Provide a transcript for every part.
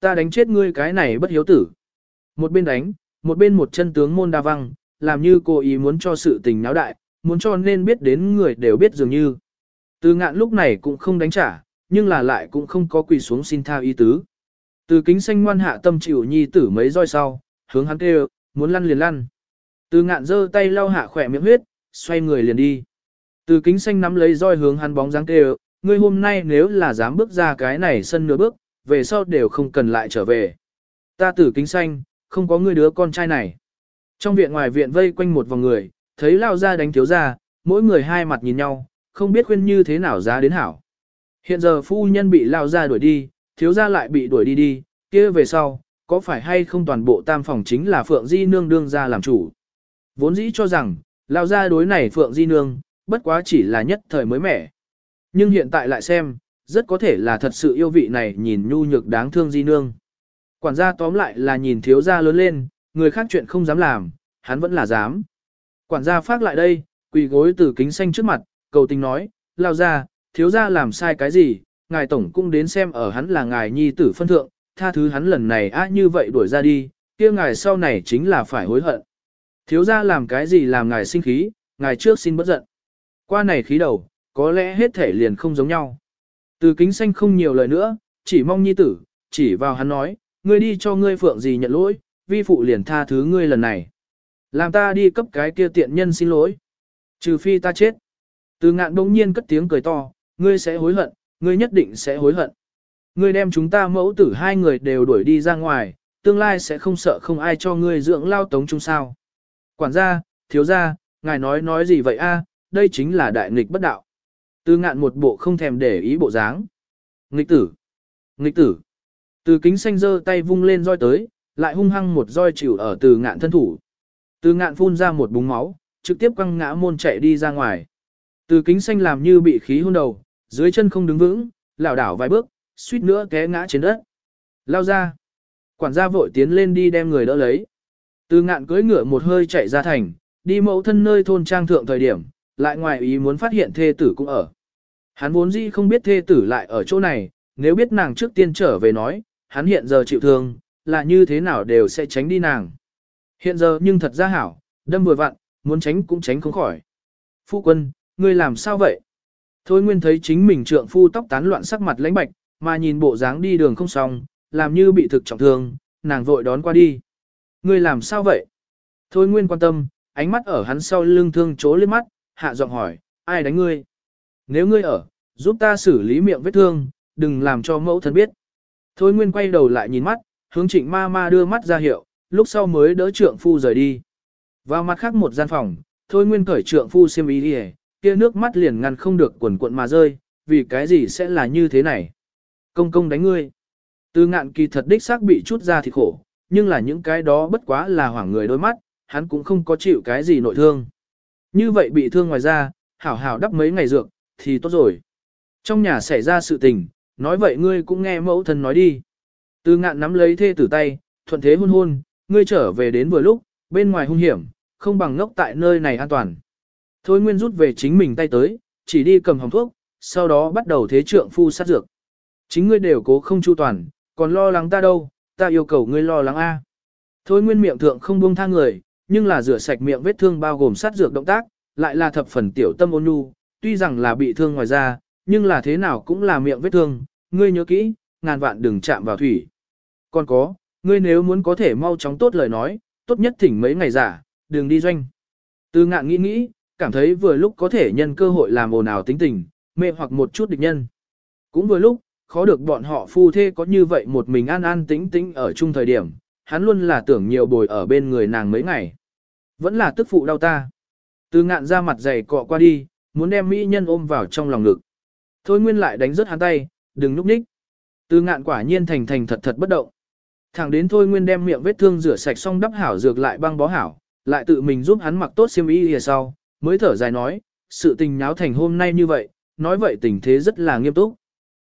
Ta đánh chết ngươi cái này bất hiếu tử. Một bên đánh, một bên một chân tướng môn đa văng, làm như cô ý muốn cho sự tình náo đại, muốn cho nên biết đến người đều biết dường như. Từ ngạn lúc này cũng không đánh trả, nhưng là lại cũng không có quỳ xuống xin tha ý tứ. Từ kính xanh ngoan hạ tâm chịu nhi tử mấy roi sau, hướng hắn kêu, muốn lăn liền lăn. Từ ngạn giơ tay lau hạ khỏe miệng huyết, xoay người liền đi. Từ kính xanh nắm lấy roi hướng hắn bóng dáng kêu, ngươi hôm nay nếu là dám bước ra cái này sân nửa bước, về sau đều không cần lại trở về. Ta tử kính xanh, không có người đứa con trai này. Trong viện ngoài viện vây quanh một vòng người, thấy lao ra đánh thiếu ra, mỗi người hai mặt nhìn nhau, không biết khuyên như thế nào giá đến hảo. Hiện giờ phu nhân bị lao ra đuổi đi, thiếu ra lại bị đuổi đi đi, kia về sau, có phải hay không toàn bộ tam phòng chính là Phượng Di Nương đương ra làm chủ. Vốn dĩ cho rằng, lao ra đối này Phượng Di Nương, bất quá chỉ là nhất thời mới mẻ. Nhưng hiện tại lại xem, rất có thể là thật sự yêu vị này nhìn nhu nhược đáng thương Di Nương. Quản gia tóm lại là nhìn thiếu gia lớn lên, người khác chuyện không dám làm, hắn vẫn là dám. Quản gia phát lại đây, quỳ gối từ kính xanh trước mặt, cầu tình nói, lao ra, thiếu gia làm sai cái gì, ngài tổng cũng đến xem ở hắn là ngài nhi tử phân thượng, tha thứ hắn lần này á như vậy đuổi ra đi, kia ngài sau này chính là phải hối hận. Thiếu gia làm cái gì làm ngài sinh khí, ngài trước xin bất giận. Qua này khí đầu, có lẽ hết thể liền không giống nhau. Từ kính xanh không nhiều lời nữa, chỉ mong nhi tử, chỉ vào hắn nói, ngươi đi cho ngươi phượng gì nhận lỗi, vi phụ liền tha thứ ngươi lần này. Làm ta đi cấp cái kia tiện nhân xin lỗi. Trừ phi ta chết. Từ ngạn đông nhiên cất tiếng cười to, ngươi sẽ hối hận, ngươi nhất định sẽ hối hận. Ngươi đem chúng ta mẫu tử hai người đều đuổi đi ra ngoài, tương lai sẽ không sợ không ai cho ngươi dưỡng lao tống chung sao. Quản gia, thiếu gia, ngài nói nói gì vậy a? đây chính là đại nghịch bất đạo. Từ ngạn một bộ không thèm để ý bộ dáng. Nghịch tử! Nghịch tử! Từ kính xanh giơ tay vung lên roi tới, lại hung hăng một roi chịu ở từ ngạn thân thủ. Từ ngạn phun ra một búng máu, trực tiếp quăng ngã môn chạy đi ra ngoài. Từ kính xanh làm như bị khí hôn đầu, dưới chân không đứng vững, lảo đảo vài bước, suýt nữa té ngã trên đất. Lao ra. Quản gia vội tiến lên đi đem người đỡ lấy. Từ ngạn cưỡi ngựa một hơi chạy ra thành, đi mẫu thân nơi thôn trang thượng thời điểm, lại ngoài ý muốn phát hiện thê tử cũng ở. Hắn vốn dĩ không biết thê tử lại ở chỗ này, nếu biết nàng trước tiên trở về nói, hắn hiện giờ chịu thương, là như thế nào đều sẽ tránh đi nàng. Hiện giờ nhưng thật ra hảo, đâm vừa vặn, muốn tránh cũng tránh không khỏi. Phu quân, ngươi làm sao vậy? Thôi nguyên thấy chính mình trượng phu tóc tán loạn sắc mặt lãnh bạch, mà nhìn bộ dáng đi đường không xong, làm như bị thực trọng thương, nàng vội đón qua đi. Ngươi làm sao vậy? Thôi nguyên quan tâm, ánh mắt ở hắn sau lưng thương chố lên mắt, hạ giọng hỏi, ai đánh ngươi? Nếu ngươi ở, giúp ta xử lý miệng vết thương, đừng làm cho mẫu thân biết. Thôi nguyên quay đầu lại nhìn mắt, hướng trịnh ma ma đưa mắt ra hiệu, lúc sau mới đỡ trượng phu rời đi. Vào mặt khác một gian phòng, thôi nguyên cởi trượng phu xiêm ý đi kia nước mắt liền ngăn không được quần cuộn mà rơi, vì cái gì sẽ là như thế này. Công công đánh ngươi. Từ ngạn kỳ thật đích xác bị chút ra thì khổ, nhưng là những cái đó bất quá là hoảng người đôi mắt, hắn cũng không có chịu cái gì nội thương. Như vậy bị thương ngoài ra, hảo hảo đắp mấy ngày dược, thì tốt rồi. Trong nhà xảy ra sự tình, nói vậy ngươi cũng nghe mẫu thân nói đi. Từ ngạn nắm lấy thê tử tay, thuận thế hôn hôn, ngươi trở về đến vừa lúc, bên ngoài hung hiểm, không bằng ngốc tại nơi này an toàn. Thôi nguyên rút về chính mình tay tới, chỉ đi cầm hồng thuốc, sau đó bắt đầu thế trượng phu sát dược. Chính ngươi đều cố không chu toàn, còn lo lắng ta đâu, ta yêu cầu ngươi lo lắng A. Thôi nguyên miệng thượng không buông tha người, nhưng là rửa sạch miệng vết thương bao gồm sát dược động tác, lại là thập phần tiểu tâm ôn nhu, tuy rằng là bị thương ngoài da, nhưng là thế nào cũng là miệng vết thương, ngươi nhớ kỹ, ngàn vạn đừng chạm vào thủy. Còn có, ngươi nếu muốn có thể mau chóng tốt lời nói, tốt nhất thỉnh mấy ngày giả, đừng đi doanh. Từ ngạn nghĩ nghĩ, cảm thấy vừa lúc có thể nhân cơ hội làm ồn ào tính tình, mê hoặc một chút địch nhân. Cũng vừa lúc, khó được bọn họ phu thê có như vậy một mình an an tĩnh tĩnh ở chung thời điểm, hắn luôn là tưởng nhiều bồi ở bên người nàng mấy ngày. Vẫn là tức phụ đau ta. Từ ngạn ra mặt dày cọ qua đi, muốn đem mỹ nhân ôm vào trong lòng ngực. Thôi nguyên lại đánh rớt hắn tay, đừng núp ních. Từ ngạn quả nhiên thành thành thật thật bất động. Thẳng đến thôi nguyên đem miệng vết thương rửa sạch xong đắp hảo dược lại băng bó hảo, lại tự mình giúp hắn mặc tốt xiêm y lìa sau, mới thở dài nói, sự tình nháo thành hôm nay như vậy, nói vậy tình thế rất là nghiêm túc.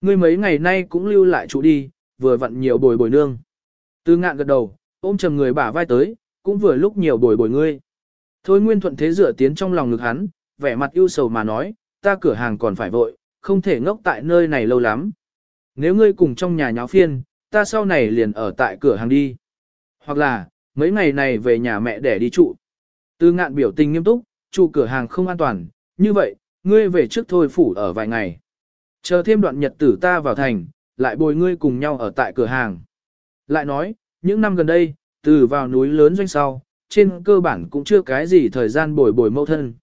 Ngươi mấy ngày nay cũng lưu lại trụ đi, vừa vặn nhiều bồi bồi nương. Từ ngạn gật đầu, ôm chầm người bả vai tới, cũng vừa lúc nhiều bồi bồi ngươi. Thôi nguyên thuận thế dựa tiến trong lòng ngực hắn, vẻ mặt ưu sầu mà nói, ta cửa hàng còn phải vội, không thể ngốc tại nơi này lâu lắm. Nếu ngươi cùng trong nhà nháo phiên, ta sau này liền ở tại cửa hàng đi. Hoặc là, mấy ngày này về nhà mẹ để đi trụ. Từ ngạn biểu tình nghiêm túc, trụ cửa hàng không an toàn, như vậy, ngươi về trước thôi phủ ở vài ngày. Chờ thêm đoạn nhật tử ta vào thành, lại bồi ngươi cùng nhau ở tại cửa hàng. Lại nói, những năm gần đây, từ vào núi lớn doanh sau, trên cơ bản cũng chưa cái gì thời gian bồi bồi mâu thân.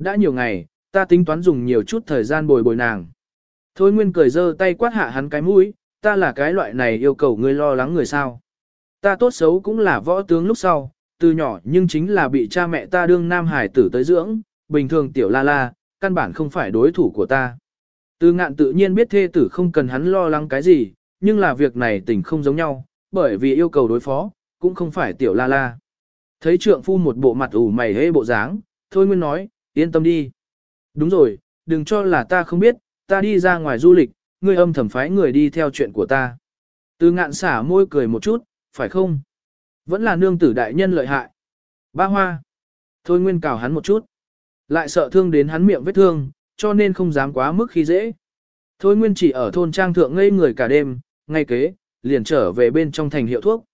Đã nhiều ngày, ta tính toán dùng nhiều chút thời gian bồi bồi nàng. Thôi Nguyên cười dơ tay quát hạ hắn cái mũi, ta là cái loại này yêu cầu ngươi lo lắng người sao. Ta tốt xấu cũng là võ tướng lúc sau, từ nhỏ nhưng chính là bị cha mẹ ta đương nam hải tử tới dưỡng, bình thường tiểu la la, căn bản không phải đối thủ của ta. Từ ngạn tự nhiên biết thê tử không cần hắn lo lắng cái gì, nhưng là việc này tình không giống nhau, bởi vì yêu cầu đối phó, cũng không phải tiểu la la. Thấy trượng phu một bộ mặt ủ mày hê bộ dáng, thôi nguyên nói, yên tâm đi. Đúng rồi, đừng cho là ta không biết, ta đi ra ngoài du lịch, ngươi âm thầm phái người đi theo chuyện của ta. Từ ngạn xả môi cười một chút, phải không? Vẫn là nương tử đại nhân lợi hại. Ba hoa. Thôi nguyên cào hắn một chút. Lại sợ thương đến hắn miệng vết thương, cho nên không dám quá mức khi dễ. Thôi nguyên chỉ ở thôn trang thượng ngây người cả đêm, ngay kế, liền trở về bên trong thành hiệu thuốc.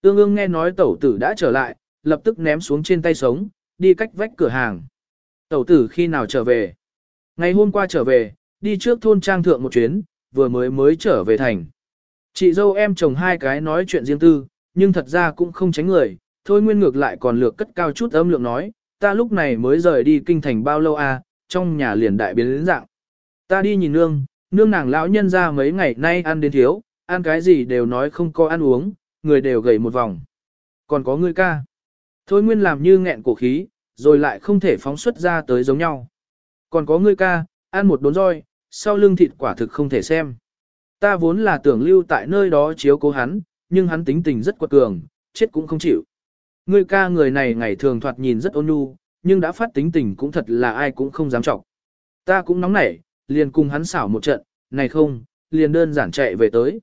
Tương ương nghe nói tẩu tử đã trở lại, lập tức ném xuống trên tay sống, đi cách vách cửa hàng. Tẩu tử khi nào trở về? Ngày hôm qua trở về, đi trước thôn trang thượng một chuyến, vừa mới mới trở về thành. Chị dâu em chồng hai cái nói chuyện riêng tư, nhưng thật ra cũng không tránh người, thôi nguyên ngược lại còn lược cất cao chút âm lượng nói, ta lúc này mới rời đi kinh thành bao lâu à, trong nhà liền đại biến đến dạng. Ta đi nhìn nương, nương nàng lão nhân ra mấy ngày nay ăn đến thiếu, ăn cái gì đều nói không có ăn uống, người đều gầy một vòng. Còn có người ca. Thôi nguyên làm như nghẹn cổ khí, rồi lại không thể phóng xuất ra tới giống nhau. Còn có người ca, ăn một đốn roi, sau lưng thịt quả thực không thể xem. Ta vốn là tưởng lưu tại nơi đó chiếu cố hắn, nhưng hắn tính tình rất quật cường, chết cũng không chịu. Người ca người này ngày thường thoạt nhìn rất ôn nhu, nhưng đã phát tính tình cũng thật là ai cũng không dám trọng. Ta cũng nóng nảy, liền cùng hắn xảo một trận, này không, liền đơn giản chạy về tới.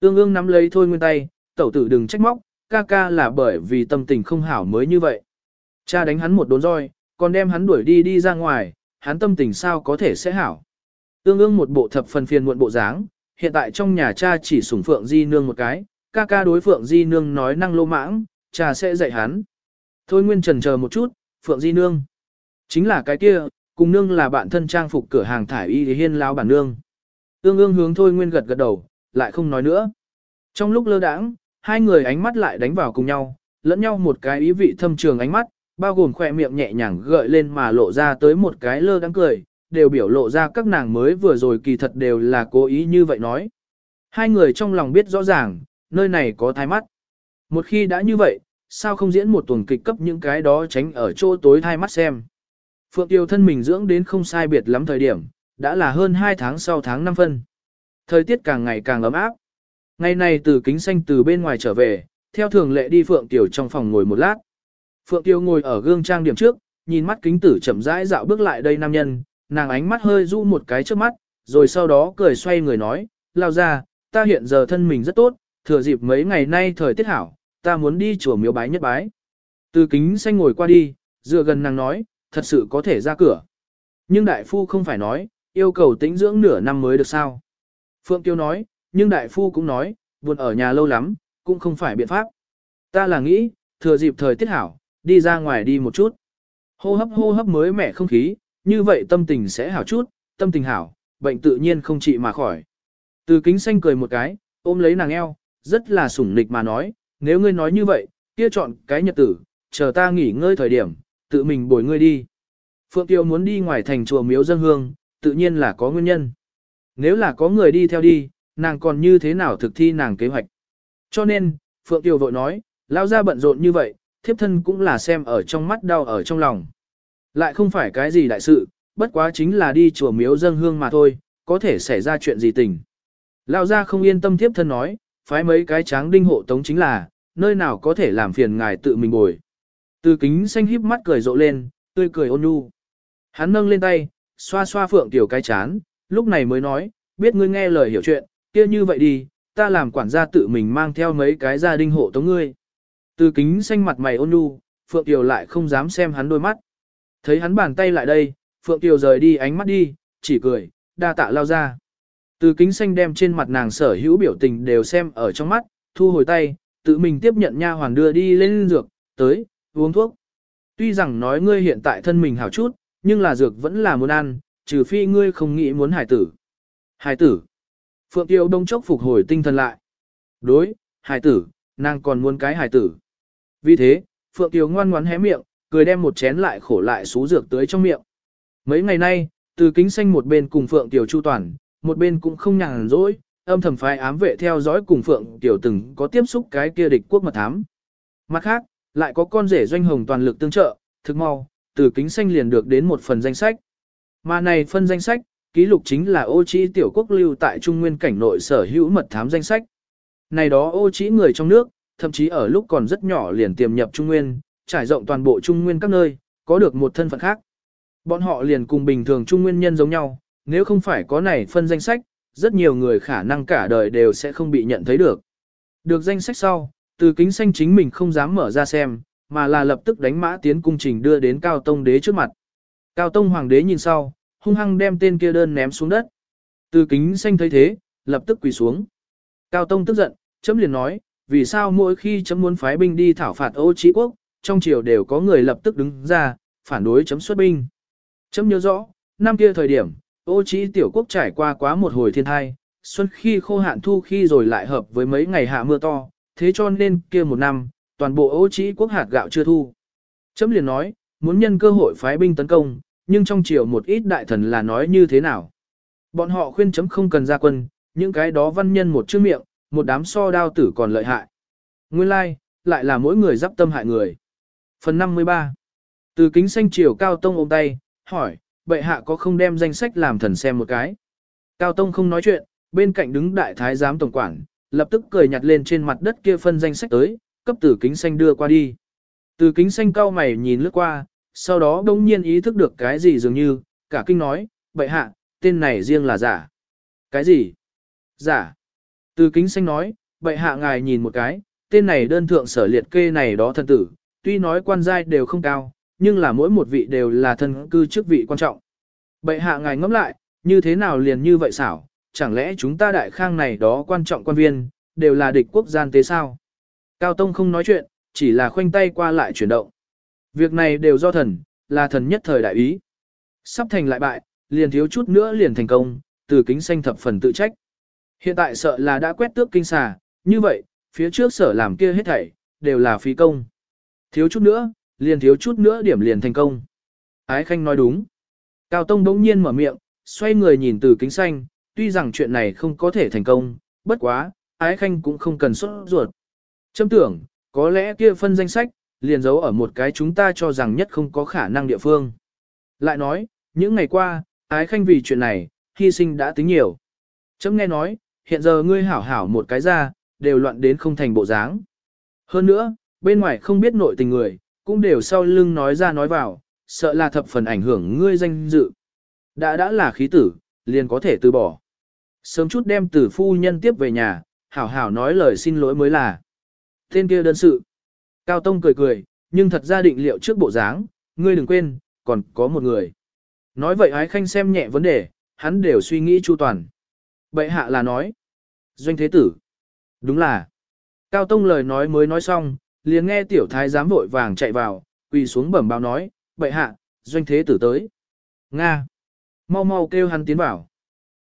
Ương ương nắm lấy thôi nguyên tay, tẩu tử đừng trách móc, ca ca là bởi vì tâm tình không hảo mới như vậy. Cha đánh hắn một đốn roi, còn đem hắn đuổi đi đi ra ngoài, hắn tâm tình sao có thể sẽ hảo. Tương ương một bộ thập phần phiền muộn bộ dáng, hiện tại trong nhà cha chỉ sủng Phượng Di Nương một cái, ca ca đối Phượng Di Nương nói năng lô mãng, cha sẽ dạy hắn. Thôi Nguyên trần chờ một chút, Phượng Di Nương. Chính là cái kia, cùng nương là bạn thân trang phục cửa hàng thải y hiên lao bản nương. Tương ương hướng Thôi Nguyên gật gật đầu, lại không nói nữa. Trong lúc lơ đãng, hai người ánh mắt lại đánh vào cùng nhau, lẫn nhau một cái ý vị thâm trường ánh mắt, bao gồm khỏe miệng nhẹ nhàng gợi lên mà lộ ra tới một cái lơ đắng cười, đều biểu lộ ra các nàng mới vừa rồi kỳ thật đều là cố ý như vậy nói. Hai người trong lòng biết rõ ràng, nơi này có thai mắt. Một khi đã như vậy, sao không diễn một tuần kịch cấp những cái đó tránh ở chỗ tối thai mắt xem. Phượng Tiêu thân mình dưỡng đến không sai biệt lắm thời điểm, đã là hơn 2 tháng sau tháng 5 phân. Thời tiết càng ngày càng ấm áp. Ngày này từ kính xanh từ bên ngoài trở về, theo thường lệ đi Phượng tiểu trong phòng ngồi một lát. Phượng Tiêu ngồi ở gương trang điểm trước, nhìn mắt kính tử chậm rãi dạo bước lại đây nam nhân, nàng ánh mắt hơi du một cái trước mắt, rồi sau đó cười xoay người nói, lao ra, ta hiện giờ thân mình rất tốt, thừa dịp mấy ngày nay thời tiết hảo, ta muốn đi chùa miếu bái nhất bái. Từ kính xanh ngồi qua đi, dựa gần nàng nói, thật sự có thể ra cửa. Nhưng đại phu không phải nói, yêu cầu tĩnh dưỡng nửa năm mới được sao. Phượng Tiêu nói, nhưng đại phu cũng nói, buồn ở nhà lâu lắm, cũng không phải biện pháp. Ta là nghĩ, thừa dịp thời tiết hảo, đi ra ngoài đi một chút. Hô hấp hô hấp mới mẻ không khí, như vậy tâm tình sẽ hảo chút, tâm tình hảo, bệnh tự nhiên không trị mà khỏi. Từ kính xanh cười một cái, ôm lấy nàng eo, rất là sủng nịch mà nói, nếu ngươi nói như vậy, kia chọn cái nhật tử, chờ ta nghỉ ngơi thời điểm, tự mình bồi ngươi đi. Phượng Tiêu muốn đi ngoài thành chùa miếu dân hương, tự nhiên là có nguyên nhân. Nếu là có người đi theo đi, nàng còn như thế nào thực thi nàng kế hoạch. Cho nên, Phượng Tiêu vội nói, lao ra bận rộn như vậy, thiếp thân cũng là xem ở trong mắt đau ở trong lòng. Lại không phải cái gì đại sự, bất quá chính là đi chùa miếu dân hương mà thôi, có thể xảy ra chuyện gì tình. Lão gia không yên tâm thiếp thân nói, phái mấy cái tráng đinh hộ tống chính là, nơi nào có thể làm phiền ngài tự mình bồi. Từ kính xanh híp mắt cười rộ lên, tươi cười ôn nhu. Hắn nâng lên tay, xoa xoa phượng tiểu cái chán, lúc này mới nói, biết ngươi nghe lời hiểu chuyện, kia như vậy đi, ta làm quản gia tự mình mang theo mấy cái gia đình hộ tống ngươi. Từ kính xanh mặt mày ôn nhu, phượng tiểu lại không dám xem hắn đôi mắt. Thấy hắn bàn tay lại đây, phượng tiểu rời đi ánh mắt đi, chỉ cười, đa tạ lao ra. Từ kính xanh đem trên mặt nàng sở hữu biểu tình đều xem ở trong mắt, thu hồi tay, tự mình tiếp nhận nha hoàn đưa đi lên dược, tới, uống thuốc. Tuy rằng nói ngươi hiện tại thân mình hảo chút, nhưng là dược vẫn là muốn ăn, trừ phi ngươi không nghĩ muốn hải tử. Hải tử. Phượng Tiêu đông chốc phục hồi tinh thần lại. Đối, hải tử, nàng còn muốn cái hải tử. Vì thế, Phượng Kiều ngoan ngoãn hé miệng, cười đem một chén lại khổ lại xú dược tới trong miệng. Mấy ngày nay, từ kính xanh một bên cùng Phượng Tiểu Chu Toàn, một bên cũng không nhàn rỗi, âm thầm phái ám vệ theo dõi cùng Phượng Tiểu từng có tiếp xúc cái kia địch quốc mật thám. Mặt khác, lại có con rể doanh hồng toàn lực tương trợ, thực mau, từ kính xanh liền được đến một phần danh sách. Mà này phân danh sách, ký lục chính là ô trĩ tiểu quốc lưu tại Trung Nguyên cảnh nội sở hữu mật thám danh sách. Này đó ô trĩ người trong nước, thậm chí ở lúc còn rất nhỏ liền tiềm nhập Trung Nguyên, trải rộng toàn bộ Trung Nguyên các nơi, có được một thân phận khác. Bọn họ liền cùng bình thường Trung Nguyên nhân giống nhau, nếu không phải có này phân danh sách, rất nhiều người khả năng cả đời đều sẽ không bị nhận thấy được. Được danh sách sau, từ kính xanh chính mình không dám mở ra xem, mà là lập tức đánh mã tiến cung trình đưa đến Cao Tông đế trước mặt. Cao Tông hoàng đế nhìn sau, hung hăng đem tên kia đơn ném xuống đất. Từ kính xanh thấy thế, lập tức quỳ xuống. Cao Tông tức giận, chấm liền nói, vì sao mỗi khi chấm muốn phái binh đi thảo phạt Âu trí quốc, trong triều đều có người lập tức đứng ra, phản đối chấm xuất binh. Chấm nhớ rõ, năm kia thời điểm, Âu trí tiểu quốc trải qua quá một hồi thiên thai, xuân khi khô hạn thu khi rồi lại hợp với mấy ngày hạ mưa to, thế cho nên kia một năm, toàn bộ Âu trí quốc hạt gạo chưa thu. Chấm liền nói, muốn nhân cơ hội phái binh tấn công, nhưng trong triều một ít đại thần là nói như thế nào. Bọn họ khuyên chấm không cần ra quân, những cái đó văn nhân một chữ miệng, một đám so đao tử còn lợi hại. Nguyên lai, like, lại là mỗi người giáp tâm hại người. Phần 53 Từ kính xanh triều Cao Tông ôm tay, hỏi, bệ hạ có không đem danh sách làm thần xem một cái. Cao Tông không nói chuyện, bên cạnh đứng đại thái giám tổng quản, lập tức cười nhặt lên trên mặt đất kia phân danh sách tới, cấp tử kính xanh đưa qua đi. Từ kính xanh cao mày nhìn lướt qua, sau đó đông nhiên ý thức được cái gì dường như, cả kinh nói, bệ hạ, tên này riêng là giả. Cái gì? Giả. Từ kính xanh nói, bệ hạ ngài nhìn một cái, tên này đơn thượng sở liệt kê này đó thần tử, tuy nói quan giai đều không cao, nhưng là mỗi một vị đều là thân cư chức vị quan trọng. Bệ hạ ngài ngẫm lại, như thế nào liền như vậy xảo, chẳng lẽ chúng ta đại khang này đó quan trọng quan viên, đều là địch quốc gian tế sao? Cao Tông không nói chuyện, chỉ là khoanh tay qua lại chuyển động. Việc này đều do thần, là thần nhất thời đại ý. Sắp thành lại bại, liền thiếu chút nữa liền thành công, từ kính xanh thập phần tự trách. Hiện tại sợ là đã quét tước kinh xà, như vậy, phía trước sở làm kia hết thảy, đều là phí công. Thiếu chút nữa, liền thiếu chút nữa điểm liền thành công. Ái Khanh nói đúng. Cao Tông bỗng nhiên mở miệng, xoay người nhìn từ kính xanh, tuy rằng chuyện này không có thể thành công, bất quá, Ái Khanh cũng không cần sốt ruột. Châm tưởng, có lẽ kia phân danh sách, liền giấu ở một cái chúng ta cho rằng nhất không có khả năng địa phương. Lại nói, những ngày qua, Ái Khanh vì chuyện này, hy sinh đã tính nhiều. Chấm nghe nói, hiện giờ ngươi hảo hảo một cái ra, đều loạn đến không thành bộ dáng. Hơn nữa, bên ngoài không biết nội tình người, cũng đều sau lưng nói ra nói vào, sợ là thập phần ảnh hưởng ngươi danh dự. Đã đã là khí tử, liền có thể từ bỏ. Sớm chút đem tử phu nhân tiếp về nhà, hảo hảo nói lời xin lỗi mới là. Tên kia đơn sự. Cao Tông cười cười, nhưng thật ra định liệu trước bộ dáng, ngươi đừng quên, còn có một người. Nói vậy ái khanh xem nhẹ vấn đề, hắn đều suy nghĩ chu toàn. Bệ hạ là nói. Doanh thế tử. Đúng là. Cao Tông lời nói mới nói xong, liền nghe tiểu thái giám vội vàng chạy vào, quỳ xuống bẩm báo nói, bệ hạ, doanh thế tử tới. Nga. Mau mau kêu hắn tiến vào.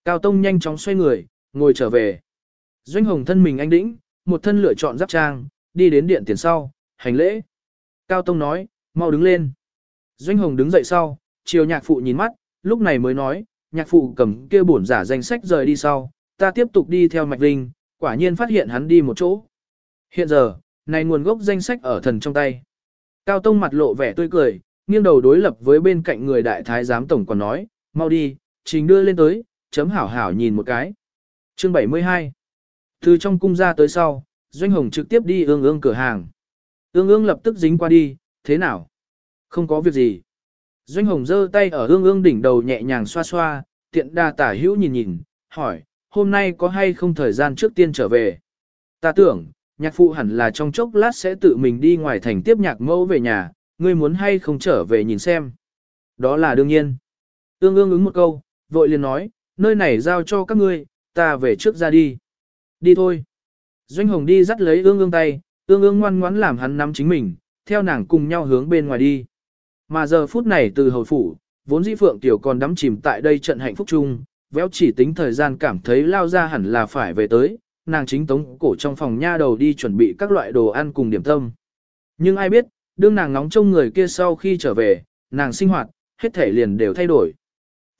Cao Tông nhanh chóng xoay người, ngồi trở về. Doanh hồng thân mình anh đĩnh, một thân lựa chọn giáp trang, đi đến điện tiền sau, hành lễ. Cao Tông nói, mau đứng lên. Doanh hồng đứng dậy sau, chiều nhạc phụ nhìn mắt, lúc này mới nói, nhạc phụ cầm kia bổn giả danh sách rời đi sau, ta tiếp tục đi theo mạch linh, quả nhiên phát hiện hắn đi một chỗ. Hiện giờ, này nguồn gốc danh sách ở thần trong tay. Cao Tông mặt lộ vẻ tươi cười, nghiêng đầu đối lập với bên cạnh người đại thái giám tổng còn nói, mau đi, trình đưa lên tới, chấm hảo hảo nhìn một cái. Chương 72 Từ trong cung ra tới sau, Doanh Hồng trực tiếp đi ương ương cửa hàng. Ương ương lập tức dính qua đi, thế nào? Không có việc gì. Doanh Hồng giơ tay ở ương ương đỉnh đầu nhẹ nhàng xoa xoa, tiện đa tả hữu nhìn nhìn, hỏi, hôm nay có hay không thời gian trước tiên trở về? Ta tưởng, nhạc phụ hẳn là trong chốc lát sẽ tự mình đi ngoài thành tiếp nhạc mẫu về nhà, ngươi muốn hay không trở về nhìn xem. Đó là đương nhiên. Ương ương ứng một câu, vội liền nói, nơi này giao cho các ngươi, ta về trước ra đi. Đi thôi. Doanh Hồng đi dắt lấy ương ương tay, ương ương ngoan ngoãn làm hắn nắm chính mình, theo nàng cùng nhau hướng bên ngoài đi. Mà giờ phút này từ hồi phủ, vốn dĩ Phượng Tiểu còn đắm chìm tại đây trận hạnh phúc chung, véo chỉ tính thời gian cảm thấy lao ra hẳn là phải về tới, nàng chính tống cổ trong phòng nha đầu đi chuẩn bị các loại đồ ăn cùng điểm tâm. Nhưng ai biết, đương nàng nóng trông người kia sau khi trở về, nàng sinh hoạt, hết thể liền đều thay đổi.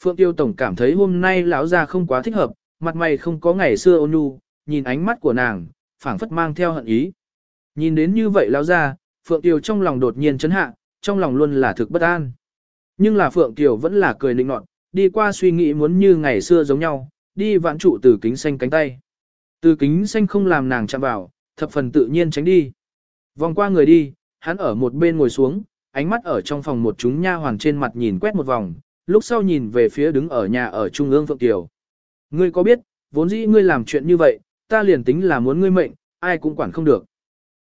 Phượng Tiêu Tổng cảm thấy hôm nay lão ra không quá thích hợp, mặt mày không có ngày xưa ôn nhu, nhìn ánh mắt của nàng, phảng phất mang theo hận ý. Nhìn đến như vậy lão ra, Phượng Tiêu trong lòng đột nhiên chấn hạ, trong lòng luôn là thực bất an. Nhưng là Phượng Kiều vẫn là cười nịnh nọt, đi qua suy nghĩ muốn như ngày xưa giống nhau, đi vãn trụ từ kính xanh cánh tay. Từ kính xanh không làm nàng chạm vào, thập phần tự nhiên tránh đi. Vòng qua người đi, hắn ở một bên ngồi xuống, ánh mắt ở trong phòng một chúng nha hoàng trên mặt nhìn quét một vòng, lúc sau nhìn về phía đứng ở nhà ở trung ương Phượng Tiểu. Ngươi có biết, vốn dĩ ngươi làm chuyện như vậy, ta liền tính là muốn ngươi mệnh, ai cũng quản không được.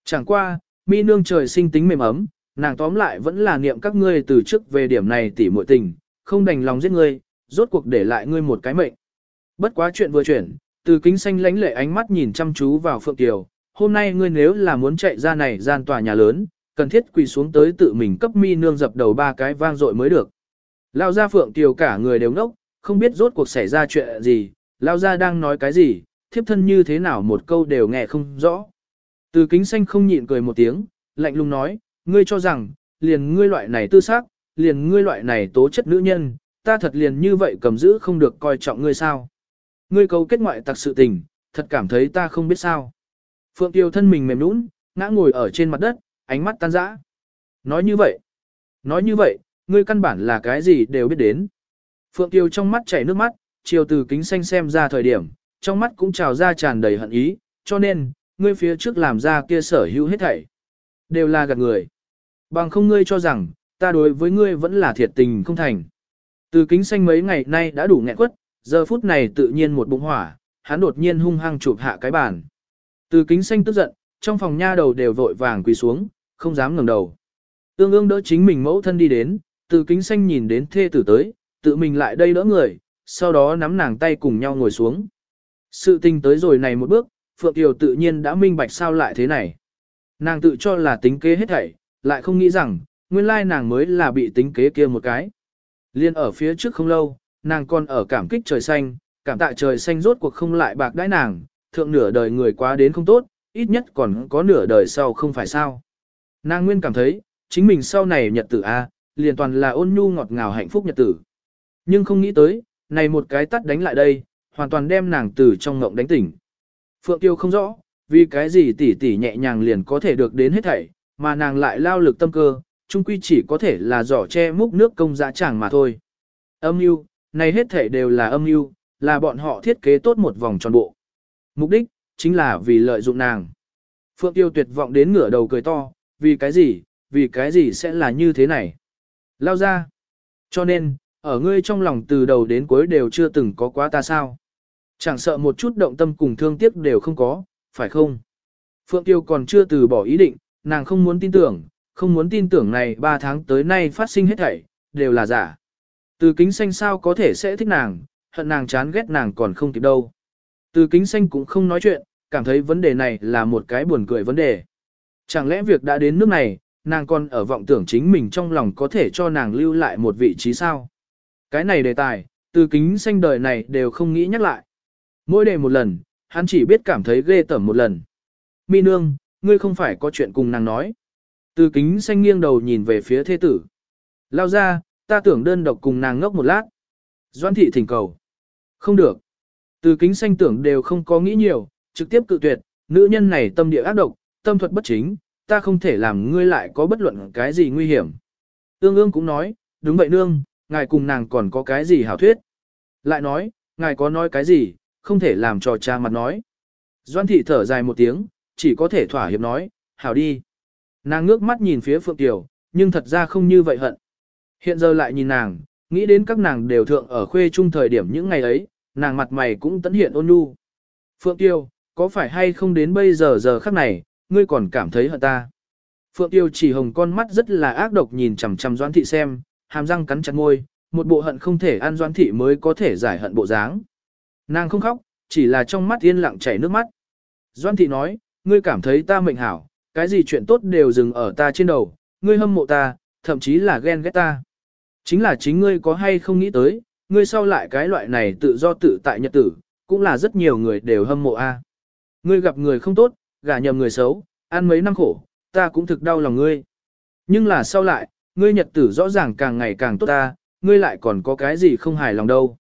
Chẳng qua, mi nương trời sinh tính mềm ấm, nàng tóm lại vẫn là niệm các ngươi từ trước về điểm này tỉ muội tình, không đành lòng giết ngươi, rốt cuộc để lại ngươi một cái mệnh. Bất quá chuyện vừa chuyển, từ kính xanh lánh lệ ánh mắt nhìn chăm chú vào Phượng Kiều, hôm nay ngươi nếu là muốn chạy ra này gian tòa nhà lớn, cần thiết quỳ xuống tới tự mình cấp mi nương dập đầu ba cái vang dội mới được. Lao ra Phượng Kiều cả người đều ngốc, không biết rốt cuộc xảy ra chuyện gì, Lao ra đang nói cái gì, thiếp thân như thế nào một câu đều nghe không rõ. Từ kính xanh không nhịn cười một tiếng, lạnh lùng nói, ngươi cho rằng, liền ngươi loại này tư xác, liền ngươi loại này tố chất nữ nhân, ta thật liền như vậy cầm giữ không được coi trọng ngươi sao. Ngươi cấu kết ngoại tặc sự tình, thật cảm thấy ta không biết sao. Phượng Tiêu thân mình mềm nũng, ngã ngồi ở trên mặt đất, ánh mắt tan rã. Nói như vậy, nói như vậy, ngươi căn bản là cái gì đều biết đến. Phượng Tiêu trong mắt chảy nước mắt, chiều từ kính xanh xem ra thời điểm, trong mắt cũng trào ra tràn đầy hận ý, cho nên, ngươi phía trước làm ra kia sở hữu hết thảy. Đều là gạt người. Bằng không ngươi cho rằng, ta đối với ngươi vẫn là thiệt tình không thành. Từ kính xanh mấy ngày nay đã đủ nghẹn quất, giờ phút này tự nhiên một bụng hỏa, hắn đột nhiên hung hăng chụp hạ cái bàn. Từ kính xanh tức giận, trong phòng nha đầu đều vội vàng quỳ xuống, không dám ngẩng đầu. Tương ương đỡ chính mình mẫu thân đi đến, từ kính xanh nhìn đến thê tử tới, tự mình lại đây đỡ người, sau đó nắm nàng tay cùng nhau ngồi xuống. Sự tình tới rồi này một bước, Phượng Kiều tự nhiên đã minh bạch sao lại thế này. Nàng tự cho là tính kế hết thảy, lại không nghĩ rằng, nguyên lai nàng mới là bị tính kế kia một cái. Liên ở phía trước không lâu, nàng còn ở cảm kích trời xanh, cảm tạ trời xanh rốt cuộc không lại bạc đãi nàng, thượng nửa đời người quá đến không tốt, ít nhất còn có nửa đời sau không phải sao. Nàng nguyên cảm thấy, chính mình sau này nhật tử A, liền toàn là ôn nhu ngọt ngào hạnh phúc nhật tử. Nhưng không nghĩ tới, này một cái tắt đánh lại đây, hoàn toàn đem nàng từ trong ngộng đánh tỉnh. Phượng Tiêu không rõ, vì cái gì tỷ tỷ nhẹ nhàng liền có thể được đến hết thảy, mà nàng lại lao lực tâm cơ, chung quy chỉ có thể là giỏ che múc nước công dã chẳng mà thôi. Âm mưu, này hết thể đều là âm mưu, là bọn họ thiết kế tốt một vòng tròn bộ. Mục đích, chính là vì lợi dụng nàng. Phượng Tiêu tuyệt vọng đến ngửa đầu cười to, vì cái gì, vì cái gì sẽ là như thế này. Lao ra. Cho nên, ở ngươi trong lòng từ đầu đến cuối đều chưa từng có quá ta sao. Chẳng sợ một chút động tâm cùng thương tiếc đều không có, phải không? Phượng Tiêu còn chưa từ bỏ ý định, nàng không muốn tin tưởng, không muốn tin tưởng này 3 tháng tới nay phát sinh hết thảy, đều là giả. Từ kính xanh sao có thể sẽ thích nàng, hận nàng chán ghét nàng còn không kịp đâu. Từ kính xanh cũng không nói chuyện, cảm thấy vấn đề này là một cái buồn cười vấn đề. Chẳng lẽ việc đã đến nước này, nàng còn ở vọng tưởng chính mình trong lòng có thể cho nàng lưu lại một vị trí sao? Cái này đề tài, từ kính xanh đời này đều không nghĩ nhắc lại. Mỗi đề một lần, hắn chỉ biết cảm thấy ghê tởm một lần. Mi nương, ngươi không phải có chuyện cùng nàng nói. Từ kính xanh nghiêng đầu nhìn về phía thế tử. Lao ra, ta tưởng đơn độc cùng nàng ngốc một lát. Doan thị thỉnh cầu. Không được. Từ kính xanh tưởng đều không có nghĩ nhiều, trực tiếp cự tuyệt, nữ nhân này tâm địa ác độc, tâm thuật bất chính, ta không thể làm ngươi lại có bất luận cái gì nguy hiểm. Ương ương cũng nói, đúng vậy nương, ngài cùng nàng còn có cái gì hảo thuyết. Lại nói, ngài có nói cái gì, không thể làm cho cha mặt nói. Doan thị thở dài một tiếng, chỉ có thể thỏa hiệp nói, hảo đi. Nàng ngước mắt nhìn phía Phượng Tiểu, nhưng thật ra không như vậy hận. Hiện giờ lại nhìn nàng, nghĩ đến các nàng đều thượng ở khuê chung thời điểm những ngày ấy, nàng mặt mày cũng tấn hiện ôn nhu. Phượng Tiêu, có phải hay không đến bây giờ giờ khắc này, ngươi còn cảm thấy hận ta? Phượng Tiêu chỉ hồng con mắt rất là ác độc nhìn chằm chằm Doãn Thị xem, hàm răng cắn chặt môi, một bộ hận không thể ăn Doãn Thị mới có thể giải hận bộ dáng. Nàng không khóc, chỉ là trong mắt yên lặng chảy nước mắt. Doãn thị nói, ngươi cảm thấy ta mệnh hảo, cái gì chuyện tốt đều dừng ở ta trên đầu, ngươi hâm mộ ta, thậm chí là ghen ghét ta. Chính là chính ngươi có hay không nghĩ tới, ngươi sau lại cái loại này tự do tự tại nhật tử, cũng là rất nhiều người đều hâm mộ a. Ngươi gặp người không tốt, gả nhầm người xấu, ăn mấy năm khổ, ta cũng thực đau lòng ngươi. Nhưng là sau lại, ngươi nhật tử rõ ràng càng ngày càng tốt ta, ngươi lại còn có cái gì không hài lòng đâu.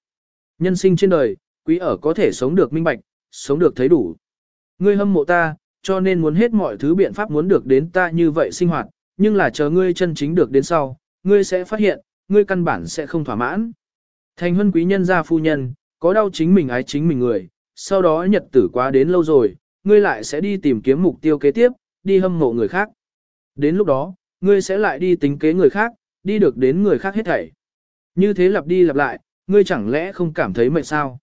Nhân sinh trên đời, quý ở có thể sống được minh bạch, sống được thấy đủ. Ngươi hâm mộ ta, cho nên muốn hết mọi thứ biện pháp muốn được đến ta như vậy sinh hoạt, nhưng là chờ ngươi chân chính được đến sau, ngươi sẽ phát hiện, ngươi căn bản sẽ không thỏa mãn. Thành huân quý nhân gia phu nhân, có đau chính mình ái chính mình người, sau đó nhật tử quá đến lâu rồi, ngươi lại sẽ đi tìm kiếm mục tiêu kế tiếp, đi hâm mộ người khác. Đến lúc đó, ngươi sẽ lại đi tính kế người khác, đi được đến người khác hết thảy. Như thế lặp đi lặp lại, ngươi chẳng lẽ không cảm thấy mệt sao?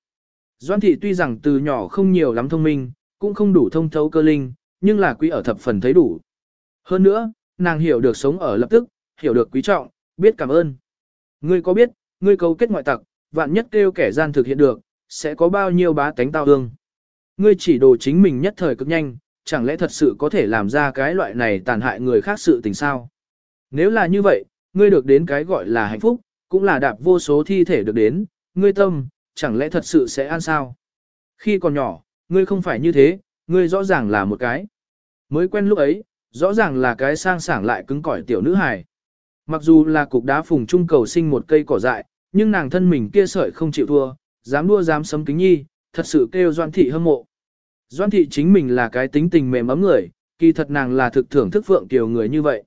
Doan thị tuy rằng từ nhỏ không nhiều lắm thông minh, cũng không đủ thông thấu cơ linh, nhưng là quý ở thập phần thấy đủ. Hơn nữa, nàng hiểu được sống ở lập tức, hiểu được quý trọng, biết cảm ơn. Ngươi có biết, ngươi cấu kết ngoại tặc, vạn nhất kêu kẻ gian thực hiện được, sẽ có bao nhiêu bá tánh tao hương. Ngươi chỉ đồ chính mình nhất thời cực nhanh, chẳng lẽ thật sự có thể làm ra cái loại này tàn hại người khác sự tình sao? Nếu là như vậy, ngươi được đến cái gọi là hạnh phúc, cũng là đạp vô số thi thể được đến, ngươi tâm, chẳng lẽ thật sự sẽ an sao? Khi còn nhỏ, ngươi không phải như thế, ngươi rõ ràng là một cái. Mới quen lúc ấy, rõ ràng là cái sang sảng lại cứng cỏi tiểu nữ hài. Mặc dù là cục đá phùng trung cầu sinh một cây cỏ dại, nhưng nàng thân mình kia sợi không chịu thua, dám đua dám sấm kính nhi, thật sự kêu Doan Thị hâm mộ. Doan Thị chính mình là cái tính tình mềm ấm người, kỳ thật nàng là thực thưởng thức Phượng tiểu người như vậy.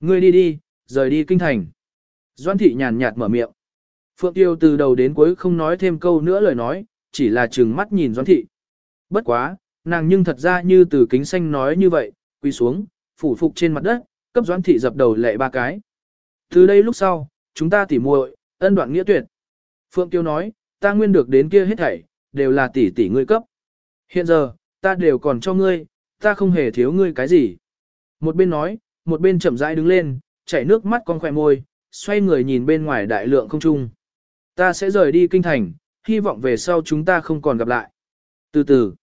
Ngươi đi đi, rời đi kinh thành. Doan Thị nhàn nhạt mở miệng. Phượng tiêu từ đầu đến cuối không nói thêm câu nữa lời nói, chỉ là trừng mắt nhìn Doan Thị. Bất quá, nàng nhưng thật ra như từ kính xanh nói như vậy, quỳ xuống, phủ phục trên mặt đất, cấp doãn Thị dập đầu lệ ba cái. Từ đây lúc sau, chúng ta tỉ muội, ân đoạn nghĩa tuyệt. Phượng tiêu nói, ta nguyên được đến kia hết thảy, đều là tỷ tỷ ngươi cấp. Hiện giờ, ta đều còn cho ngươi, ta không hề thiếu ngươi cái gì. Một bên nói, một bên chậm rãi đứng lên, chảy nước mắt con khỏe môi, xoay người nhìn bên ngoài đại lượng không trung. Ta sẽ rời đi kinh thành, hy vọng về sau chúng ta không còn gặp lại. Từ từ,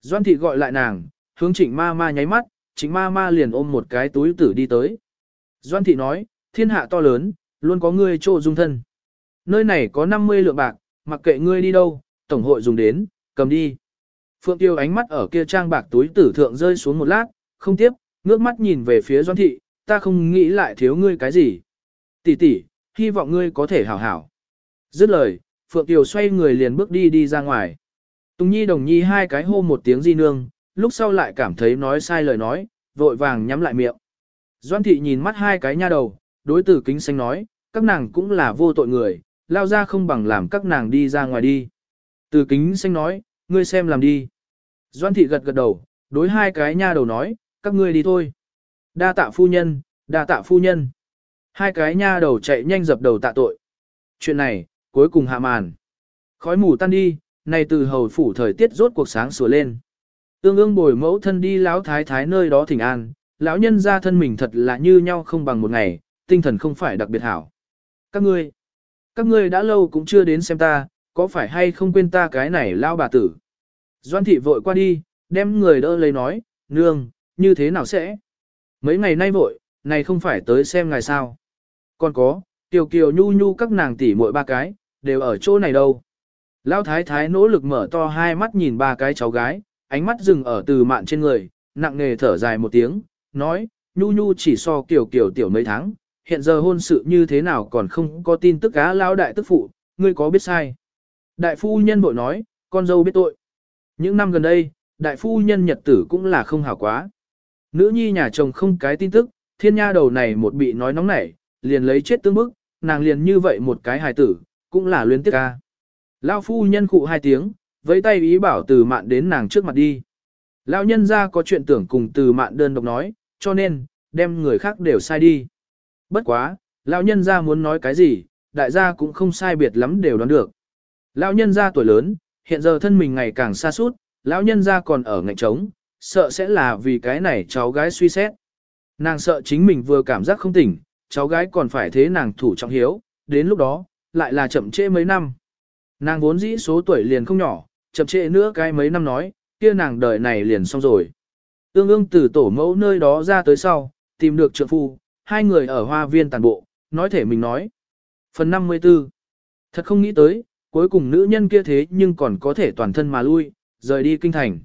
Doan thị gọi lại nàng, hướng trịnh ma ma nháy mắt, trịnh ma ma liền ôm một cái túi tử đi tới. Doan thị nói, thiên hạ to lớn, luôn có ngươi chỗ dung thân. Nơi này có 50 lượng bạc, mặc kệ ngươi đi đâu, tổng hội dùng đến, cầm đi. Phượng Tiêu ánh mắt ở kia trang bạc túi tử thượng rơi xuống một lát, không tiếp, ngước mắt nhìn về phía Doan Thị, ta không nghĩ lại thiếu ngươi cái gì. Tỷ tỷ, hy vọng ngươi có thể hảo hảo. Dứt lời, Phượng Tiêu xoay người liền bước đi đi ra ngoài. Tùng Nhi đồng nhi hai cái hô một tiếng di nương, lúc sau lại cảm thấy nói sai lời nói, vội vàng nhắm lại miệng. Doan Thị nhìn mắt hai cái nha đầu, đối tử kính xanh nói, các nàng cũng là vô tội người, lao ra không bằng làm các nàng đi ra ngoài đi. Từ kính xanh nói, ngươi xem làm đi. Doan thị gật gật đầu, đối hai cái nha đầu nói, các ngươi đi thôi. Đa tạ phu nhân, đa tạ phu nhân. Hai cái nha đầu chạy nhanh dập đầu tạ tội. Chuyện này, cuối cùng hạ màn. Khói mù tan đi, này từ hầu phủ thời tiết rốt cuộc sáng sủa lên. Tương ương bồi mẫu thân đi lão thái thái nơi đó thỉnh an, lão nhân ra thân mình thật là như nhau không bằng một ngày, tinh thần không phải đặc biệt hảo. Các ngươi, các ngươi đã lâu cũng chưa đến xem ta, có phải hay không quên ta cái này lao bà tử. Doan thị vội qua đi, đem người đỡ lấy nói, nương, như thế nào sẽ? Mấy ngày nay vội, này không phải tới xem ngài sao. Còn có, tiểu kiều nhu nhu các nàng tỷ muội ba cái, đều ở chỗ này đâu. Lão thái thái nỗ lực mở to hai mắt nhìn ba cái cháu gái, ánh mắt dừng ở từ mạn trên người, nặng nề thở dài một tiếng, nói, nhu nhu chỉ so kiểu kiểu tiểu mấy tháng, hiện giờ hôn sự như thế nào còn không có tin tức cá Lão đại tức phụ, ngươi có biết sai. Đại phu nhân bội nói, con dâu biết tội. Những năm gần đây, đại phu nhân nhật tử cũng là không hảo quá. Nữ nhi nhà chồng không cái tin tức, thiên nha đầu này một bị nói nóng nảy, liền lấy chết tương bức, nàng liền như vậy một cái hài tử, cũng là luyến tiếc ca. Lao phu nhân khụ hai tiếng, với tay ý bảo từ mạn đến nàng trước mặt đi. Lão nhân ra có chuyện tưởng cùng từ mạn đơn độc nói, cho nên, đem người khác đều sai đi. Bất quá, lão nhân ra muốn nói cái gì, đại gia cũng không sai biệt lắm đều đoán được. Lão nhân gia tuổi lớn, hiện giờ thân mình ngày càng xa suốt, lão nhân gia còn ở ngạnh trống, sợ sẽ là vì cái này cháu gái suy xét. Nàng sợ chính mình vừa cảm giác không tỉnh, cháu gái còn phải thế nàng thủ trọng hiếu, đến lúc đó, lại là chậm trễ mấy năm. Nàng vốn dĩ số tuổi liền không nhỏ, chậm trễ nữa cái mấy năm nói, kia nàng đời này liền xong rồi. Ương ương từ tổ mẫu nơi đó ra tới sau, tìm được trượng phu, hai người ở hoa viên tàn bộ, nói thể mình nói. Phần 54 Thật không nghĩ tới, cuối cùng nữ nhân kia thế nhưng còn có thể toàn thân mà lui, rời đi kinh thành.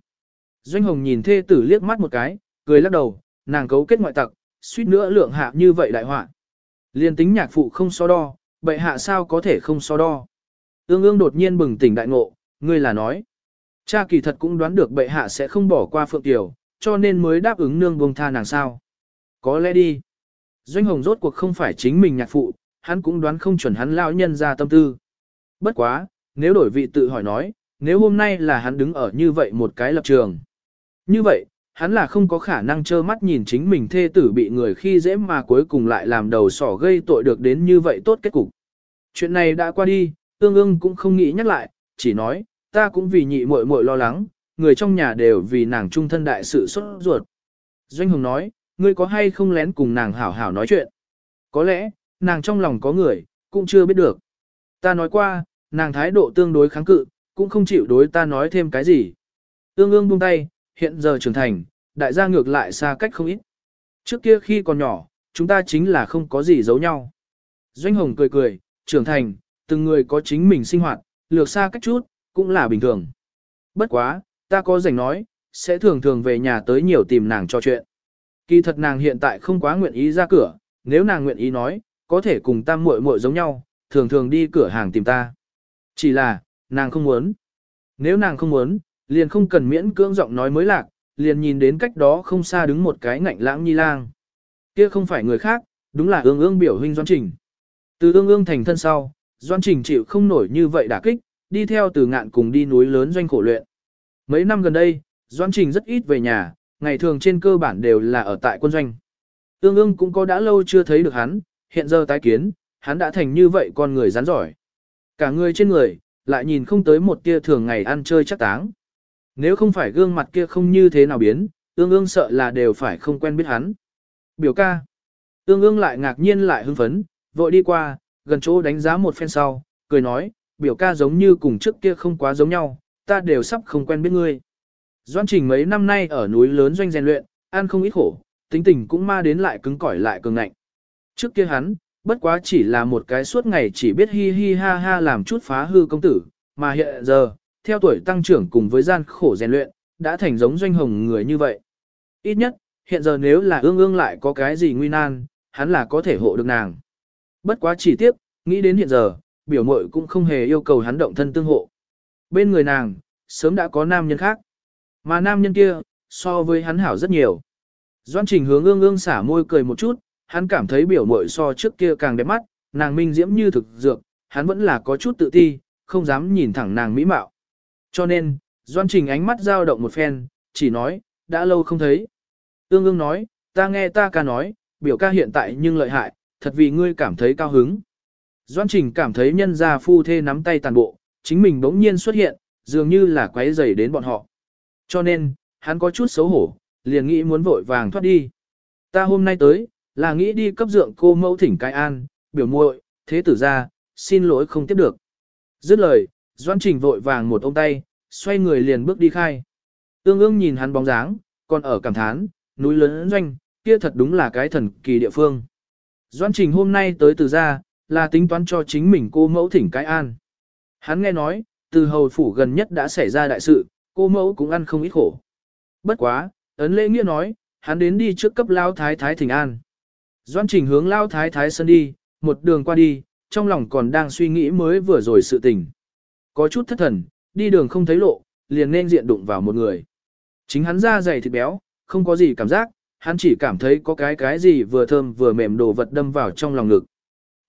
Doanh Hồng nhìn thê tử liếc mắt một cái, cười lắc đầu, nàng cấu kết ngoại tặc, suýt nữa lượng hạ như vậy đại họa. Liên tính nhạc phụ không so đo, bệ hạ sao có thể không so đo. Ương ương đột nhiên bừng tỉnh đại ngộ, ngươi là nói. Cha kỳ thật cũng đoán được bệ hạ sẽ không bỏ qua Phượng Tiểu, cho nên mới đáp ứng nương buông tha nàng sao. Có lẽ đi. Doanh Hồng rốt cuộc không phải chính mình nhạc phụ, hắn cũng đoán không chuẩn hắn lão nhân ra tâm tư. Bất quá, nếu đổi vị tự hỏi nói, nếu hôm nay là hắn đứng ở như vậy một cái lập trường. Như vậy, hắn là không có khả năng trơ mắt nhìn chính mình thê tử bị người khi dễ mà cuối cùng lại làm đầu sỏ gây tội được đến như vậy tốt kết cục. Chuyện này đã qua đi, tương ương cũng không nghĩ nhắc lại, chỉ nói, ta cũng vì nhị muội muội lo lắng, người trong nhà đều vì nàng trung thân đại sự xuất ruột. Doanh Hồng nói, ngươi có hay không lén cùng nàng hảo hảo nói chuyện? Có lẽ, nàng trong lòng có người, cũng chưa biết được. Ta nói qua, nàng thái độ tương đối kháng cự, cũng không chịu đối ta nói thêm cái gì. Tương ương buông tay, hiện giờ trưởng thành, đại gia ngược lại xa cách không ít. Trước kia khi còn nhỏ, chúng ta chính là không có gì giấu nhau. Doanh Hồng cười cười, trưởng thành, từng người có chính mình sinh hoạt, lược xa cách chút, cũng là bình thường. Bất quá, ta có rảnh nói, sẽ thường thường về nhà tới nhiều tìm nàng cho chuyện. Kỳ thật nàng hiện tại không quá nguyện ý ra cửa, nếu nàng nguyện ý nói, có thể cùng tam muội muội giống nhau, thường thường đi cửa hàng tìm ta. Chỉ là, nàng không muốn. Nếu nàng không muốn, liền không cần miễn cưỡng giọng nói mới lạc, liền nhìn đến cách đó không xa đứng một cái ngạnh lãng nhi lang. Kia không phải người khác, đúng là ương ương biểu huynh Doan Trình. Từ ương ương thành thân sau, Doan Trình chịu không nổi như vậy đả kích, đi theo từ ngạn cùng đi núi lớn doanh khổ luyện. Mấy năm gần đây, Doan Trình rất ít về nhà, ngày thường trên cơ bản đều là ở tại quân doanh. Ương ương cũng có đã lâu chưa thấy được hắn, hiện giờ tái kiến, hắn đã thành như vậy con người rắn giỏi. Cả người trên người, lại nhìn không tới một tia thường ngày ăn chơi chắc táng. Nếu không phải gương mặt kia không như thế nào biến, ương ương sợ là đều phải không quen biết hắn. Biểu ca. Ương ương lại ngạc nhiên lại hưng phấn, vội đi qua, gần chỗ đánh giá một phen sau, cười nói, biểu ca giống như cùng trước kia không quá giống nhau, ta đều sắp không quen biết ngươi. Doan trình mấy năm nay ở núi lớn doanh rèn luyện, ăn không ít khổ, tính tình cũng ma đến lại cứng cỏi lại cường ngạnh. Trước kia hắn, bất quá chỉ là một cái suốt ngày chỉ biết hi hi ha ha làm chút phá hư công tử, mà hiện giờ, theo tuổi tăng trưởng cùng với gian khổ rèn luyện, đã thành giống doanh hồng người như vậy. Ít nhất, hiện giờ nếu là ương ương lại có cái gì nguy nan, hắn là có thể hộ được nàng. Bất quá chỉ tiếp, nghĩ đến hiện giờ, biểu mội cũng không hề yêu cầu hắn động thân tương hộ. Bên người nàng, sớm đã có nam nhân khác. Mà nam nhân kia, so với hắn hảo rất nhiều. Doan trình hướng ương ương xả môi cười một chút, hắn cảm thấy biểu mội so trước kia càng đẹp mắt, nàng minh diễm như thực dược, hắn vẫn là có chút tự ti, không dám nhìn thẳng nàng mỹ mạo. Cho nên, Doan Trình ánh mắt dao động một phen, chỉ nói, đã lâu không thấy. Ương ương nói, ta nghe ta ca nói, biểu ca hiện tại nhưng lợi hại, thật vì ngươi cảm thấy cao hứng. Doan Trình cảm thấy nhân gia phu thê nắm tay tàn bộ, chính mình bỗng nhiên xuất hiện, dường như là quấy rầy đến bọn họ. Cho nên, hắn có chút xấu hổ, liền nghĩ muốn vội vàng thoát đi. Ta hôm nay tới, là nghĩ đi cấp dượng cô mẫu thỉnh cai an, biểu muội, thế tử ra, xin lỗi không tiếp được. Dứt lời, Doan Trình vội vàng một ông tay, xoay người liền bước đi khai. Tương ương nhìn hắn bóng dáng, còn ở cảm thán, núi lớn doanh, kia thật đúng là cái thần kỳ địa phương. Doan Trình hôm nay tới từ gia, là tính toán cho chính mình cô mẫu thỉnh cái an. Hắn nghe nói, từ hầu phủ gần nhất đã xảy ra đại sự, cô mẫu cũng ăn không ít khổ. Bất quá, ấn lễ nghĩa nói, hắn đến đi trước cấp lao thái thái thỉnh an. Doan Trình hướng lao thái thái sân đi, một đường qua đi, trong lòng còn đang suy nghĩ mới vừa rồi sự tình. Có chút thất thần, đi đường không thấy lộ, liền nên diện đụng vào một người. Chính hắn da dày thịt béo, không có gì cảm giác, hắn chỉ cảm thấy có cái cái gì vừa thơm vừa mềm đồ vật đâm vào trong lòng ngực.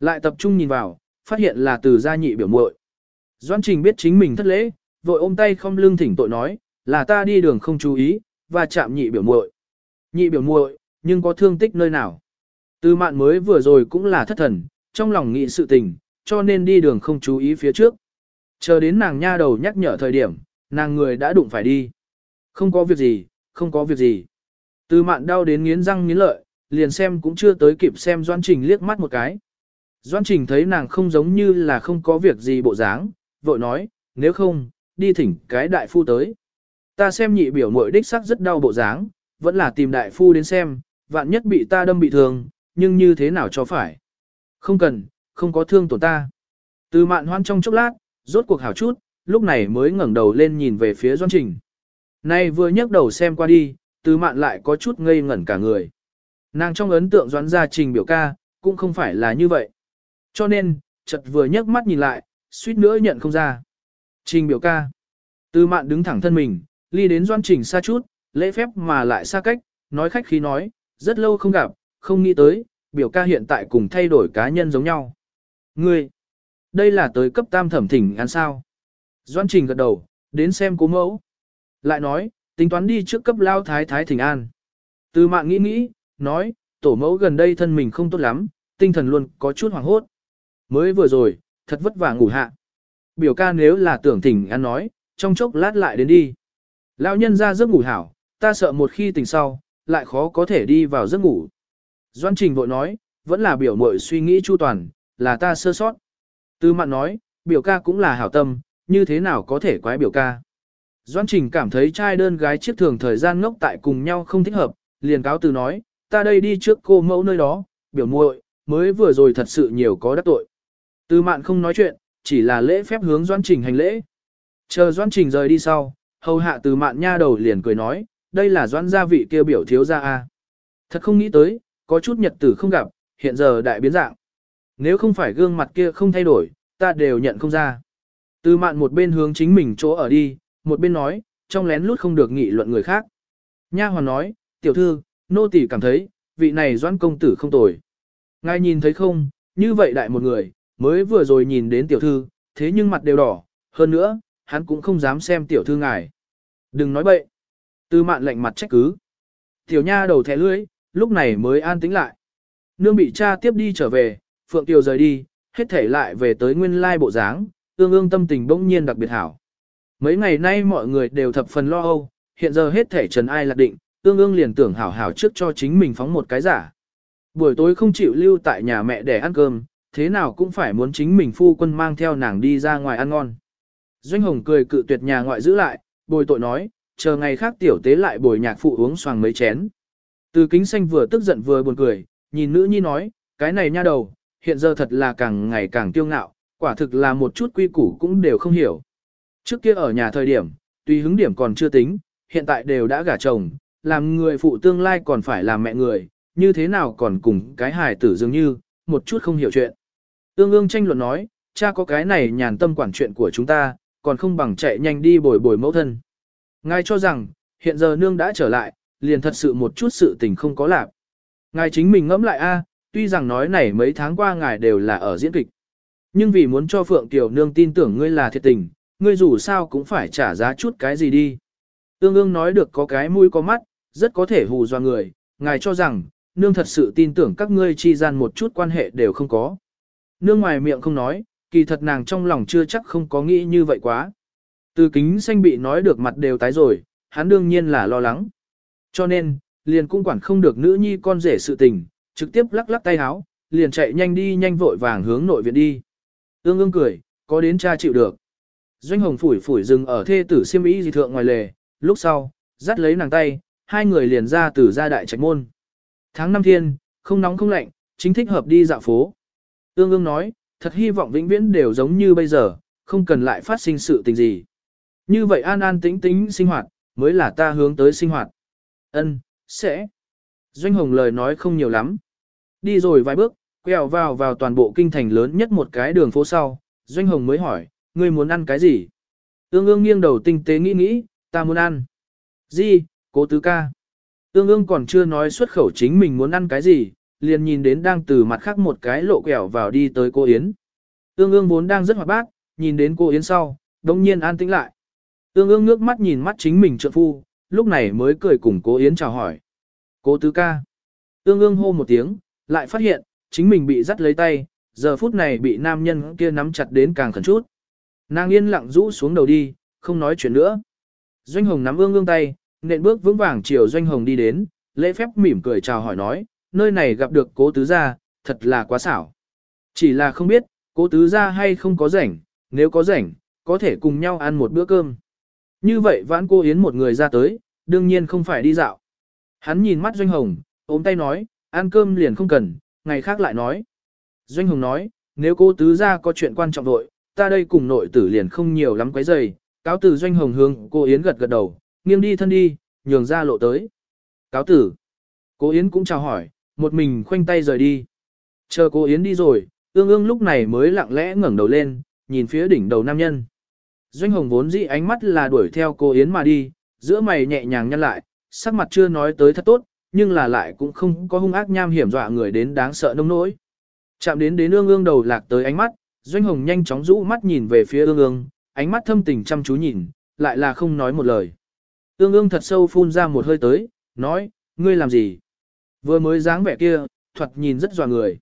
Lại tập trung nhìn vào, phát hiện là từ gia nhị biểu muội. Doan Trình biết chính mình thất lễ, vội ôm tay không lưng thỉnh tội nói, là ta đi đường không chú ý, và chạm nhị biểu muội. Nhị biểu muội, nhưng có thương tích nơi nào? Từ mạn mới vừa rồi cũng là thất thần, trong lòng nghĩ sự tình, cho nên đi đường không chú ý phía trước. Chờ đến nàng nha đầu nhắc nhở thời điểm, nàng người đã đụng phải đi. Không có việc gì, không có việc gì. Từ mạn đau đến nghiến răng nghiến lợi, liền xem cũng chưa tới kịp xem Doan Trình liếc mắt một cái. Doan Trình thấy nàng không giống như là không có việc gì bộ dáng, vội nói, nếu không, đi thỉnh cái đại phu tới. Ta xem nhị biểu muội đích sắc rất đau bộ dáng, vẫn là tìm đại phu đến xem, vạn nhất bị ta đâm bị thương, nhưng như thế nào cho phải. Không cần, không có thương tổn ta. Từ mạn hoan trong chốc lát, rốt cuộc hảo chút, lúc này mới ngẩng đầu lên nhìn về phía Doan Trình. Nay vừa nhấc đầu xem qua đi, từ mạn lại có chút ngây ngẩn cả người. Nàng trong ấn tượng doãn gia trình biểu ca, cũng không phải là như vậy. Cho nên, chợt vừa nhấc mắt nhìn lại, suýt nữa nhận không ra. Trình biểu ca. Từ mạn đứng thẳng thân mình, ly đến doan trình xa chút, lễ phép mà lại xa cách, nói khách khí nói, rất lâu không gặp, không nghĩ tới, biểu ca hiện tại cùng thay đổi cá nhân giống nhau. Ngươi, đây là tới cấp tam thẩm thỉnh ăn sao. Doan trình gật đầu, đến xem cố mẫu. Lại nói, tính toán đi trước cấp lao thái thái thỉnh an. Từ mạng nghĩ nghĩ, nói, tổ mẫu gần đây thân mình không tốt lắm, tinh thần luôn có chút hoảng hốt. Mới vừa rồi, thật vất vả ngủ hạ. Biểu ca nếu là tưởng thỉnh an nói, trong chốc lát lại đến đi. Lão nhân ra giấc ngủ hảo, ta sợ một khi tỉnh sau, lại khó có thể đi vào giấc ngủ. Doan Trình vội nói, vẫn là biểu mội suy nghĩ chu toàn, là ta sơ sót. Tư mạn nói, biểu ca cũng là hảo tâm, như thế nào có thể quái biểu ca. Doan Trình cảm thấy trai đơn gái chiếc thường thời gian ngốc tại cùng nhau không thích hợp, liền cáo từ nói, ta đây đi trước cô mẫu nơi đó, biểu muội mới vừa rồi thật sự nhiều có đắc tội. Tư mạn không nói chuyện, chỉ là lễ phép hướng Doan Trình hành lễ. Chờ Doan Trình rời đi sau, hầu hạ từ mạn nha đầu liền cười nói, đây là Doan gia vị kia biểu thiếu gia a. Thật không nghĩ tới, có chút nhật tử không gặp, hiện giờ đại biến dạng. Nếu không phải gương mặt kia không thay đổi, ta đều nhận không ra. Từ mạn một bên hướng chính mình chỗ ở đi, một bên nói, trong lén lút không được nghị luận người khác. Nha hoàn nói, tiểu thư, nô tỳ cảm thấy, vị này doãn công tử không tồi. Ngài nhìn thấy không, như vậy đại một người, mới vừa rồi nhìn đến tiểu thư, thế nhưng mặt đều đỏ, hơn nữa, hắn cũng không dám xem tiểu thư ngài. Đừng nói bậy. Tư mạn lạnh mặt trách cứ. Tiểu nha đầu thẻ lưỡi, lúc này mới an tĩnh lại. Nương bị cha tiếp đi trở về, Phượng Tiểu rời đi, hết thể lại về tới nguyên lai bộ dáng, ương ương tâm tình bỗng nhiên đặc biệt hảo. Mấy ngày nay mọi người đều thập phần lo âu, hiện giờ hết thể trần ai lạc định, ương ương liền tưởng hảo hảo trước cho chính mình phóng một cái giả. Buổi tối không chịu lưu tại nhà mẹ để ăn cơm, thế nào cũng phải muốn chính mình phu quân mang theo nàng đi ra ngoài ăn ngon. Doanh Hồng cười cự tuyệt nhà ngoại giữ lại, bồi tội nói, chờ ngày khác tiểu tế lại bồi nhạc phụ uống xoàng mấy chén. Từ kính xanh vừa tức giận vừa buồn cười, nhìn nữ nhi nói, cái này nha đầu, hiện giờ thật là càng ngày càng tiêu ngạo, quả thực là một chút quy củ cũng đều không hiểu. Trước kia ở nhà thời điểm, tuy hứng điểm còn chưa tính, hiện tại đều đã gả chồng, làm người phụ tương lai còn phải làm mẹ người, như thế nào còn cùng cái hài tử dường như, một chút không hiểu chuyện. Tương ương tranh luận nói, cha có cái này nhàn tâm quản chuyện của chúng ta, còn không bằng chạy nhanh đi bồi bồi mẫu thân. Ngài cho rằng, hiện giờ nương đã trở lại, liền thật sự một chút sự tình không có lạc. Ngài chính mình ngẫm lại a, tuy rằng nói này mấy tháng qua ngài đều là ở diễn kịch. Nhưng vì muốn cho Phượng Tiểu Nương tin tưởng ngươi là thiệt tình, ngươi dù sao cũng phải trả giá chút cái gì đi. Tương ương nói được có cái mũi có mắt, rất có thể hù dọa người, ngài cho rằng, nương thật sự tin tưởng các ngươi chi gian một chút quan hệ đều không có. Nương ngoài miệng không nói, kỳ thật nàng trong lòng chưa chắc không có nghĩ như vậy quá. Từ kính xanh bị nói được mặt đều tái rồi, hắn đương nhiên là lo lắng. Cho nên, liền cũng quản không được nữ nhi con rể sự tình, trực tiếp lắc lắc tay háo, liền chạy nhanh đi nhanh vội vàng hướng nội viện đi. Ương ương cười, có đến cha chịu được. Doanh hồng phủi phủi dừng ở thê tử siêm ý dị thượng ngoài lề, lúc sau, dắt lấy nàng tay, hai người liền ra từ gia đại trạch môn. Tháng năm thiên, không nóng không lạnh, chính thích hợp đi dạo phố. Ương ương nói, thật hy vọng vĩnh viễn đều giống như bây giờ, không cần lại phát sinh sự tình gì. Như vậy an an tĩnh tĩnh sinh hoạt, mới là ta hướng tới sinh hoạt. Ân, sẽ. Doanh Hồng lời nói không nhiều lắm. Đi rồi vài bước, quẹo vào vào toàn bộ kinh thành lớn nhất một cái đường phố sau, Doanh Hồng mới hỏi, ngươi muốn ăn cái gì? Ương ương nghiêng đầu tinh tế nghĩ nghĩ, ta muốn ăn. Gì, cố tứ ca. Ương ương còn chưa nói xuất khẩu chính mình muốn ăn cái gì, liền nhìn đến đang từ mặt khác một cái lộ quẹo vào đi tới cô Yến. Ương ương vốn đang rất hoạt bát, nhìn đến cô Yến sau, đồng nhiên an tĩnh lại. Ương ương ngước mắt nhìn mắt chính mình trợ phu, lúc này mới cười cùng cô Yến chào hỏi. Cố tứ ca. Ương ương hô một tiếng, lại phát hiện, chính mình bị dắt lấy tay, giờ phút này bị nam nhân kia nắm chặt đến càng khẩn chút. Nàng yên lặng rũ xuống đầu đi, không nói chuyện nữa. Doanh hồng nắm ương ương tay, nện bước vững vàng chiều doanh hồng đi đến, lễ phép mỉm cười chào hỏi nói, nơi này gặp được cố tứ gia, thật là quá xảo. Chỉ là không biết, cố tứ gia hay không có rảnh, nếu có rảnh, có thể cùng nhau ăn một bữa cơm. Như vậy vãn cô Yến một người ra tới, đương nhiên không phải đi dạo. Hắn nhìn mắt Doanh Hồng, ôm tay nói, ăn cơm liền không cần, ngày khác lại nói. Doanh Hồng nói, nếu cô tứ gia có chuyện quan trọng đội, ta đây cùng nội tử liền không nhiều lắm quấy giày. Cáo tử Doanh Hồng hướng cô Yến gật gật đầu, nghiêng đi thân đi, nhường ra lộ tới. Cáo tử. Cô Yến cũng chào hỏi, một mình khoanh tay rời đi. Chờ cô Yến đi rồi, ương ương lúc này mới lặng lẽ ngẩng đầu lên, nhìn phía đỉnh đầu nam nhân. Doanh Hồng vốn dĩ ánh mắt là đuổi theo cô Yến mà đi, giữa mày nhẹ nhàng nhăn lại, sắc mặt chưa nói tới thật tốt, nhưng là lại cũng không có hung ác nham hiểm dọa người đến đáng sợ nông nỗi. Chạm đến đến ương ương đầu lạc tới ánh mắt, Doanh Hồng nhanh chóng rũ mắt nhìn về phía ương ương, ánh mắt thâm tình chăm chú nhìn, lại là không nói một lời. Ương ương thật sâu phun ra một hơi tới, nói, ngươi làm gì? Vừa mới dáng vẻ kia, thuật nhìn rất dọa người.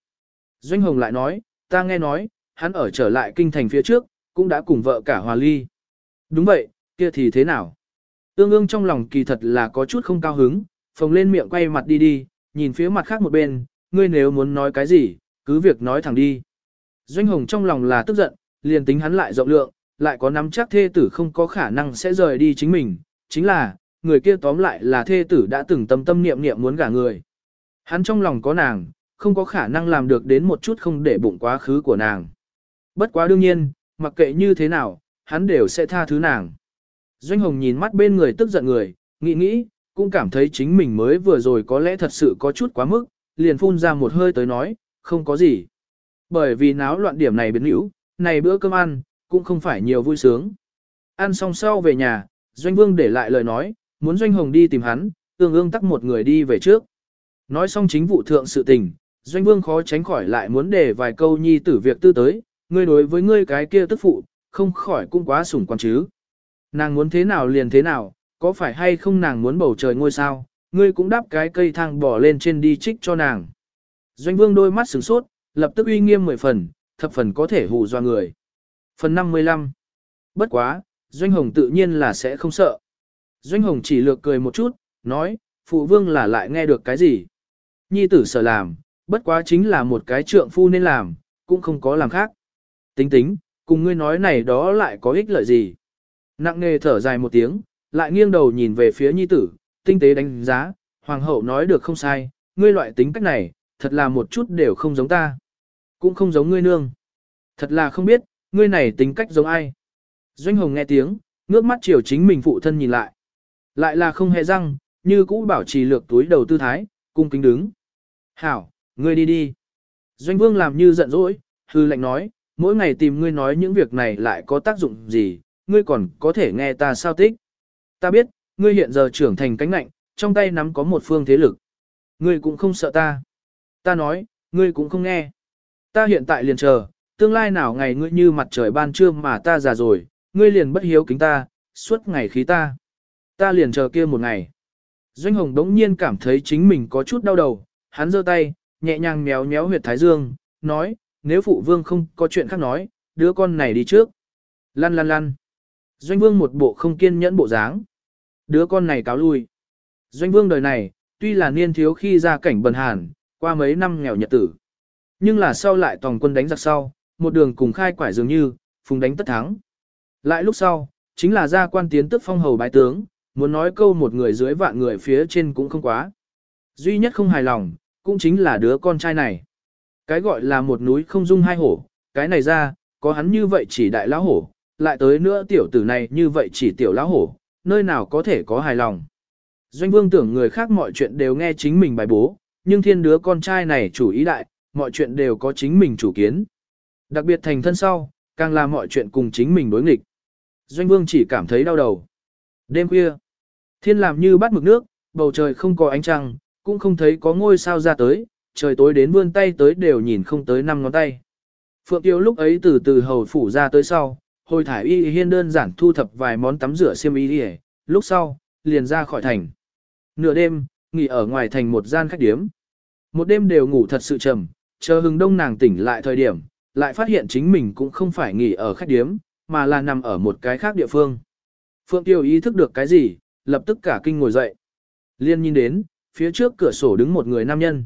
Doanh Hồng lại nói, ta nghe nói, hắn ở trở lại kinh thành phía trước, cũng đã cùng vợ cả hòa ly. Đúng vậy, kia thì thế nào? Ương ương trong lòng kỳ thật là có chút không cao hứng, phồng lên miệng quay mặt đi đi, nhìn phía mặt khác một bên, ngươi nếu muốn nói cái gì, cứ việc nói thẳng đi. Doanh Hồng trong lòng là tức giận, liền tính hắn lại rộng lượng, lại có nắm chắc thê tử không có khả năng sẽ rời đi chính mình, chính là, người kia tóm lại là thê tử đã từng tâm tâm niệm niệm muốn gả người. Hắn trong lòng có nàng, không có khả năng làm được đến một chút không để bụng quá khứ của nàng. Bất quá đương nhiên, mặc kệ như thế nào, hắn đều sẽ tha thứ nàng. Doanh Hồng nhìn mắt bên người tức giận người, nghĩ nghĩ, cũng cảm thấy chính mình mới vừa rồi có lẽ thật sự có chút quá mức, liền phun ra một hơi tới nói, không có gì. Bởi vì náo loạn điểm này biến hữu, này bữa cơm ăn, cũng không phải nhiều vui sướng. Ăn xong sau về nhà, Doanh Vương để lại lời nói, muốn Doanh Hồng đi tìm hắn, tương ương tắc một người đi về trước. Nói xong chính vụ thượng sự tình, Doanh Vương khó tránh khỏi lại muốn để vài câu nhi tử việc tư tới, ngươi đối với ngươi cái kia tức phụ, không khỏi cũng quá sủng quan chứ. Nàng muốn thế nào liền thế nào, có phải hay không nàng muốn bầu trời ngôi sao, ngươi cũng đáp cái cây thang bỏ lên trên đi trích cho nàng. Doanh vương đôi mắt sửng sốt, lập tức uy nghiêm mười phần, thập phần có thể hù do người. Phần 55 Bất quá, Doanh Hồng tự nhiên là sẽ không sợ. Doanh Hồng chỉ lược cười một chút, nói, phụ vương là lại nghe được cái gì. Nhi tử sợ làm, bất quá chính là một cái trượng phu nên làm, cũng không có làm khác. Tính tính, cùng ngươi nói này đó lại có ích lợi gì. Nặng nề thở dài một tiếng, lại nghiêng đầu nhìn về phía nhi tử, tinh tế đánh giá, hoàng hậu nói được không sai, ngươi loại tính cách này, thật là một chút đều không giống ta. Cũng không giống ngươi nương. Thật là không biết, ngươi này tính cách giống ai. Doanh hồng nghe tiếng, ngước mắt chiều chính mình phụ thân nhìn lại. Lại là không hề răng, như cũ bảo trì lược túi đầu tư thái, cung kính đứng. Hảo, ngươi đi đi. Doanh vương làm như giận dỗi, hư lệnh nói, mỗi ngày tìm ngươi nói những việc này lại có tác dụng gì, ngươi còn có thể nghe ta sao tích. Ta biết, ngươi hiện giờ trưởng thành cánh nạnh, trong tay nắm có một phương thế lực. Ngươi cũng không sợ ta. Ta nói, ngươi cũng không nghe. Ta hiện tại liền chờ, tương lai nào ngày ngươi như mặt trời ban trưa mà ta già rồi, ngươi liền bất hiếu kính ta, suốt ngày khí ta. Ta liền chờ kia một ngày. Doanh Hồng đống nhiên cảm thấy chính mình có chút đau đầu, hắn giơ tay, nhẹ nhàng méo méo huyệt thái dương, nói, nếu phụ vương không có chuyện khác nói, đứa con này đi trước. Lăn lăn lăn. Doanh vương một bộ không kiên nhẫn bộ dáng. Đứa con này cáo lui. Doanh vương đời này, tuy là niên thiếu khi ra cảnh bần hàn, qua mấy năm nghèo nhật tử. Nhưng là sau lại toàn quân đánh giặc sau, một đường cùng khai quải dường như, phùng đánh tất thắng. Lại lúc sau, chính là ra quan tiến tức phong hầu bái tướng, muốn nói câu một người dưới vạn người phía trên cũng không quá. Duy nhất không hài lòng, cũng chính là đứa con trai này. Cái gọi là một núi không dung hai hổ, cái này ra, có hắn như vậy chỉ đại lão hổ, lại tới nữa tiểu tử này như vậy chỉ tiểu lão hổ, nơi nào có thể có hài lòng. Doanh vương tưởng người khác mọi chuyện đều nghe chính mình bài bố, nhưng thiên đứa con trai này chủ ý đại, mọi chuyện đều có chính mình chủ kiến. Đặc biệt thành thân sau, càng làm mọi chuyện cùng chính mình đối nghịch. Doanh vương chỉ cảm thấy đau đầu. Đêm khuya, thiên làm như bắt mực nước, bầu trời không có ánh trăng, cũng không thấy có ngôi sao ra tới, trời tối đến vươn tay tới đều nhìn không tới năm ngón tay. Phượng Tiêu lúc ấy từ từ hầu phủ ra tới sau, hồi thải y hiên đơn giản thu thập vài món tắm rửa xiêm y đi lúc sau, liền ra khỏi thành. Nửa đêm, nghỉ ở ngoài thành một gian khách điếm. Một đêm đều ngủ thật sự trầm, chờ hừng đông nàng tỉnh lại thời điểm, lại phát hiện chính mình cũng không phải nghỉ ở khách điếm, mà là nằm ở một cái khác địa phương. Phượng Tiêu ý thức được cái gì, lập tức cả kinh ngồi dậy. Liên nhìn đến, phía trước cửa sổ đứng một người nam nhân.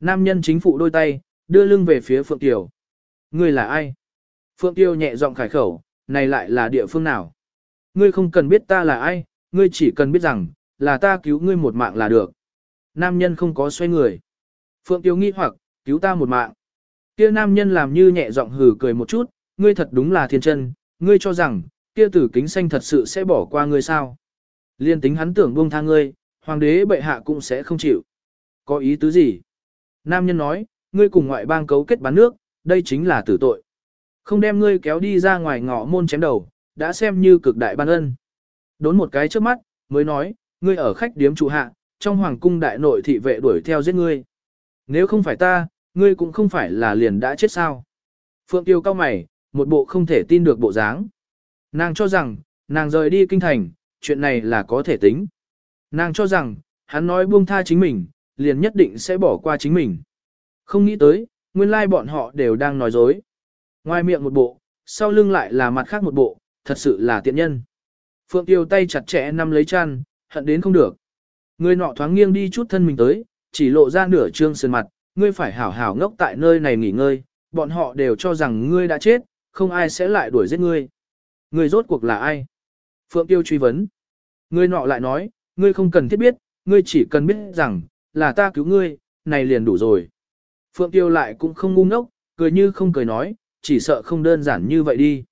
Nam nhân chính phụ đôi tay, đưa lưng về phía Phượng Tiêu. Người là ai? Phượng Tiêu nhẹ giọng khải khẩu, này lại là địa phương nào. Ngươi không cần biết ta là ai, ngươi chỉ cần biết rằng, là ta cứu ngươi một mạng là được. Nam nhân không có xoay người. Phượng Tiêu nghi hoặc, cứu ta một mạng. Kia nam nhân làm như nhẹ giọng hừ cười một chút, ngươi thật đúng là thiên chân, ngươi cho rằng, kia tử kính xanh thật sự sẽ bỏ qua ngươi sao. Liên tính hắn tưởng buông tha ngươi, hoàng đế bệ hạ cũng sẽ không chịu. Có ý tứ gì? Nam nhân nói, ngươi cùng ngoại bang cấu kết bán nước, đây chính là tử tội. Không đem ngươi kéo đi ra ngoài ngõ môn chém đầu, đã xem như cực đại ban ân. Đốn một cái trước mắt, mới nói, ngươi ở khách điếm trụ hạ, trong hoàng cung đại nội thị vệ đuổi theo giết ngươi. Nếu không phải ta, ngươi cũng không phải là liền đã chết sao. Phượng Tiêu cao mày, một bộ không thể tin được bộ dáng. Nàng cho rằng, nàng rời đi kinh thành, chuyện này là có thể tính. Nàng cho rằng, hắn nói buông tha chính mình, liền nhất định sẽ bỏ qua chính mình. Không nghĩ tới, nguyên lai bọn họ đều đang nói dối. Ngoài miệng một bộ, sau lưng lại là mặt khác một bộ, thật sự là tiện nhân. Phượng Tiêu tay chặt chẽ nắm lấy chăn, hận đến không được. Người nọ thoáng nghiêng đi chút thân mình tới, chỉ lộ ra nửa trương sơn mặt, ngươi phải hảo hảo ngốc tại nơi này nghỉ ngơi, bọn họ đều cho rằng ngươi đã chết, không ai sẽ lại đuổi giết ngươi. Ngươi rốt cuộc là ai? Phượng Tiêu truy vấn. Ngươi nọ lại nói, ngươi không cần thiết biết, ngươi chỉ cần biết rằng, là ta cứu ngươi, này liền đủ rồi. Phượng Tiêu lại cũng không ngu ngốc, cười như không cười nói, chỉ sợ không đơn giản như vậy đi.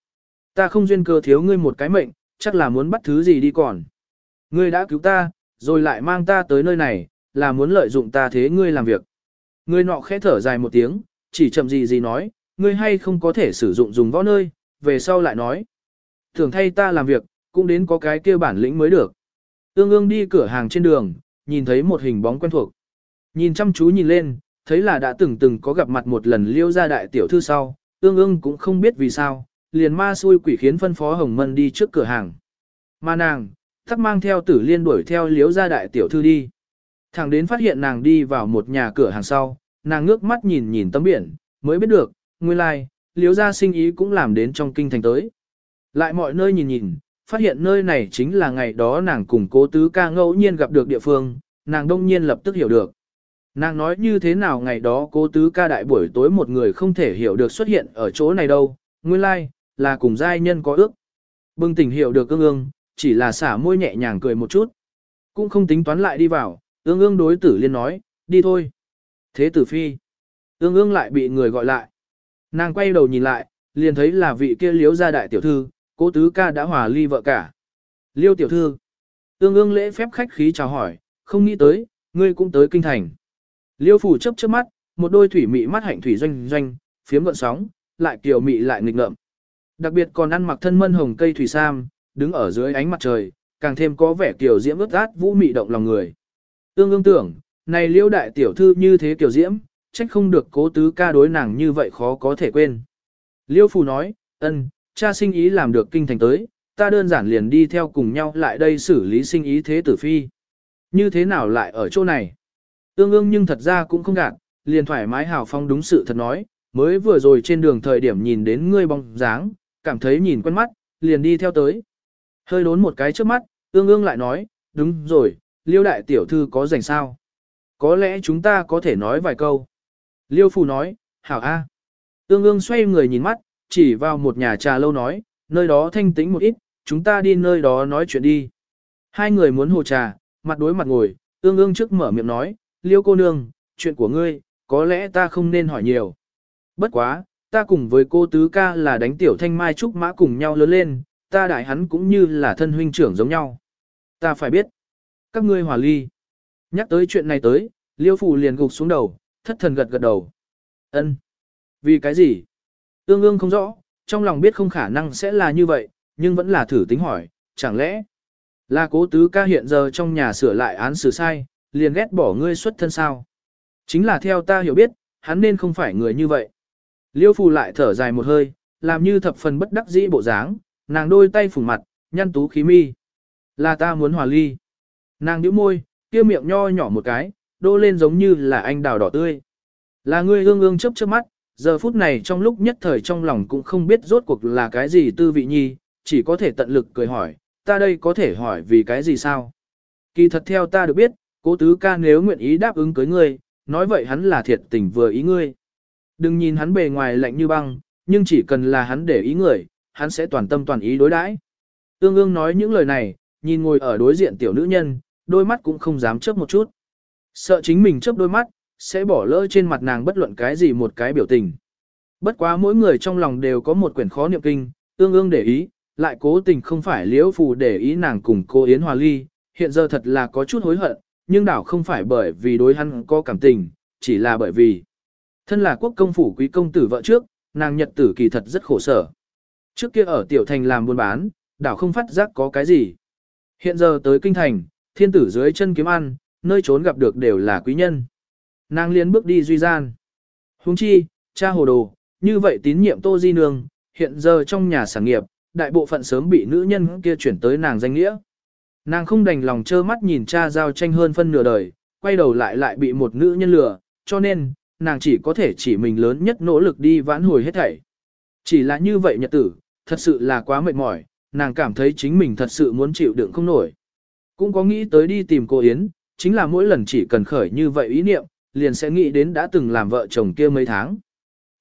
Ta không duyên cơ thiếu ngươi một cái mệnh, chắc là muốn bắt thứ gì đi còn. Ngươi đã cứu ta, rồi lại mang ta tới nơi này, là muốn lợi dụng ta thế ngươi làm việc. Ngươi nọ khẽ thở dài một tiếng, chỉ chậm gì gì nói, ngươi hay không có thể sử dụng dùng võ nơi, về sau lại nói. Thường thay ta làm việc, cũng đến có cái kia bản lĩnh mới được. Tương ương đi cửa hàng trên đường, nhìn thấy một hình bóng quen thuộc. Nhìn chăm chú nhìn lên, thấy là đã từng từng có gặp mặt một lần liêu ra đại tiểu thư sau, tương ương cũng không biết vì sao, liền ma xui quỷ khiến phân phó Hồng Mân đi trước cửa hàng. Mà nàng, thắc mang theo tử liên đuổi theo liếu ra đại tiểu thư đi. Thẳng đến phát hiện nàng đi vào một nhà cửa hàng sau, nàng ngước mắt nhìn nhìn tấm biển, mới biết được, nguyên lai, like, liếu ra sinh ý cũng làm đến trong kinh thành tới. Lại mọi nơi nhìn nhìn, phát hiện nơi này chính là ngày đó nàng cùng cố tứ ca ngẫu nhiên gặp được địa phương, nàng đông nhiên lập tức hiểu được. Nàng nói như thế nào ngày đó cố tứ ca đại buổi tối một người không thể hiểu được xuất hiện ở chỗ này đâu, nguyên lai, like, là cùng giai nhân có ước. bưng tỉnh hiểu được ương ương, chỉ là xả môi nhẹ nhàng cười một chút. Cũng không tính toán lại đi vào, ương ương đối tử liên nói, đi thôi. Thế tử phi. Ương ương lại bị người gọi lại. Nàng quay đầu nhìn lại, liền thấy là vị kia liếu gia đại tiểu thư, cố tứ ca đã hòa ly vợ cả. Liêu tiểu thư. Ương ương lễ phép khách khí chào hỏi, không nghĩ tới, ngươi cũng tới kinh thành. Liêu phủ chấp trước mắt, một đôi thủy mị mắt hạnh thủy doanh doanh, phiếm gợn sóng, lại kiều mị lại nghịch ngợm. Đặc biệt còn ăn mặc thân mân hồng cây thủy sam, đứng ở dưới ánh mặt trời, càng thêm có vẻ kiều diễm ướt át vũ mị động lòng người. Tương ương tưởng, này liễu đại tiểu thư như thế kiều diễm, trách không được cố tứ ca đối nàng như vậy khó có thể quên. Liêu phù nói, ân, cha sinh ý làm được kinh thành tới, ta đơn giản liền đi theo cùng nhau lại đây xử lý sinh ý thế tử phi. Như thế nào lại ở chỗ này? Tương ương nhưng thật ra cũng không gạt, liền thoải mái hào phong đúng sự thật nói, mới vừa rồi trên đường thời điểm nhìn đến ngươi bóng dáng, cảm thấy nhìn quen mắt, liền đi theo tới. Hơi đốn một cái trước mắt, ương ương lại nói, đúng rồi, liêu đại tiểu thư có rảnh sao? Có lẽ chúng ta có thể nói vài câu. Liêu phù nói, hảo a. tương ương xoay người nhìn mắt, chỉ vào một nhà trà lâu nói, nơi đó thanh tĩnh một ít, chúng ta đi nơi đó nói chuyện đi. Hai người muốn hồ trà, mặt đối mặt ngồi, tương ương trước mở miệng nói, liêu cô nương, chuyện của ngươi, có lẽ ta không nên hỏi nhiều. Bất quá, ta cùng với cô tứ ca là đánh tiểu thanh mai trúc mã cùng nhau lớn lên, ta đại hắn cũng như là thân huynh trưởng giống nhau. Ta phải biết, các ngươi hòa ly. Nhắc tới chuyện này tới, liêu phủ liền gục xuống đầu, thất thần gật gật đầu. ân Vì cái gì? Tương ương không rõ, trong lòng biết không khả năng sẽ là như vậy, nhưng vẫn là thử tính hỏi, chẳng lẽ là cố tứ ca hiện giờ trong nhà sửa lại án xử sai, liền ghét bỏ ngươi xuất thân sao? Chính là theo ta hiểu biết, hắn nên không phải người như vậy. Liêu phù lại thở dài một hơi, làm như thập phần bất đắc dĩ bộ dáng, nàng đôi tay phủ mặt, nhăn tú khí mi. Là ta muốn hòa ly. Nàng nhíu môi, kia miệng nho nhỏ một cái, đô lên giống như là anh đào đỏ tươi. Là ngươi ương ương chớp chớp mắt, giờ phút này trong lúc nhất thời trong lòng cũng không biết rốt cuộc là cái gì tư vị nhi, chỉ có thể tận lực cười hỏi, ta đây có thể hỏi vì cái gì sao? Kỳ thật theo ta được biết, cố tứ ca nếu nguyện ý đáp ứng cưới ngươi, nói vậy hắn là thiệt tình vừa ý ngươi. Đừng nhìn hắn bề ngoài lạnh như băng, nhưng chỉ cần là hắn để ý người, hắn sẽ toàn tâm toàn ý đối đãi. Ương ương nói những lời này, nhìn ngồi ở đối diện tiểu nữ nhân, đôi mắt cũng không dám chớp một chút. Sợ chính mình chớp đôi mắt, sẽ bỏ lỡ trên mặt nàng bất luận cái gì một cái biểu tình. Bất quá mỗi người trong lòng đều có một quyển khó niệm kinh, ương ương để ý, lại cố tình không phải liễu phù để ý nàng cùng cô Yến Hòa Ly, hiện giờ thật là có chút hối hận, nhưng đảo không phải bởi vì đối hắn có cảm tình, chỉ là bởi vì thân là quốc công phủ quý công tử vợ trước, nàng nhật tử kỳ thật rất khổ sở. Trước kia ở tiểu thành làm buôn bán, đảo không phát giác có cái gì. Hiện giờ tới kinh thành, thiên tử dưới chân kiếm ăn, nơi trốn gặp được đều là quý nhân. Nàng liên bước đi duy gian. Huống chi, cha hồ đồ, như vậy tín nhiệm Tô Di Nương, hiện giờ trong nhà sản nghiệp, đại bộ phận sớm bị nữ nhân kia chuyển tới nàng danh nghĩa. Nàng không đành lòng trơ mắt nhìn cha giao tranh hơn phân nửa đời, quay đầu lại lại bị một nữ nhân lừa, cho nên, nàng chỉ có thể chỉ mình lớn nhất nỗ lực đi vãn hồi hết thảy. Chỉ là như vậy nhật tử, thật sự là quá mệt mỏi, nàng cảm thấy chính mình thật sự muốn chịu đựng không nổi. Cũng có nghĩ tới đi tìm cô Yến, chính là mỗi lần chỉ cần khởi như vậy ý niệm, liền sẽ nghĩ đến đã từng làm vợ chồng kia mấy tháng.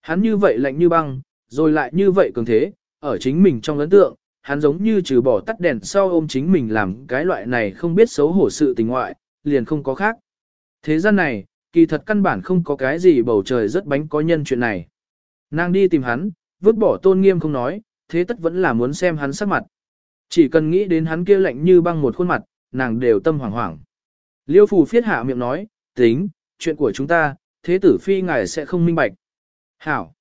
Hắn như vậy lạnh như băng, rồi lại như vậy cường thế, ở chính mình trong ấn tượng, hắn giống như trừ bỏ tắt đèn sau ôm chính mình làm cái loại này không biết xấu hổ sự tình ngoại, liền không có khác. Thế gian này, kỳ thật căn bản không có cái gì bầu trời rất bánh có nhân chuyện này. Nàng đi tìm hắn, vứt bỏ tôn nghiêm không nói, thế tất vẫn là muốn xem hắn sắc mặt. Chỉ cần nghĩ đến hắn kia lạnh như băng một khuôn mặt, nàng đều tâm hoảng hoảng. Liêu phù phiết hạ miệng nói, tính, chuyện của chúng ta, thế tử phi ngài sẽ không minh bạch. Hảo.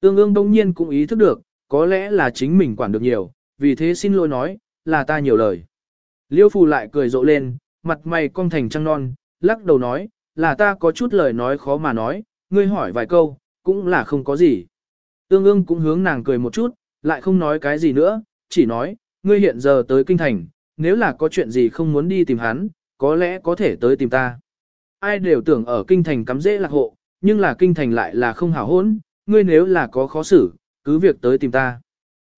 Tương ương đông nhiên cũng ý thức được, có lẽ là chính mình quản được nhiều, vì thế xin lỗi nói, là ta nhiều lời. Liêu phù lại cười rộ lên, mặt mày cong thành trăng non, lắc đầu nói, là ta có chút lời nói khó mà nói, ngươi hỏi vài câu, cũng là không có gì. Tương ương cũng hướng nàng cười một chút, lại không nói cái gì nữa, chỉ nói, ngươi hiện giờ tới kinh thành, nếu là có chuyện gì không muốn đi tìm hắn, có lẽ có thể tới tìm ta. Ai đều tưởng ở kinh thành cắm dễ lạc hộ, nhưng là kinh thành lại là không hảo hỗn, ngươi nếu là có khó xử, cứ việc tới tìm ta.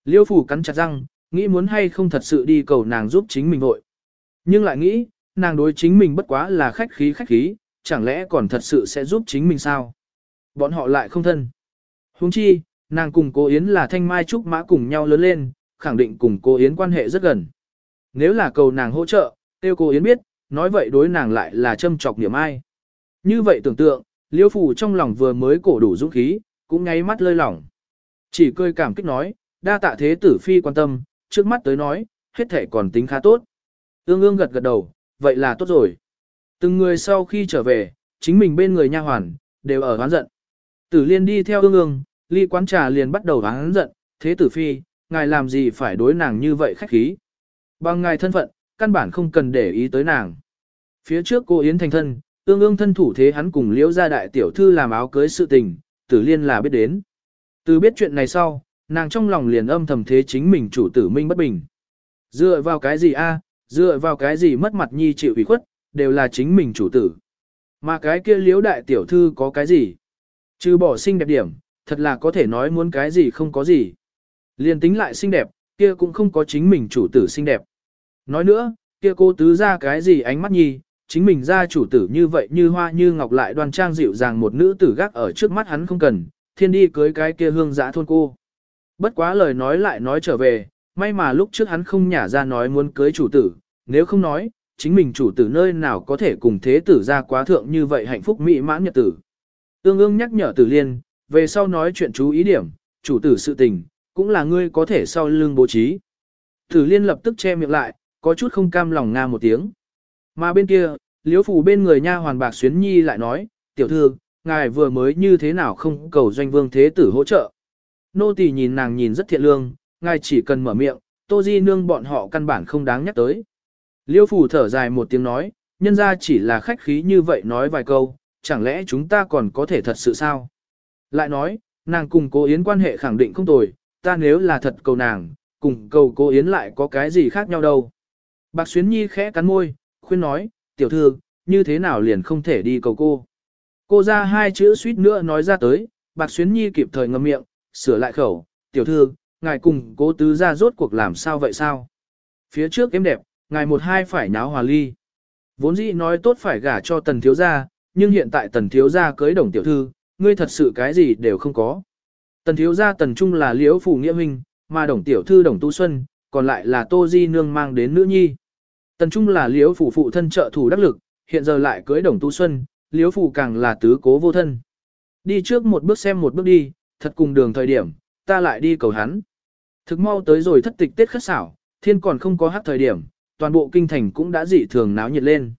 Liêu phủ cắn chặt răng, nghĩ muốn hay không thật sự đi cầu nàng giúp chính mình vội. Nhưng lại nghĩ, nàng đối chính mình bất quá là khách khí khách khí, chẳng lẽ còn thật sự sẽ giúp chính mình sao? Bọn họ lại không thân. Huống chi, nàng cùng cô Yến là thanh mai trúc mã cùng nhau lớn lên, khẳng định cùng cô Yến quan hệ rất gần. Nếu là cầu nàng hỗ trợ, tiêu cô Yến biết, nói vậy đối nàng lại là châm chọc niệm ai. Như vậy tưởng tượng, liêu phủ trong lòng vừa mới cổ đủ dũng khí, cũng nháy mắt lơi lỏng. Chỉ cười cảm kích nói, đa tạ thế tử phi quan tâm, trước mắt tới nói, hết thể còn tính khá tốt. Ương ương gật gật đầu, vậy là tốt rồi. Từng người sau khi trở về, chính mình bên người nha hoàn, đều ở oán giận. Tử liên đi theo ương ương, ly quán trà liền bắt đầu hoán giận, thế tử phi, ngài làm gì phải đối nàng như vậy khách khí. Bằng ngài thân phận, căn bản không cần để ý tới nàng. Phía trước cô Yến thành thân, ương ương thân thủ thế hắn cùng liễu gia đại tiểu thư làm áo cưới sự tình, tử liên là biết đến. Từ biết chuyện này sau, nàng trong lòng liền âm thầm thế chính mình chủ tử minh bất bình. Dựa vào cái gì a? dựa vào cái gì mất mặt nhi chịu ủy khuất, đều là chính mình chủ tử. Mà cái kia liễu đại tiểu thư có cái gì? Trừ bỏ xinh đẹp điểm, thật là có thể nói muốn cái gì không có gì. Liền tính lại xinh đẹp, kia cũng không có chính mình chủ tử xinh đẹp. Nói nữa, kia cô tứ ra cái gì ánh mắt nhi, chính mình ra chủ tử như vậy như hoa như ngọc lại đoan trang dịu dàng một nữ tử gác ở trước mắt hắn không cần, thiên đi cưới cái kia hương giã thôn cô. Bất quá lời nói lại nói trở về, may mà lúc trước hắn không nhả ra nói muốn cưới chủ tử, nếu không nói, chính mình chủ tử nơi nào có thể cùng thế tử ra quá thượng như vậy hạnh phúc mỹ mãn nhật tử. Tương ương nhắc nhở tử liên, về sau nói chuyện chú ý điểm, chủ tử sự tình, cũng là ngươi có thể sau lưng bố trí. Tử liên lập tức che miệng lại, có chút không cam lòng nga một tiếng. Mà bên kia, liếu phủ bên người nha hoàn bạc xuyến nhi lại nói, tiểu thư, ngài vừa mới như thế nào không cầu doanh vương thế tử hỗ trợ. Nô tỳ nhìn nàng nhìn rất thiện lương, ngài chỉ cần mở miệng, tô di nương bọn họ căn bản không đáng nhắc tới. Liêu phủ thở dài một tiếng nói, nhân ra chỉ là khách khí như vậy nói vài câu, chẳng lẽ chúng ta còn có thể thật sự sao? Lại nói, nàng cùng cô Yến quan hệ khẳng định không tồi, ta nếu là thật cầu nàng, cùng cầu cô Yến lại có cái gì khác nhau đâu. Bạc Xuyến Nhi khẽ cắn môi, khuyên nói, tiểu thư, như thế nào liền không thể đi cầu cô. Cô ra hai chữ suýt nữa nói ra tới, Bạc Xuyến Nhi kịp thời ngậm miệng, sửa lại khẩu, tiểu thư, ngài cùng cố tứ ra rốt cuộc làm sao vậy sao? Phía trước em đẹp, ngài một hai phải náo hòa ly. Vốn dĩ nói tốt phải gả cho tần thiếu gia, nhưng hiện tại tần thiếu gia cưới đồng tiểu thư, ngươi thật sự cái gì đều không có. Tần thiếu gia tần trung là liễu phủ nghĩa huynh, mà đồng tiểu thư đồng tu xuân, còn lại là tô di nương mang đến nữ nhi. Tần Trung là Liễu phủ phụ thân trợ thủ đắc lực, hiện giờ lại cưới đồng tu xuân, Liễu phủ càng là tứ cố vô thân. Đi trước một bước xem một bước đi, thật cùng đường thời điểm, ta lại đi cầu hắn. Thực mau tới rồi thất tịch tiết khất xảo, thiên còn không có hát thời điểm, toàn bộ kinh thành cũng đã dị thường náo nhiệt lên.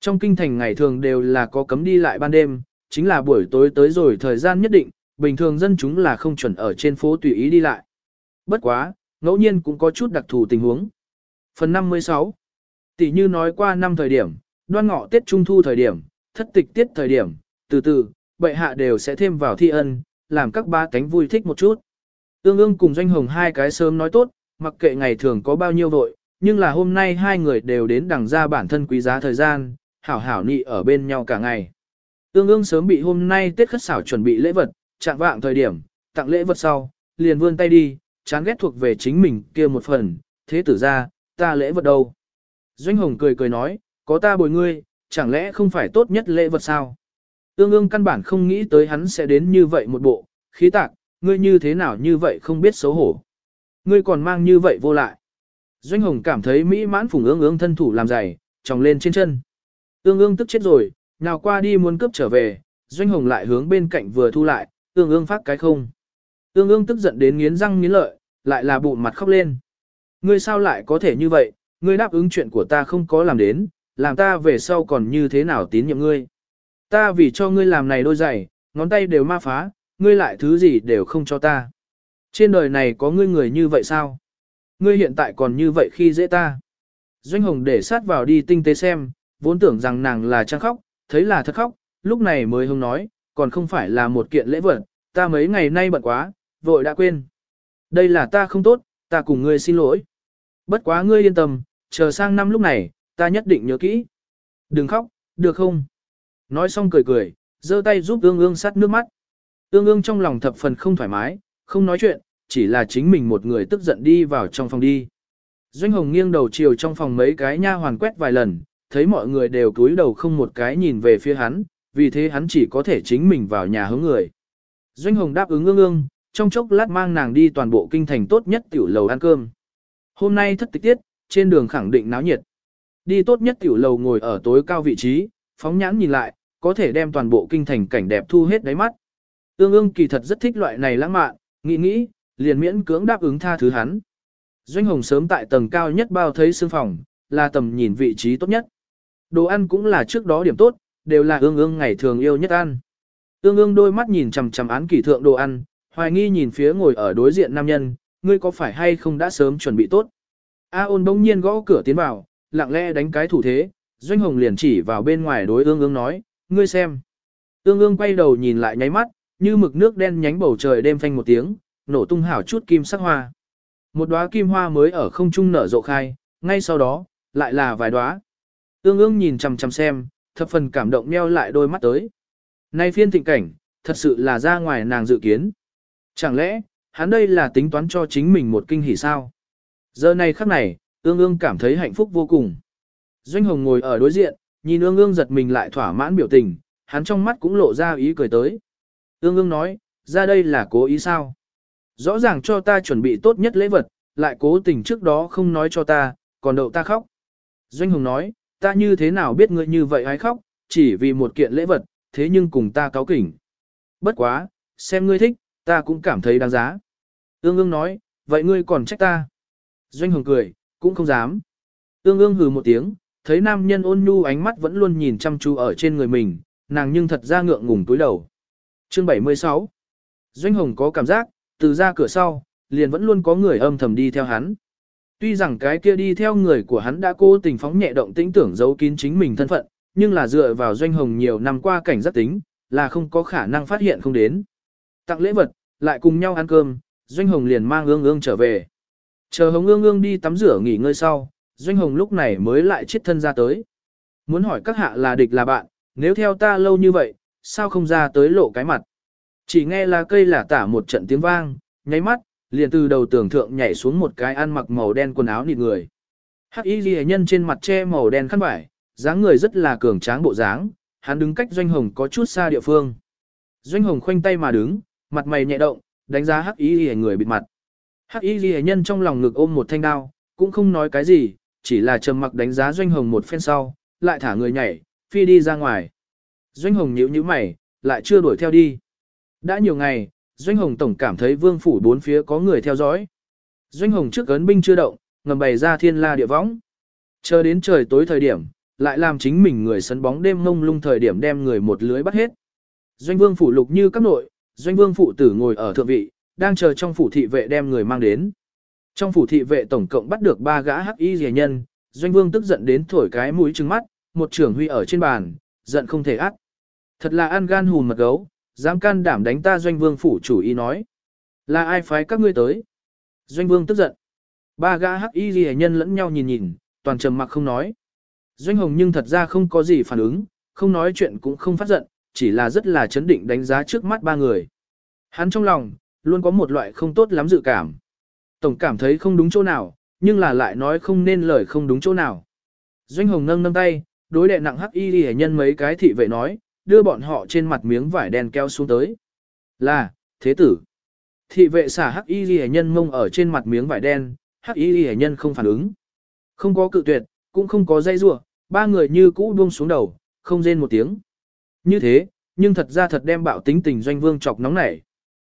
Trong kinh thành ngày thường đều là có cấm đi lại ban đêm, chính là buổi tối tới rồi thời gian nhất định, bình thường dân chúng là không chuẩn ở trên phố tùy ý đi lại. Bất quá, ngẫu nhiên cũng có chút đặc thù tình huống. Phần 56 Tỷ như nói qua năm thời điểm, đoan ngọ Tết Trung Thu thời điểm, thất tịch tiết thời điểm, từ từ, bệ hạ đều sẽ thêm vào thi ân, làm các ba cánh vui thích một chút. Tương ương cùng doanh hồng hai cái sớm nói tốt, mặc kệ ngày thường có bao nhiêu vội, nhưng là hôm nay hai người đều đến đằng ra bản thân quý giá thời gian, hảo hảo nị ở bên nhau cả ngày. Tương ương sớm bị hôm nay Tết khất xảo chuẩn bị lễ vật, chạm vạng thời điểm, tặng lễ vật sau, liền vươn tay đi, chán ghét thuộc về chính mình kia một phần, thế tử ra, ta lễ vật đâu. Doanh Hồng cười cười nói, có ta bồi ngươi, chẳng lẽ không phải tốt nhất lễ vật sao? Tương ương căn bản không nghĩ tới hắn sẽ đến như vậy một bộ, khí tạc, ngươi như thế nào như vậy không biết xấu hổ. Ngươi còn mang như vậy vô lại. Doanh Hồng cảm thấy mỹ mãn phùng ương ương thân thủ làm dày, tròng lên trên chân. Ương ương tức chết rồi, nào qua đi muốn cướp trở về, Doanh Hồng lại hướng bên cạnh vừa thu lại, ương ương phát cái không. Ương ương tức giận đến nghiến răng nghiến lợi, lại là bụng mặt khóc lên. Ngươi sao lại có thể như vậy, ngươi đáp ứng chuyện của ta không có làm đến, làm ta về sau còn như thế nào tín nhiệm ngươi. Ta vì cho ngươi làm này đôi giày, ngón tay đều ma phá, ngươi lại thứ gì đều không cho ta. Trên đời này có ngươi người như vậy sao? Ngươi hiện tại còn như vậy khi dễ ta. Doanh Hồng để sát vào đi tinh tế xem, vốn tưởng rằng nàng là trang khóc, thấy là thật khóc, lúc này mới hông nói, còn không phải là một kiện lễ vật, ta mấy ngày nay bận quá, vội đã quên. Đây là ta không tốt, ta cùng ngươi xin lỗi. Bất quá ngươi yên tâm, chờ sang năm lúc này, ta nhất định nhớ kỹ. Đừng khóc, được không? Nói xong cười cười, giơ tay giúp ương ương sát nước mắt. Ương ương trong lòng thập phần không thoải mái, không nói chuyện, chỉ là chính mình một người tức giận đi vào trong phòng đi. Doanh Hồng nghiêng đầu chiều trong phòng mấy cái nha hoàn quét vài lần, thấy mọi người đều cúi đầu không một cái nhìn về phía hắn, vì thế hắn chỉ có thể chính mình vào nhà hướng người. Doanh Hồng đáp ứng ương ương, trong chốc lát mang nàng đi toàn bộ kinh thành tốt nhất tiểu lầu ăn cơm. Hôm nay thất tịch tiết, trên đường khẳng định náo nhiệt. Đi tốt nhất tiểu lầu ngồi ở tối cao vị trí, phóng nhãn nhìn lại, có thể đem toàn bộ kinh thành cảnh đẹp thu hết đáy mắt. Ương ương kỳ thật rất thích loại này lãng mạn, nghĩ nghĩ, liền miễn cưỡng đáp ứng tha thứ hắn. Doanh Hồng sớm tại tầng cao nhất bao thấy xương phòng, là tầm nhìn vị trí tốt nhất. Đồ ăn cũng là trước đó điểm tốt, đều là ương ương ngày thường yêu nhất ăn. Ương ương đôi mắt nhìn chằm chằm án kỷ thượng đồ ăn, hoài nghi nhìn phía ngồi ở đối diện nam nhân, ngươi có phải hay không đã sớm chuẩn bị tốt. A ôn bỗng nhiên gõ cửa tiến vào, lặng lẽ đánh cái thủ thế, Doanh Hồng liền chỉ vào bên ngoài đối ương ương nói, ngươi xem. Ương ương quay đầu nhìn lại nháy mắt, như mực nước đen nhánh bầu trời đêm phanh một tiếng, nổ tung hảo chút kim sắc hoa. Một đóa kim hoa mới ở không trung nở rộ khai, ngay sau đó, lại là vài đóa. Ương ương nhìn chằm chằm xem, thập phần cảm động meo lại đôi mắt tới. Nay phiên thịnh cảnh, thật sự là ra ngoài nàng dự kiến. Chẳng lẽ, hắn đây là tính toán cho chính mình một kinh hỉ sao? Giờ này khắc này, ương ương cảm thấy hạnh phúc vô cùng. Doanh Hồng ngồi ở đối diện, nhìn ương ương giật mình lại thỏa mãn biểu tình, hắn trong mắt cũng lộ ra ý cười tới. Ương ương nói, ra đây là cố ý sao? Rõ ràng cho ta chuẩn bị tốt nhất lễ vật, lại cố tình trước đó không nói cho ta, còn đậu ta khóc. Doanh Hồng nói, ta như thế nào biết ngươi như vậy hay khóc, chỉ vì một kiện lễ vật, thế nhưng cùng ta cáo kỉnh. Bất quá, xem ngươi thích, ta cũng cảm thấy đáng giá. Ương ương nói, vậy ngươi còn trách ta. Doanh Hồng cười, cũng không dám. Ương ương hừ một tiếng, thấy nam nhân ôn nhu ánh mắt vẫn luôn nhìn chăm chú ở trên người mình, nàng nhưng thật ra ngượng ngùng túi đầu. Chương 76 Doanh Hồng có cảm giác, từ ra cửa sau, liền vẫn luôn có người âm thầm đi theo hắn. Tuy rằng cái kia đi theo người của hắn đã cố tình phóng nhẹ động tĩnh tưởng giấu kín chính mình thân phận, nhưng là dựa vào Doanh Hồng nhiều năm qua cảnh giác tính, là không có khả năng phát hiện không đến. Tặng lễ vật, lại cùng nhau ăn cơm, Doanh Hồng liền mang ương ương trở về. Chờ Hồng ương ương đi tắm rửa nghỉ ngơi sau, Doanh Hồng lúc này mới lại chết thân ra tới. Muốn hỏi các hạ là địch là bạn, nếu theo ta lâu như vậy, sao không ra tới lộ cái mặt. Chỉ nghe là cây là tả một trận tiếng vang, nháy mắt, liền từ đầu tường thượng nhảy xuống một cái ăn mặc màu đen quần áo nịt người. Hắc y Lệ nhân trên mặt che màu đen khăn vải, dáng người rất là cường tráng bộ dáng, hắn đứng cách Doanh Hồng có chút xa địa phương. Doanh Hồng khoanh tay mà đứng, mặt mày nhẹ động, đánh giá hắc y Lệ người bịt mặt. Hắc y Lệ nhân trong lòng ngực ôm một thanh đao, cũng không nói cái gì, chỉ là trầm mặc đánh giá doanh hồng một phen sau, lại thả người nhảy, phi đi ra ngoài. Doanh hồng nhíu nhíu mày, lại chưa đuổi theo đi. Đã nhiều ngày, doanh hồng tổng cảm thấy vương phủ bốn phía có người theo dõi. Doanh hồng trước ấn binh chưa động, ngầm bày ra thiên la địa võng. Chờ đến trời tối thời điểm, lại làm chính mình người sân bóng đêm ngông lung thời điểm đem người một lưới bắt hết. Doanh vương phủ lục như các nội, doanh vương phụ tử ngồi ở thượng vị, đang chờ trong phủ thị vệ đem người mang đến. Trong phủ thị vệ tổng cộng bắt được ba gã hắc y rẻ nhân, doanh vương tức giận đến thổi cái mũi trừng mắt, một trưởng huy ở trên bàn, giận không thể át. Thật là ăn gan hùn mật gấu, dám can đảm đánh ta doanh vương phủ chủ ý nói. Là ai phái các ngươi tới? Doanh vương tức giận. Ba gã hắc y ghi nhân lẫn nhau nhìn nhìn, toàn trầm mặc không nói. Doanh hồng nhưng thật ra không có gì phản ứng, không nói chuyện cũng không phát giận, chỉ là rất là chấn định đánh giá trước mắt ba người. Hắn trong lòng, luôn có một loại không tốt lắm dự cảm. Tổng cảm thấy không đúng chỗ nào, nhưng là lại nói không nên lời không đúng chỗ nào. Doanh hồng nâng nâng tay, đối đệ nặng hắc y ghi nhân mấy cái thị vệ nói, đưa bọn họ trên mặt miếng vải đen keo xuống tới. Là, thế tử. Thị vệ xả hắc y ghi nhân mông ở trên mặt miếng vải đen, hắc y ghi nhân không phản ứng. Không có cự tuyệt, cũng không có dây rua, ba người như cũ buông xuống đầu, không rên một tiếng. Như thế, nhưng thật ra thật đem bạo tính tình doanh vương chọc nóng nảy.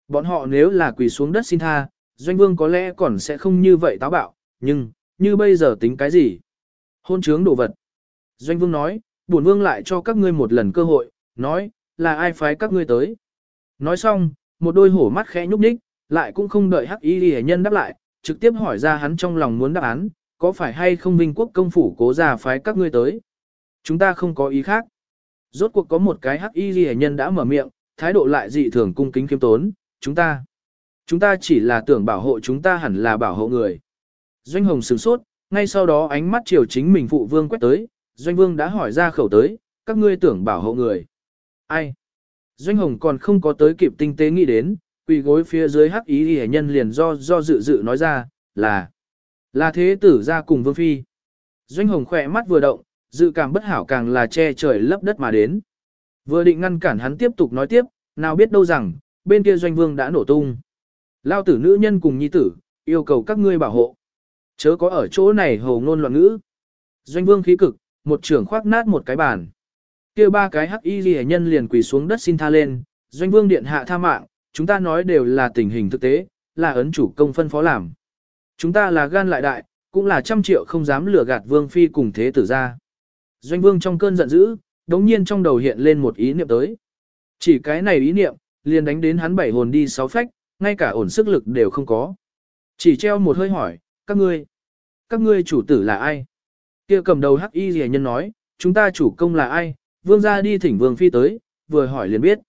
Bọn họ nếu là quỳ xuống đất xin tha, doanh vương có lẽ còn sẽ không như vậy táo bạo, nhưng, như bây giờ tính cái gì? Hôn trướng đồ vật. Doanh vương nói, bổn vương lại cho các ngươi một lần cơ hội, nói, là ai phái các ngươi tới. Nói xong, một đôi hổ mắt khẽ nhúc nhích, lại cũng không đợi hắc y ghi nhân đáp lại, trực tiếp hỏi ra hắn trong lòng muốn đáp án, có phải hay không Vinh quốc công phủ cố già phái các ngươi tới? Chúng ta không có ý khác. Rốt cuộc có một cái hắc y ghi nhân đã mở miệng, thái độ lại dị thường cung kính khiêm tốn, chúng ta. Chúng ta chỉ là tưởng bảo hộ chúng ta hẳn là bảo hộ người. Doanh hồng sửng sốt, ngay sau đó ánh mắt chiều chính mình phụ vương quét tới, doanh vương đã hỏi ra khẩu tới, các ngươi tưởng bảo hộ người. Ai? Doanh hồng còn không có tới kịp tinh tế nghĩ đến, quỳ gối phía dưới hắc ý hề nhân liền do do dự dự nói ra, là là thế tử ra cùng vương phi. Doanh hồng khỏe mắt vừa động, dự cảm bất hảo càng là che trời lấp đất mà đến. Vừa định ngăn cản hắn tiếp tục nói tiếp, nào biết đâu rằng, bên kia doanh vương đã nổ tung. Lao tử nữ nhân cùng nhi tử, yêu cầu các ngươi bảo hộ. Chớ có ở chỗ này hồ ngôn loạn ngữ. Doanh vương khí cực, một trưởng khoác nát một cái bàn kia ba cái hắc y ghi nhân liền quỳ xuống đất xin tha lên, doanh vương điện hạ tha mạng, chúng ta nói đều là tình hình thực tế, là ấn chủ công phân phó làm. Chúng ta là gan lại đại, cũng là trăm triệu không dám lừa gạt vương phi cùng thế tử ra. Doanh vương trong cơn giận dữ, đống nhiên trong đầu hiện lên một ý niệm tới. Chỉ cái này ý niệm, liền đánh đến hắn bảy hồn đi sáu phách, ngay cả ổn sức lực đều không có. Chỉ treo một hơi hỏi, các ngươi, các ngươi chủ tử là ai? kia cầm đầu hắc y rìa nhân nói, chúng ta chủ công là ai? Vương ra đi thỉnh vương phi tới, vừa hỏi liền biết.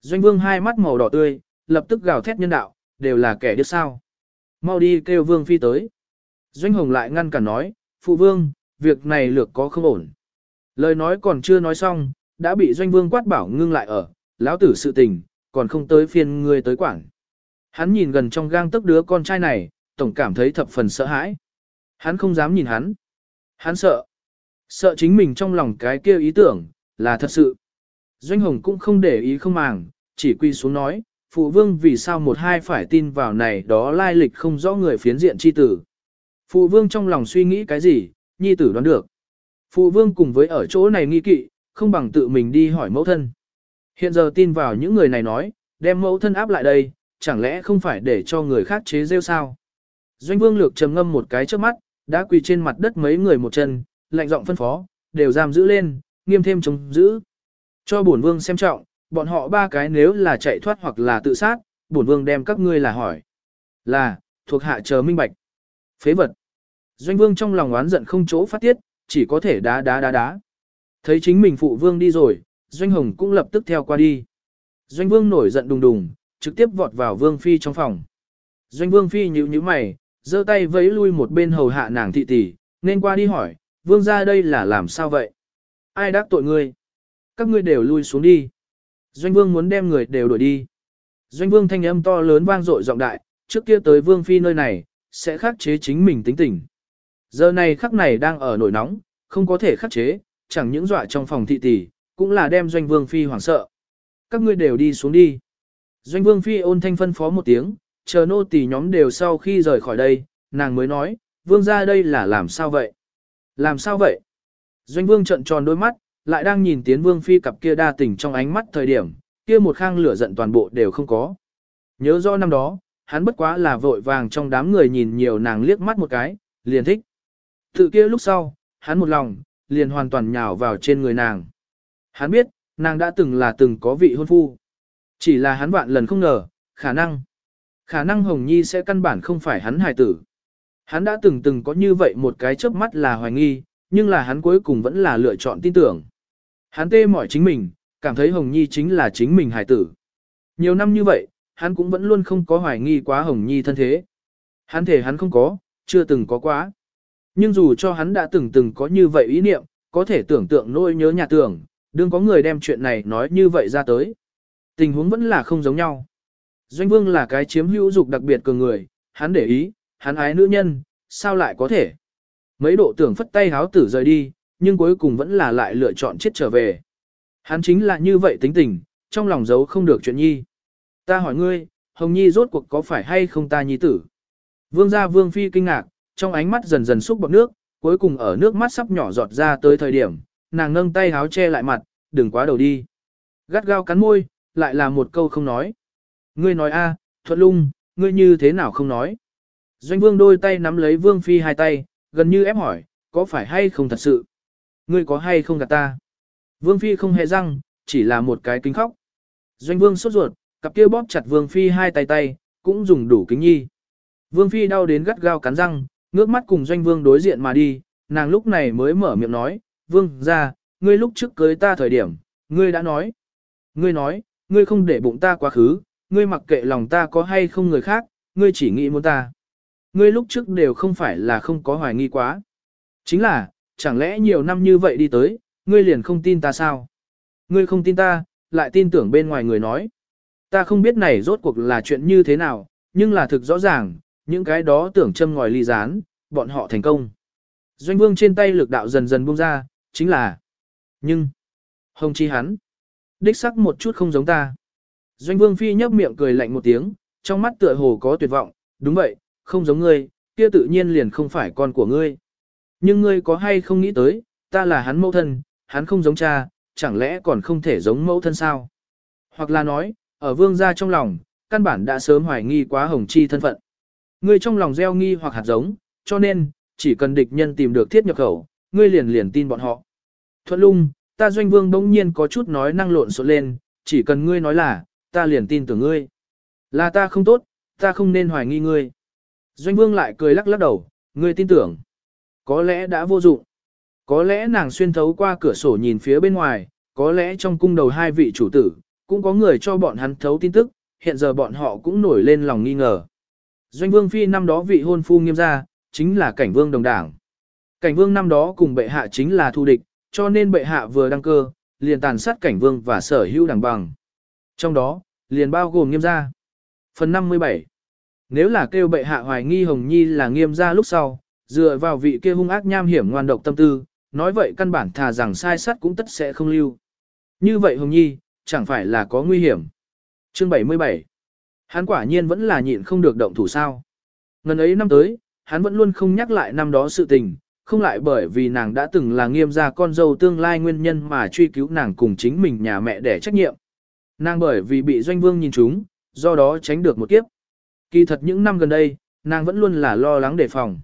Doanh vương hai mắt màu đỏ tươi, lập tức gào thét nhân đạo, đều là kẻ điếc sao. Mau đi kêu vương phi tới. Doanh hồng lại ngăn cản nói, phụ vương, việc này lược có không ổn. Lời nói còn chưa nói xong, đã bị doanh vương quát bảo ngưng lại ở, lão tử sự tình, còn không tới phiên ngươi tới quảng. Hắn nhìn gần trong gang tấc đứa con trai này, tổng cảm thấy thập phần sợ hãi. Hắn không dám nhìn hắn. Hắn sợ. Sợ chính mình trong lòng cái kia ý tưởng, là thật sự. Doanh Hồng cũng không để ý không màng, chỉ quy xuống nói, phụ vương vì sao một hai phải tin vào này đó lai lịch không rõ người phiến diện chi tử. Phụ vương trong lòng suy nghĩ cái gì, nhi tử đoán được. Phụ vương cùng với ở chỗ này nghi kỵ, không bằng tự mình đi hỏi mẫu thân. Hiện giờ tin vào những người này nói, đem mẫu thân áp lại đây, chẳng lẽ không phải để cho người khác chế rêu sao? Doanh vương lược trầm ngâm một cái trước mắt, đã quỳ trên mặt đất mấy người một chân, lạnh giọng phân phó, đều giam giữ lên, nghiêm thêm chống giữ. Cho bổn vương xem trọng, bọn họ ba cái nếu là chạy thoát hoặc là tự sát, bổn vương đem các ngươi là hỏi. Là, thuộc hạ chờ minh bạch. Phế vật. Doanh vương trong lòng oán giận không chỗ phát tiết, chỉ có thể đá đá đá đá. Thấy chính mình phụ vương đi rồi, Doanh Hồng cũng lập tức theo qua đi. Doanh vương nổi giận đùng đùng, trực tiếp vọt vào vương phi trong phòng. Doanh vương phi nhíu nhíu mày, giơ tay vẫy lui một bên hầu hạ nàng thị tỷ, nên qua đi hỏi, vương ra đây là làm sao vậy? Ai đắc tội ngươi? Các ngươi đều lui xuống đi. Doanh vương muốn đem người đều đuổi đi. Doanh vương thanh âm to lớn vang dội giọng đại, trước kia tới vương phi nơi này, sẽ khắc chế chính mình tính tình. Giờ này khắc này đang ở nổi nóng, không có thể khắc chế, chẳng những dọa trong phòng thị tỷ, cũng là đem doanh vương phi hoảng sợ. Các ngươi đều đi xuống đi. Doanh vương phi ôn thanh phân phó một tiếng, chờ nô tỳ nhóm đều sau khi rời khỏi đây, nàng mới nói, vương ra đây là làm sao vậy? Làm sao vậy? Doanh vương trợn tròn đôi mắt, lại đang nhìn tiến vương phi cặp kia đa tình trong ánh mắt thời điểm, kia một khang lửa giận toàn bộ đều không có. Nhớ rõ năm đó, hắn bất quá là vội vàng trong đám người nhìn nhiều nàng liếc mắt một cái, liền thích. Tự kia lúc sau, hắn một lòng, liền hoàn toàn nhào vào trên người nàng. Hắn biết, nàng đã từng là từng có vị hôn phu. Chỉ là hắn vạn lần không ngờ, khả năng. Khả năng Hồng Nhi sẽ căn bản không phải hắn hài tử. Hắn đã từng từng có như vậy một cái chớp mắt là hoài nghi, nhưng là hắn cuối cùng vẫn là lựa chọn tin tưởng. Hắn tê mỏi chính mình, cảm thấy Hồng Nhi chính là chính mình hài tử. Nhiều năm như vậy, hắn cũng vẫn luôn không có hoài nghi quá Hồng Nhi thân thế. Hắn thể hắn không có, chưa từng có quá. Nhưng dù cho hắn đã từng từng có như vậy ý niệm, có thể tưởng tượng nỗi nhớ nhà tưởng, đương có người đem chuyện này nói như vậy ra tới. Tình huống vẫn là không giống nhau. Doanh vương là cái chiếm hữu dục đặc biệt cường người, hắn để ý, hắn ái nữ nhân, sao lại có thể. Mấy độ tưởng phất tay háo tử rời đi, nhưng cuối cùng vẫn là lại lựa chọn chết trở về. Hắn chính là như vậy tính tình, trong lòng giấu không được chuyện nhi. Ta hỏi ngươi, Hồng Nhi rốt cuộc có phải hay không ta nhi tử? Vương gia vương phi kinh ngạc, trong ánh mắt dần dần xúc bọt nước, cuối cùng ở nước mắt sắp nhỏ giọt ra tới thời điểm, nàng nâng tay háo che lại mặt, đừng quá đầu đi. Gắt gao cắn môi, lại là một câu không nói. Ngươi nói a, thuận lung, ngươi như thế nào không nói? Doanh vương đôi tay nắm lấy vương phi hai tay, gần như ép hỏi, có phải hay không thật sự? Ngươi có hay không gạt ta? Vương phi không hề răng, chỉ là một cái kính khóc. Doanh vương sốt ruột, cặp kia bóp chặt vương phi hai tay tay, cũng dùng đủ kính nhi. Vương phi đau đến gắt gao cắn răng, ngước mắt cùng doanh vương đối diện mà đi, nàng lúc này mới mở miệng nói, vương ra, ngươi lúc trước cưới ta thời điểm, ngươi đã nói. Ngươi nói, ngươi không để bụng ta quá khứ, ngươi mặc kệ lòng ta có hay không người khác, ngươi chỉ nghĩ muốn ta. Ngươi lúc trước đều không phải là không có hoài nghi quá. Chính là, chẳng lẽ nhiều năm như vậy đi tới, ngươi liền không tin ta sao? Ngươi không tin ta, lại tin tưởng bên ngoài người nói. Ta không biết này rốt cuộc là chuyện như thế nào, nhưng là thực rõ ràng, những cái đó tưởng châm ngòi ly gián, bọn họ thành công. Doanh vương trên tay lực đạo dần dần buông ra, chính là. Nhưng, hồng chi hắn, đích sắc một chút không giống ta. Doanh vương phi nhấp miệng cười lạnh một tiếng, trong mắt tựa hồ có tuyệt vọng, đúng vậy, không giống ngươi, kia tự nhiên liền không phải con của ngươi. Nhưng ngươi có hay không nghĩ tới, ta là hắn mẫu thân, hắn không giống cha, chẳng lẽ còn không thể giống mẫu thân sao? Hoặc là nói, ở vương gia trong lòng, căn bản đã sớm hoài nghi quá hồng chi thân phận. Ngươi trong lòng gieo nghi hoặc hạt giống, cho nên, chỉ cần địch nhân tìm được thiết nhập khẩu, ngươi liền liền tin bọn họ. Thuận lung, ta doanh vương bỗng nhiên có chút nói năng lộn xộn lên, chỉ cần ngươi nói là, ta liền tin tưởng ngươi. Là ta không tốt, ta không nên hoài nghi ngươi. Doanh vương lại cười lắc lắc đầu, ngươi tin tưởng. Có lẽ đã vô dụng. Có lẽ nàng xuyên thấu qua cửa sổ nhìn phía bên ngoài, có lẽ trong cung đầu hai vị chủ tử, cũng có người cho bọn hắn thấu tin tức, hiện giờ bọn họ cũng nổi lên lòng nghi ngờ. Doanh vương phi năm đó vị hôn phu nghiêm gia, chính là cảnh vương đồng đảng. Cảnh vương năm đó cùng bệ hạ chính là thù địch, cho nên bệ hạ vừa đăng cơ, liền tàn sát cảnh vương và sở hữu đảng bằng. Trong đó, liền bao gồm nghiêm gia. Phần 57 nếu là kêu bệ hạ hoài nghi Hồng Nhi là nghiêm gia lúc sau, dựa vào vị kia hung ác nham hiểm ngoan độc tâm tư, nói vậy căn bản thà rằng sai sát cũng tất sẽ không lưu. Như vậy Hồng Nhi, chẳng phải là có nguy hiểm. Chương 77 Hắn quả nhiên vẫn là nhịn không được động thủ sao. Ngần ấy năm tới, hắn vẫn luôn không nhắc lại năm đó sự tình, không lại bởi vì nàng đã từng là nghiêm gia con dâu tương lai nguyên nhân mà truy cứu nàng cùng chính mình nhà mẹ để trách nhiệm. Nàng bởi vì bị doanh vương nhìn trúng, do đó tránh được một kiếp. Kỳ thật những năm gần đây, nàng vẫn luôn là lo lắng đề phòng.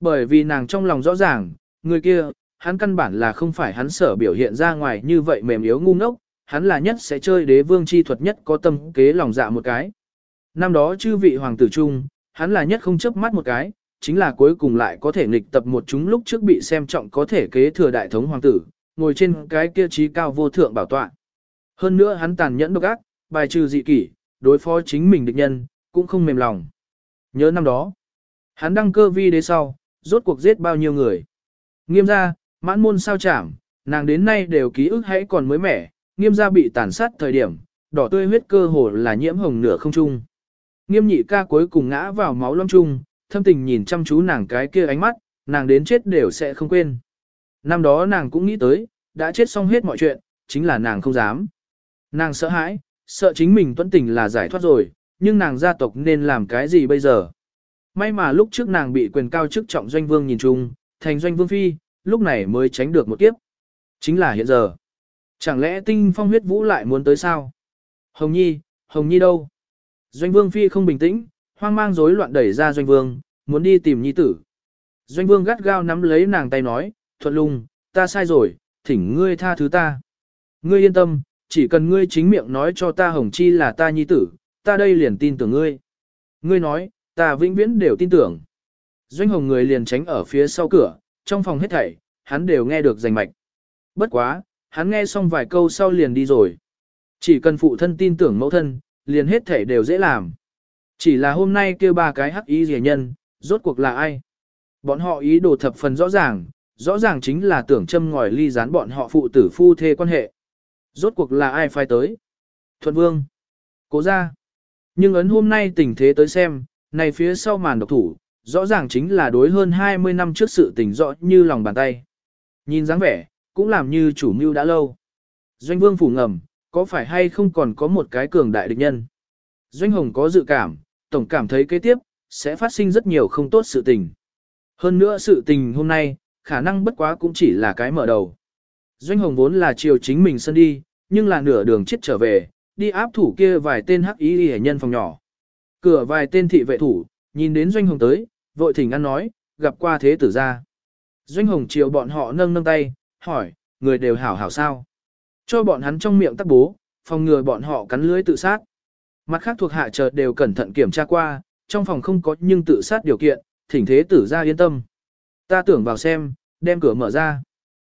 Bởi vì nàng trong lòng rõ ràng, người kia, hắn căn bản là không phải hắn sở biểu hiện ra ngoài như vậy mềm yếu ngu ngốc, hắn là nhất sẽ chơi đế vương chi thuật nhất có tâm kế lòng dạ một cái. Năm đó chư vị hoàng tử trung, hắn là nhất không chấp mắt một cái, chính là cuối cùng lại có thể nghịch tập một chúng lúc trước bị xem trọng có thể kế thừa đại thống hoàng tử, ngồi trên cái kia trí cao vô thượng bảo tọa. Hơn nữa hắn tàn nhẫn độc ác, bài trừ dị kỷ, đối phó chính mình địch nhân, cũng không mềm lòng. Nhớ năm đó, hắn đăng cơ vi đế sau, rốt cuộc giết bao nhiêu người. Nghiêm gia mãn môn sao chảm, nàng đến nay đều ký ức hãy còn mới mẻ, nghiêm gia bị tàn sát thời điểm, đỏ tươi huyết cơ hồ là nhiễm hồng nửa không trung. Nghiêm nhị ca cuối cùng ngã vào máu lâm trung, thâm tình nhìn chăm chú nàng cái kia ánh mắt, nàng đến chết đều sẽ không quên. Năm đó nàng cũng nghĩ tới, đã chết xong hết mọi chuyện, chính là nàng không dám. Nàng sợ hãi, sợ chính mình tuấn tình là giải thoát rồi, nhưng nàng gia tộc nên làm cái gì bây giờ? May mà lúc trước nàng bị quyền cao chức trọng doanh vương nhìn chung, thành doanh vương phi, lúc này mới tránh được một kiếp. Chính là hiện giờ. Chẳng lẽ tinh phong huyết vũ lại muốn tới sao? Hồng Nhi, Hồng Nhi đâu? Doanh vương phi không bình tĩnh, hoang mang rối loạn đẩy ra doanh vương, muốn đi tìm nhi tử. Doanh vương gắt gao nắm lấy nàng tay nói, thuận lung, ta sai rồi, thỉnh ngươi tha thứ ta. Ngươi yên tâm, chỉ cần ngươi chính miệng nói cho ta Hồng Chi là ta nhi tử, ta đây liền tin tưởng ngươi. Ngươi nói, ta vĩnh viễn đều tin tưởng. Doanh hồng người liền tránh ở phía sau cửa, trong phòng hết thảy, hắn đều nghe được rành mạch. Bất quá, hắn nghe xong vài câu sau liền đi rồi. Chỉ cần phụ thân tin tưởng mẫu thân, liền hết thảy đều dễ làm. Chỉ là hôm nay kêu ba cái hắc ý rẻ nhân, rốt cuộc là ai? Bọn họ ý đồ thập phần rõ ràng, rõ ràng chính là tưởng châm ngòi ly gián bọn họ phụ tử phu thê quan hệ. Rốt cuộc là ai phải tới? Thuận Vương. Cố ra. Nhưng ấn hôm nay tình thế tới xem, này phía sau màn độc thủ, rõ ràng chính là đối hơn 20 năm trước sự tình rõ như lòng bàn tay. Nhìn dáng vẻ, cũng làm như chủ mưu đã lâu. Doanh vương phủ ngầm, có phải hay không còn có một cái cường đại địch nhân? Doanh hồng có dự cảm, tổng cảm thấy kế tiếp, sẽ phát sinh rất nhiều không tốt sự tình. Hơn nữa sự tình hôm nay, khả năng bất quá cũng chỉ là cái mở đầu. Doanh hồng vốn là chiều chính mình sân đi, nhưng là nửa đường chết trở về, đi áp thủ kia vài tên hắc ý hệ nhân phòng nhỏ. Cửa vài tên thị vệ thủ, nhìn đến Doanh Hồng tới, vội thỉnh ăn nói, gặp qua thế tử ra. Doanh Hồng chiều bọn họ nâng nâng tay, hỏi, người đều hảo hảo sao. Cho bọn hắn trong miệng tắc bố, phòng ngừa bọn họ cắn lưới tự sát. Mặt khác thuộc hạ chợt đều cẩn thận kiểm tra qua, trong phòng không có nhưng tự sát điều kiện, thỉnh thế tử ra yên tâm. Ta tưởng vào xem, đem cửa mở ra.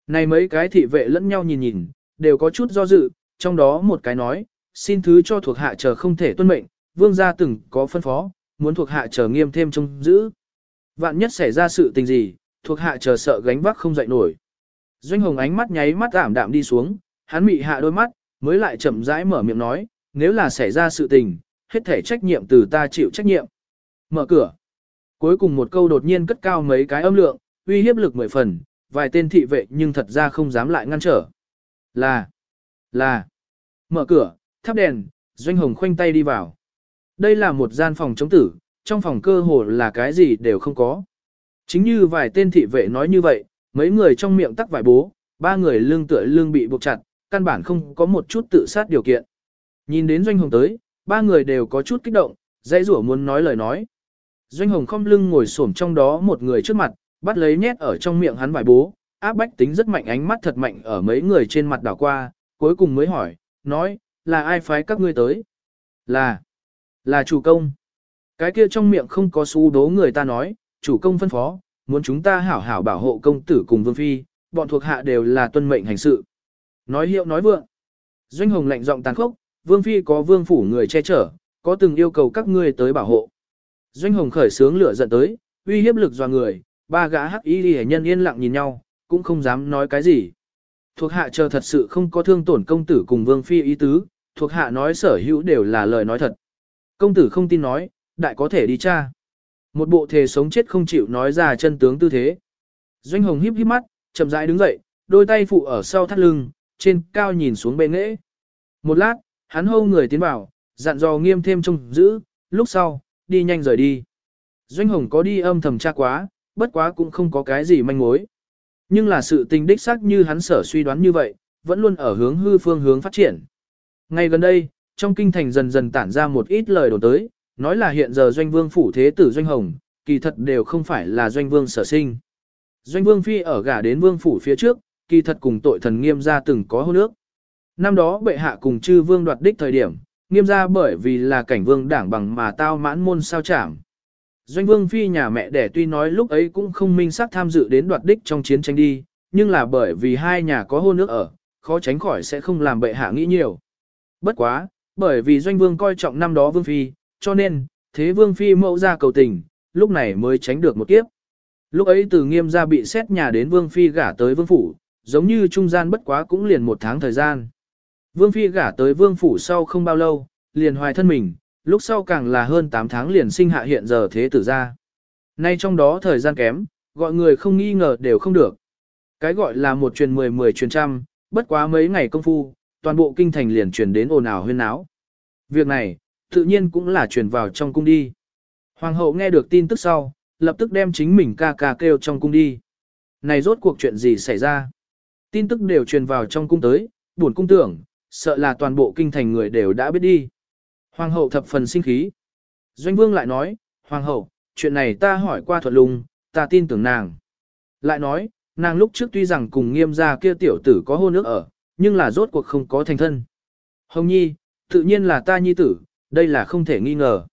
Này mấy cái thị vệ lẫn nhau nhìn nhìn, đều có chút do dự, trong đó một cái nói, xin thứ cho thuộc hạ chờ không thể tuân mệnh, vương gia từng có phân phó, muốn thuộc hạ chờ nghiêm thêm trông giữ. Vạn nhất xảy ra sự tình gì, thuộc hạ chờ sợ gánh vác không dậy nổi. Doanh hồng ánh mắt nháy mắt ảm đạm đi xuống, hắn mị hạ đôi mắt, mới lại chậm rãi mở miệng nói, nếu là xảy ra sự tình, hết thể trách nhiệm từ ta chịu trách nhiệm. Mở cửa. Cuối cùng một câu đột nhiên cất cao mấy cái âm lượng, uy hiếp lực mười phần, vài tên thị vệ nhưng thật ra không dám lại ngăn trở. Là, là, mở cửa, thắp đèn, doanh hồng khoanh tay đi vào. Đây là một gian phòng chống tử, trong phòng cơ hồ là cái gì đều không có. Chính như vài tên thị vệ nói như vậy, mấy người trong miệng tắc vải bố, ba người lương tựa lương bị buộc chặt, căn bản không có một chút tự sát điều kiện. Nhìn đến Doanh Hồng tới, ba người đều có chút kích động, dãy rủa muốn nói lời nói. Doanh Hồng không lưng ngồi xổm trong đó một người trước mặt, bắt lấy nhét ở trong miệng hắn vải bố, áp bách tính rất mạnh ánh mắt thật mạnh ở mấy người trên mặt đảo qua, cuối cùng mới hỏi, nói, là ai phái các ngươi tới? Là, là chủ công. Cái kia trong miệng không có su đố người ta nói, chủ công phân phó, muốn chúng ta hảo hảo bảo hộ công tử cùng vương phi, bọn thuộc hạ đều là tuân mệnh hành sự. Nói hiệu nói vượng. Doanh hồng lạnh giọng tàn khốc, vương phi có vương phủ người che chở, có từng yêu cầu các ngươi tới bảo hộ. Doanh hồng khởi sướng lửa giận tới, uy hiếp lực dò người, ba gã hắc y hệ nhân yên lặng nhìn nhau, cũng không dám nói cái gì. Thuộc hạ chờ thật sự không có thương tổn công tử cùng vương phi ý tứ, thuộc hạ nói sở hữu đều là lời nói thật. Công tử không tin nói, đại có thể đi cha. Một bộ thể sống chết không chịu nói ra chân tướng tư thế. Doanh hồng híp híp mắt, chậm rãi đứng dậy, đôi tay phụ ở sau thắt lưng, trên cao nhìn xuống bên nghệ. Một lát, hắn hô người tiến vào, dặn dò nghiêm thêm trông giữ, lúc sau, đi nhanh rời đi. Doanh hồng có đi âm thầm tra quá, bất quá cũng không có cái gì manh mối. Nhưng là sự tình đích xác như hắn sở suy đoán như vậy, vẫn luôn ở hướng hư phương hướng phát triển. Ngay gần đây, trong kinh thành dần dần tản ra một ít lời đồn tới, nói là hiện giờ doanh vương phủ thế tử doanh hồng, kỳ thật đều không phải là doanh vương sở sinh. Doanh vương phi ở gả đến vương phủ phía trước, kỳ thật cùng tội thần nghiêm gia từng có hôn ước. Năm đó bệ hạ cùng chư vương đoạt đích thời điểm, nghiêm gia bởi vì là cảnh vương đảng bằng mà tao mãn môn sao chảm. Doanh vương phi nhà mẹ đẻ tuy nói lúc ấy cũng không minh xác tham dự đến đoạt đích trong chiến tranh đi, nhưng là bởi vì hai nhà có hôn ước ở, khó tránh khỏi sẽ không làm bệ hạ nghĩ nhiều. Bất quá, bởi vì doanh vương coi trọng năm đó vương phi, cho nên, thế vương phi mẫu ra cầu tình, lúc này mới tránh được một kiếp. Lúc ấy từ nghiêm gia bị xét nhà đến vương phi gả tới vương phủ, giống như trung gian bất quá cũng liền một tháng thời gian. Vương phi gả tới vương phủ sau không bao lâu, liền hoài thân mình, lúc sau càng là hơn 8 tháng liền sinh hạ hiện giờ thế tử ra. Nay trong đó thời gian kém, gọi người không nghi ngờ đều không được. Cái gọi là một truyền mười mười truyền trăm, bất quá mấy ngày công phu, toàn bộ kinh thành liền truyền đến ồn ào huyên náo. Việc này, tự nhiên cũng là truyền vào trong cung đi. Hoàng hậu nghe được tin tức sau, lập tức đem chính mình ca ca kêu trong cung đi. Này rốt cuộc chuyện gì xảy ra? Tin tức đều truyền vào trong cung tới, buồn cung tưởng, sợ là toàn bộ kinh thành người đều đã biết đi. Hoàng hậu thập phần sinh khí. Doanh vương lại nói, Hoàng hậu, chuyện này ta hỏi qua thuật lùng, ta tin tưởng nàng. Lại nói, nàng lúc trước tuy rằng cùng nghiêm gia kia tiểu tử có hôn ước ở, nhưng là rốt cuộc không có thành thân. Hồng nhi, tự nhiên là ta nhi tử, đây là không thể nghi ngờ.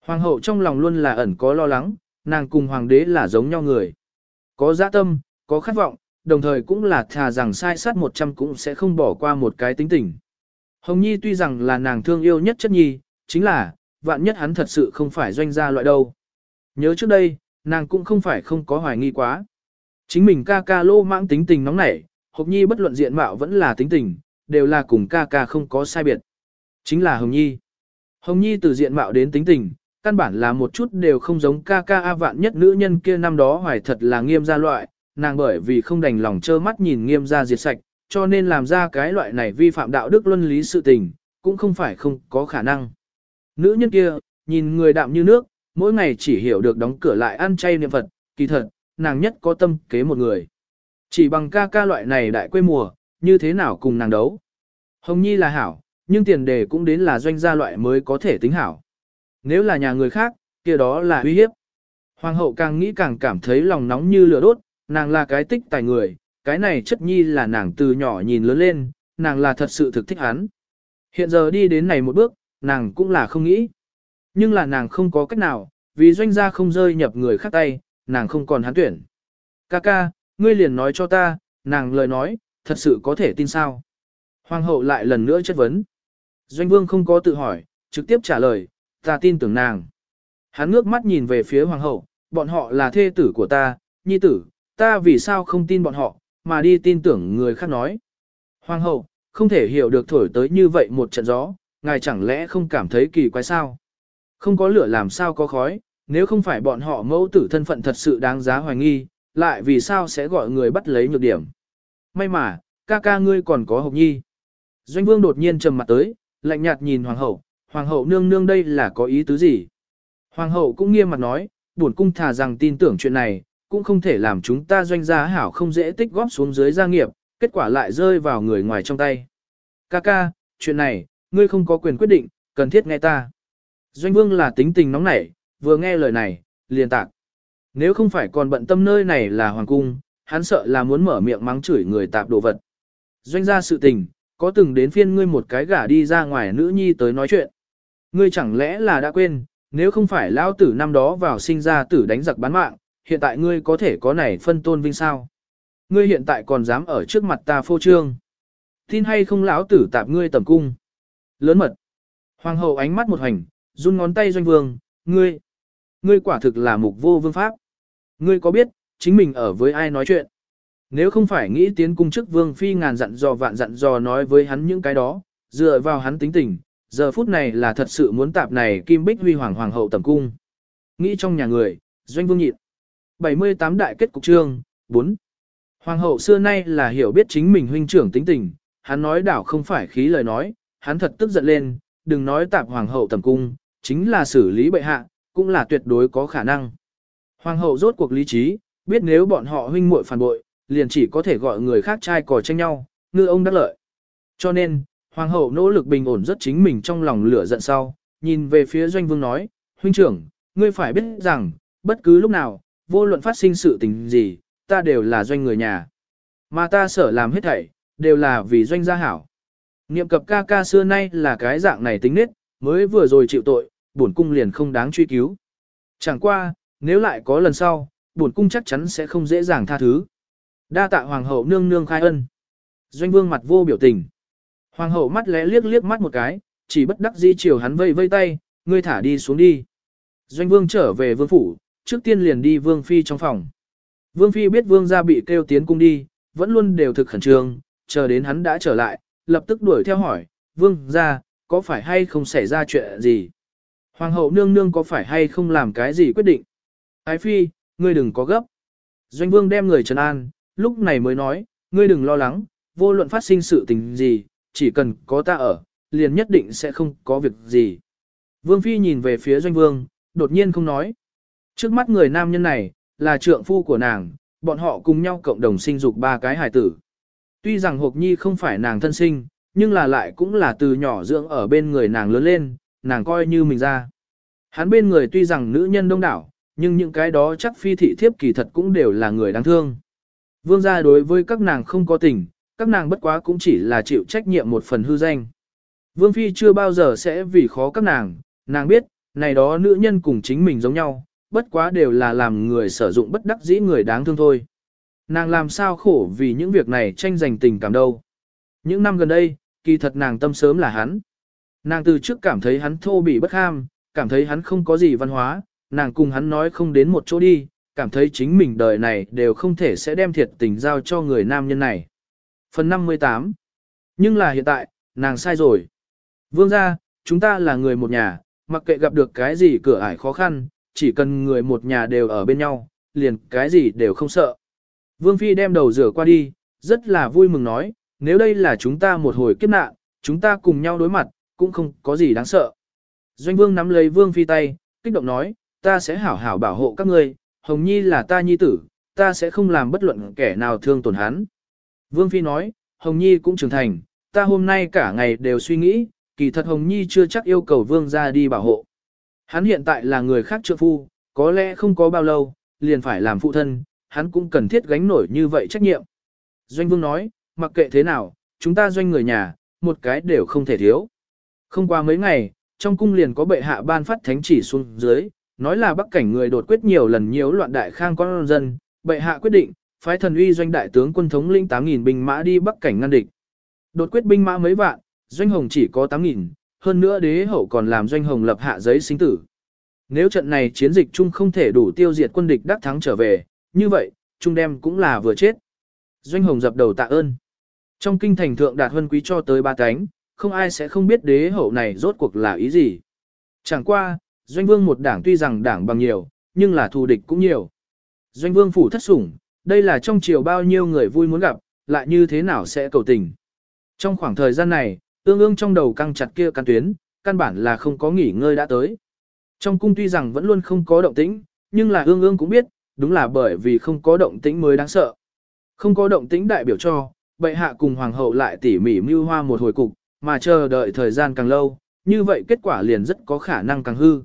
Hoàng hậu trong lòng luôn là ẩn có lo lắng, nàng cùng hoàng đế là giống nhau người. Có dạ tâm, có khát vọng, đồng thời cũng là thà rằng sai sát một trăm cũng sẽ không bỏ qua một cái tính tình. Hồng Nhi tuy rằng là nàng thương yêu nhất chất nhi, chính là, vạn nhất hắn thật sự không phải doanh gia loại đâu. Nhớ trước đây, nàng cũng không phải không có hoài nghi quá. Chính mình ca ca lô mãng tính tình nóng nảy, Hồng Nhi bất luận diện mạo vẫn là tính tình, đều là cùng ca ca không có sai biệt. Chính là Hồng Nhi. Hồng Nhi từ diện mạo đến tính tình, căn bản là một chút đều không giống ca ca A vạn nhất nữ nhân kia năm đó hoài thật là nghiêm gia loại, nàng bởi vì không đành lòng trơ mắt nhìn nghiêm gia diệt sạch, cho nên làm ra cái loại này vi phạm đạo đức luân lý sự tình, cũng không phải không có khả năng. Nữ nhân kia, nhìn người đạm như nước, mỗi ngày chỉ hiểu được đóng cửa lại ăn chay niệm Phật, kỳ thật, nàng nhất có tâm kế một người. Chỉ bằng ca ca loại này đại quê mùa, như thế nào cùng nàng đấu. Hồng Nhi là hảo, nhưng tiền đề cũng đến là doanh gia loại mới có thể tính hảo. Nếu là nhà người khác, kia đó là uy hiếp. Hoàng hậu càng nghĩ càng cảm thấy lòng nóng như lửa đốt, nàng là cái tích tài người, cái này chất nhi là nàng từ nhỏ nhìn lớn lên, nàng là thật sự thực thích hắn. Hiện giờ đi đến này một bước, nàng cũng là không nghĩ. Nhưng là nàng không có cách nào, vì doanh gia không rơi nhập người khác tay, nàng không còn hắn tuyển. Ca ca, ngươi liền nói cho ta, nàng lời nói, thật sự có thể tin sao. Hoàng hậu lại lần nữa chất vấn. Doanh vương không có tự hỏi, trực tiếp trả lời, ta tin tưởng nàng. Hắn ngước mắt nhìn về phía hoàng hậu, bọn họ là thê tử của ta, nhi tử, ta vì sao không tin bọn họ, mà đi tin tưởng người khác nói. Hoàng hậu, không thể hiểu được thổi tới như vậy một trận gió, ngài chẳng lẽ không cảm thấy kỳ quái sao? Không có lửa làm sao có khói, nếu không phải bọn họ mẫu tử thân phận thật sự đáng giá hoài nghi, lại vì sao sẽ gọi người bắt lấy nhược điểm. May mà, ca ca ngươi còn có hộc nhi. Doanh vương đột nhiên trầm mặt tới, lạnh nhạt nhìn hoàng hậu, hoàng hậu nương nương đây là có ý tứ gì? Hoàng hậu cũng nghiêm mặt nói, buồn cung thà rằng tin tưởng chuyện này, cũng không thể làm chúng ta doanh gia hảo không dễ tích góp xuống dưới gia nghiệp, kết quả lại rơi vào người ngoài trong tay. Ca ca, chuyện này, ngươi không có quyền quyết định, cần thiết nghe ta. Doanh vương là tính tình nóng nảy, vừa nghe lời này, liền tạc. Nếu không phải còn bận tâm nơi này là hoàng cung, hắn sợ là muốn mở miệng mắng chửi người tạp đồ vật. Doanh gia sự tình, có từng đến phiên ngươi một cái gả đi ra ngoài nữ nhi tới nói chuyện. Ngươi chẳng lẽ là đã quên, nếu không phải lão tử năm đó vào sinh ra tử đánh giặc bán mạng, hiện tại ngươi có thể có này phân tôn vinh sao? Ngươi hiện tại còn dám ở trước mặt ta phô trương. Tin hay không lão tử tạp ngươi tầm cung. Lớn mật. Hoàng hậu ánh mắt một hành, run ngón tay doanh vương, ngươi. Ngươi quả thực là mục vô vương pháp. Ngươi có biết, chính mình ở với ai nói chuyện. Nếu không phải nghĩ tiến cung chức vương phi ngàn dặn dò vạn dặn dò nói với hắn những cái đó, dựa vào hắn tính tình, giờ phút này là thật sự muốn tạp này kim bích huy hoàng hoàng hậu tầm cung. Nghĩ trong nhà người, doanh vương nhịn. 78 đại kết cục trương, 4. Hoàng hậu xưa nay là hiểu biết chính mình huynh trưởng tính tình, hắn nói đảo không phải khí lời nói, hắn thật tức giận lên, đừng nói tạp hoàng hậu tầm cung, chính là xử lý bệ hạ, cũng là tuyệt đối có khả năng. Hoàng hậu rốt cuộc lý trí, biết nếu bọn họ huynh muội phản bội, liền chỉ có thể gọi người khác trai cò tranh nhau, ngư ông đắc lợi. Cho nên, hoàng hậu nỗ lực bình ổn rất chính mình trong lòng lửa giận sau, nhìn về phía doanh vương nói, huynh trưởng, ngươi phải biết rằng, bất cứ lúc nào, vô luận phát sinh sự tình gì, ta đều là doanh người nhà. Mà ta sở làm hết thảy, đều là vì doanh gia hảo. Niệm cập ca ca xưa nay là cái dạng này tính nết, mới vừa rồi chịu tội, bổn cung liền không đáng truy cứu. Chẳng qua, nếu lại có lần sau, bổn cung chắc chắn sẽ không dễ dàng tha thứ. Đa tạ hoàng hậu nương nương khai ân. Doanh vương mặt vô biểu tình. Hoàng hậu mắt lẽ liếc liếc mắt một cái, chỉ bất đắc dĩ chiều hắn vây vây tay, ngươi thả đi xuống đi. Doanh vương trở về vương phủ, trước tiên liền đi vương phi trong phòng. Vương phi biết vương gia bị kêu tiến cung đi, vẫn luôn đều thực khẩn trương, chờ đến hắn đã trở lại, lập tức đuổi theo hỏi, vương gia, có phải hay không xảy ra chuyện gì? Hoàng hậu nương nương có phải hay không làm cái gì quyết định? Ái phi, ngươi đừng có gấp. Doanh vương đem người trấn an, lúc này mới nói, ngươi đừng lo lắng, vô luận phát sinh sự tình gì, chỉ cần có ta ở, liền nhất định sẽ không có việc gì. Vương Phi nhìn về phía doanh vương, đột nhiên không nói. Trước mắt người nam nhân này, là trượng phu của nàng, bọn họ cùng nhau cộng đồng sinh dục ba cái hài tử. Tuy rằng hộp Nhi không phải nàng thân sinh, nhưng là lại cũng là từ nhỏ dưỡng ở bên người nàng lớn lên, nàng coi như mình ra. Hắn bên người tuy rằng nữ nhân đông đảo, nhưng những cái đó chắc phi thị thiếp kỳ thật cũng đều là người đáng thương. Vương gia đối với các nàng không có tình, các nàng bất quá cũng chỉ là chịu trách nhiệm một phần hư danh. Vương phi chưa bao giờ sẽ vì khó các nàng, nàng biết, này đó nữ nhân cùng chính mình giống nhau, bất quá đều là làm người sử dụng bất đắc dĩ người đáng thương thôi. Nàng làm sao khổ vì những việc này tranh giành tình cảm đâu. Những năm gần đây, kỳ thật nàng tâm sớm là hắn. Nàng từ trước cảm thấy hắn thô bỉ bất ham, cảm thấy hắn không có gì văn hóa, nàng cùng hắn nói không đến một chỗ đi, cảm thấy chính mình đời này đều không thể sẽ đem thiệt tình giao cho người nam nhân này. Phần 58 Nhưng là hiện tại, nàng sai rồi. Vương gia, chúng ta là người một nhà, mặc kệ gặp được cái gì cửa ải khó khăn, chỉ cần người một nhà đều ở bên nhau, liền cái gì đều không sợ. Vương Phi đem đầu rửa qua đi, rất là vui mừng nói, nếu đây là chúng ta một hồi kiếp nạn, chúng ta cùng nhau đối mặt, cũng không có gì đáng sợ. Doanh Vương nắm lấy Vương Phi tay, kích động nói, ta sẽ hảo hảo bảo hộ các ngươi, Hồng Nhi là ta nhi tử, ta sẽ không làm bất luận kẻ nào thương tổn hắn. Vương Phi nói, Hồng Nhi cũng trưởng thành, ta hôm nay cả ngày đều suy nghĩ, kỳ thật Hồng Nhi chưa chắc yêu cầu Vương ra đi bảo hộ. Hắn hiện tại là người khác trượng phu, có lẽ không có bao lâu, liền phải làm phụ thân, hắn cũng cần thiết gánh nổi như vậy trách nhiệm. Doanh Vương nói, mặc kệ thế nào, chúng ta doanh người nhà, một cái đều không thể thiếu. Không qua mấy ngày, trong cung liền có bệ hạ ban phát thánh chỉ xuống dưới, nói là bắc cảnh người đột quyết nhiều lần nhiễu loạn đại khang con dân, bệ hạ quyết định, phái thần uy doanh đại tướng quân thống lĩnh 8.000 binh mã đi bắc cảnh ngăn địch. Đột quyết binh mã mấy vạn, doanh hồng chỉ có 8.000, hơn nữa đế hậu còn làm doanh hồng lập hạ giấy sinh tử. Nếu trận này chiến dịch chung không thể đủ tiêu diệt quân địch đắc thắng trở về, như vậy, trung đem cũng là vừa chết. Doanh hồng dập đầu tạ ơn. Trong kinh thành thượng đạt huân quý cho tới ba cánh, không ai sẽ không biết đế hậu này rốt cuộc là ý gì. Chẳng qua, doanh vương một đảng tuy rằng đảng bằng nhiều, nhưng là thù địch cũng nhiều. Doanh vương phủ thất sủng, đây là trong chiều bao nhiêu người vui muốn gặp, lại như thế nào sẽ cầu tình. Trong khoảng thời gian này, ương ương trong đầu căng chặt kia căn tuyến, căn bản là không có nghỉ ngơi đã tới. Trong cung tuy rằng vẫn luôn không có động tĩnh, nhưng là ương ương cũng biết, đúng là bởi vì không có động tĩnh mới đáng sợ. Không có động tĩnh đại biểu cho, bệ hạ cùng hoàng hậu lại tỉ mỉ mưu hoa một hồi cục, mà chờ đợi thời gian càng lâu, như vậy kết quả liền rất có khả năng càng hư.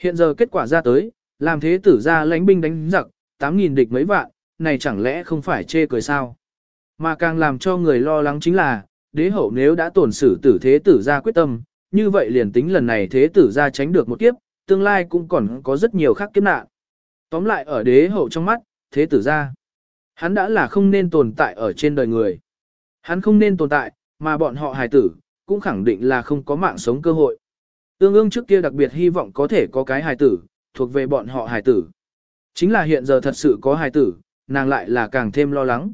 Hiện giờ kết quả ra tới, làm thế tử ra lãnh binh đánh giặc, 8.000 địch mấy vạn, này chẳng lẽ không phải chê cười sao? Mà càng làm cho người lo lắng chính là, đế hậu nếu đã tổn xử tử thế tử ra quyết tâm, như vậy liền tính lần này thế tử ra tránh được một kiếp, tương lai cũng còn có rất nhiều khác kiếp nạn. Tóm lại ở đế hậu trong mắt, thế tử ra, hắn đã là không nên tồn tại ở trên đời người. Hắn không nên tồn tại, mà bọn họ hài tử, cũng khẳng định là không có mạng sống cơ hội. Tương ương trước kia đặc biệt hy vọng có thể có cái hài tử, thuộc về bọn họ hài tử. Chính là hiện giờ thật sự có hài tử, nàng lại là càng thêm lo lắng.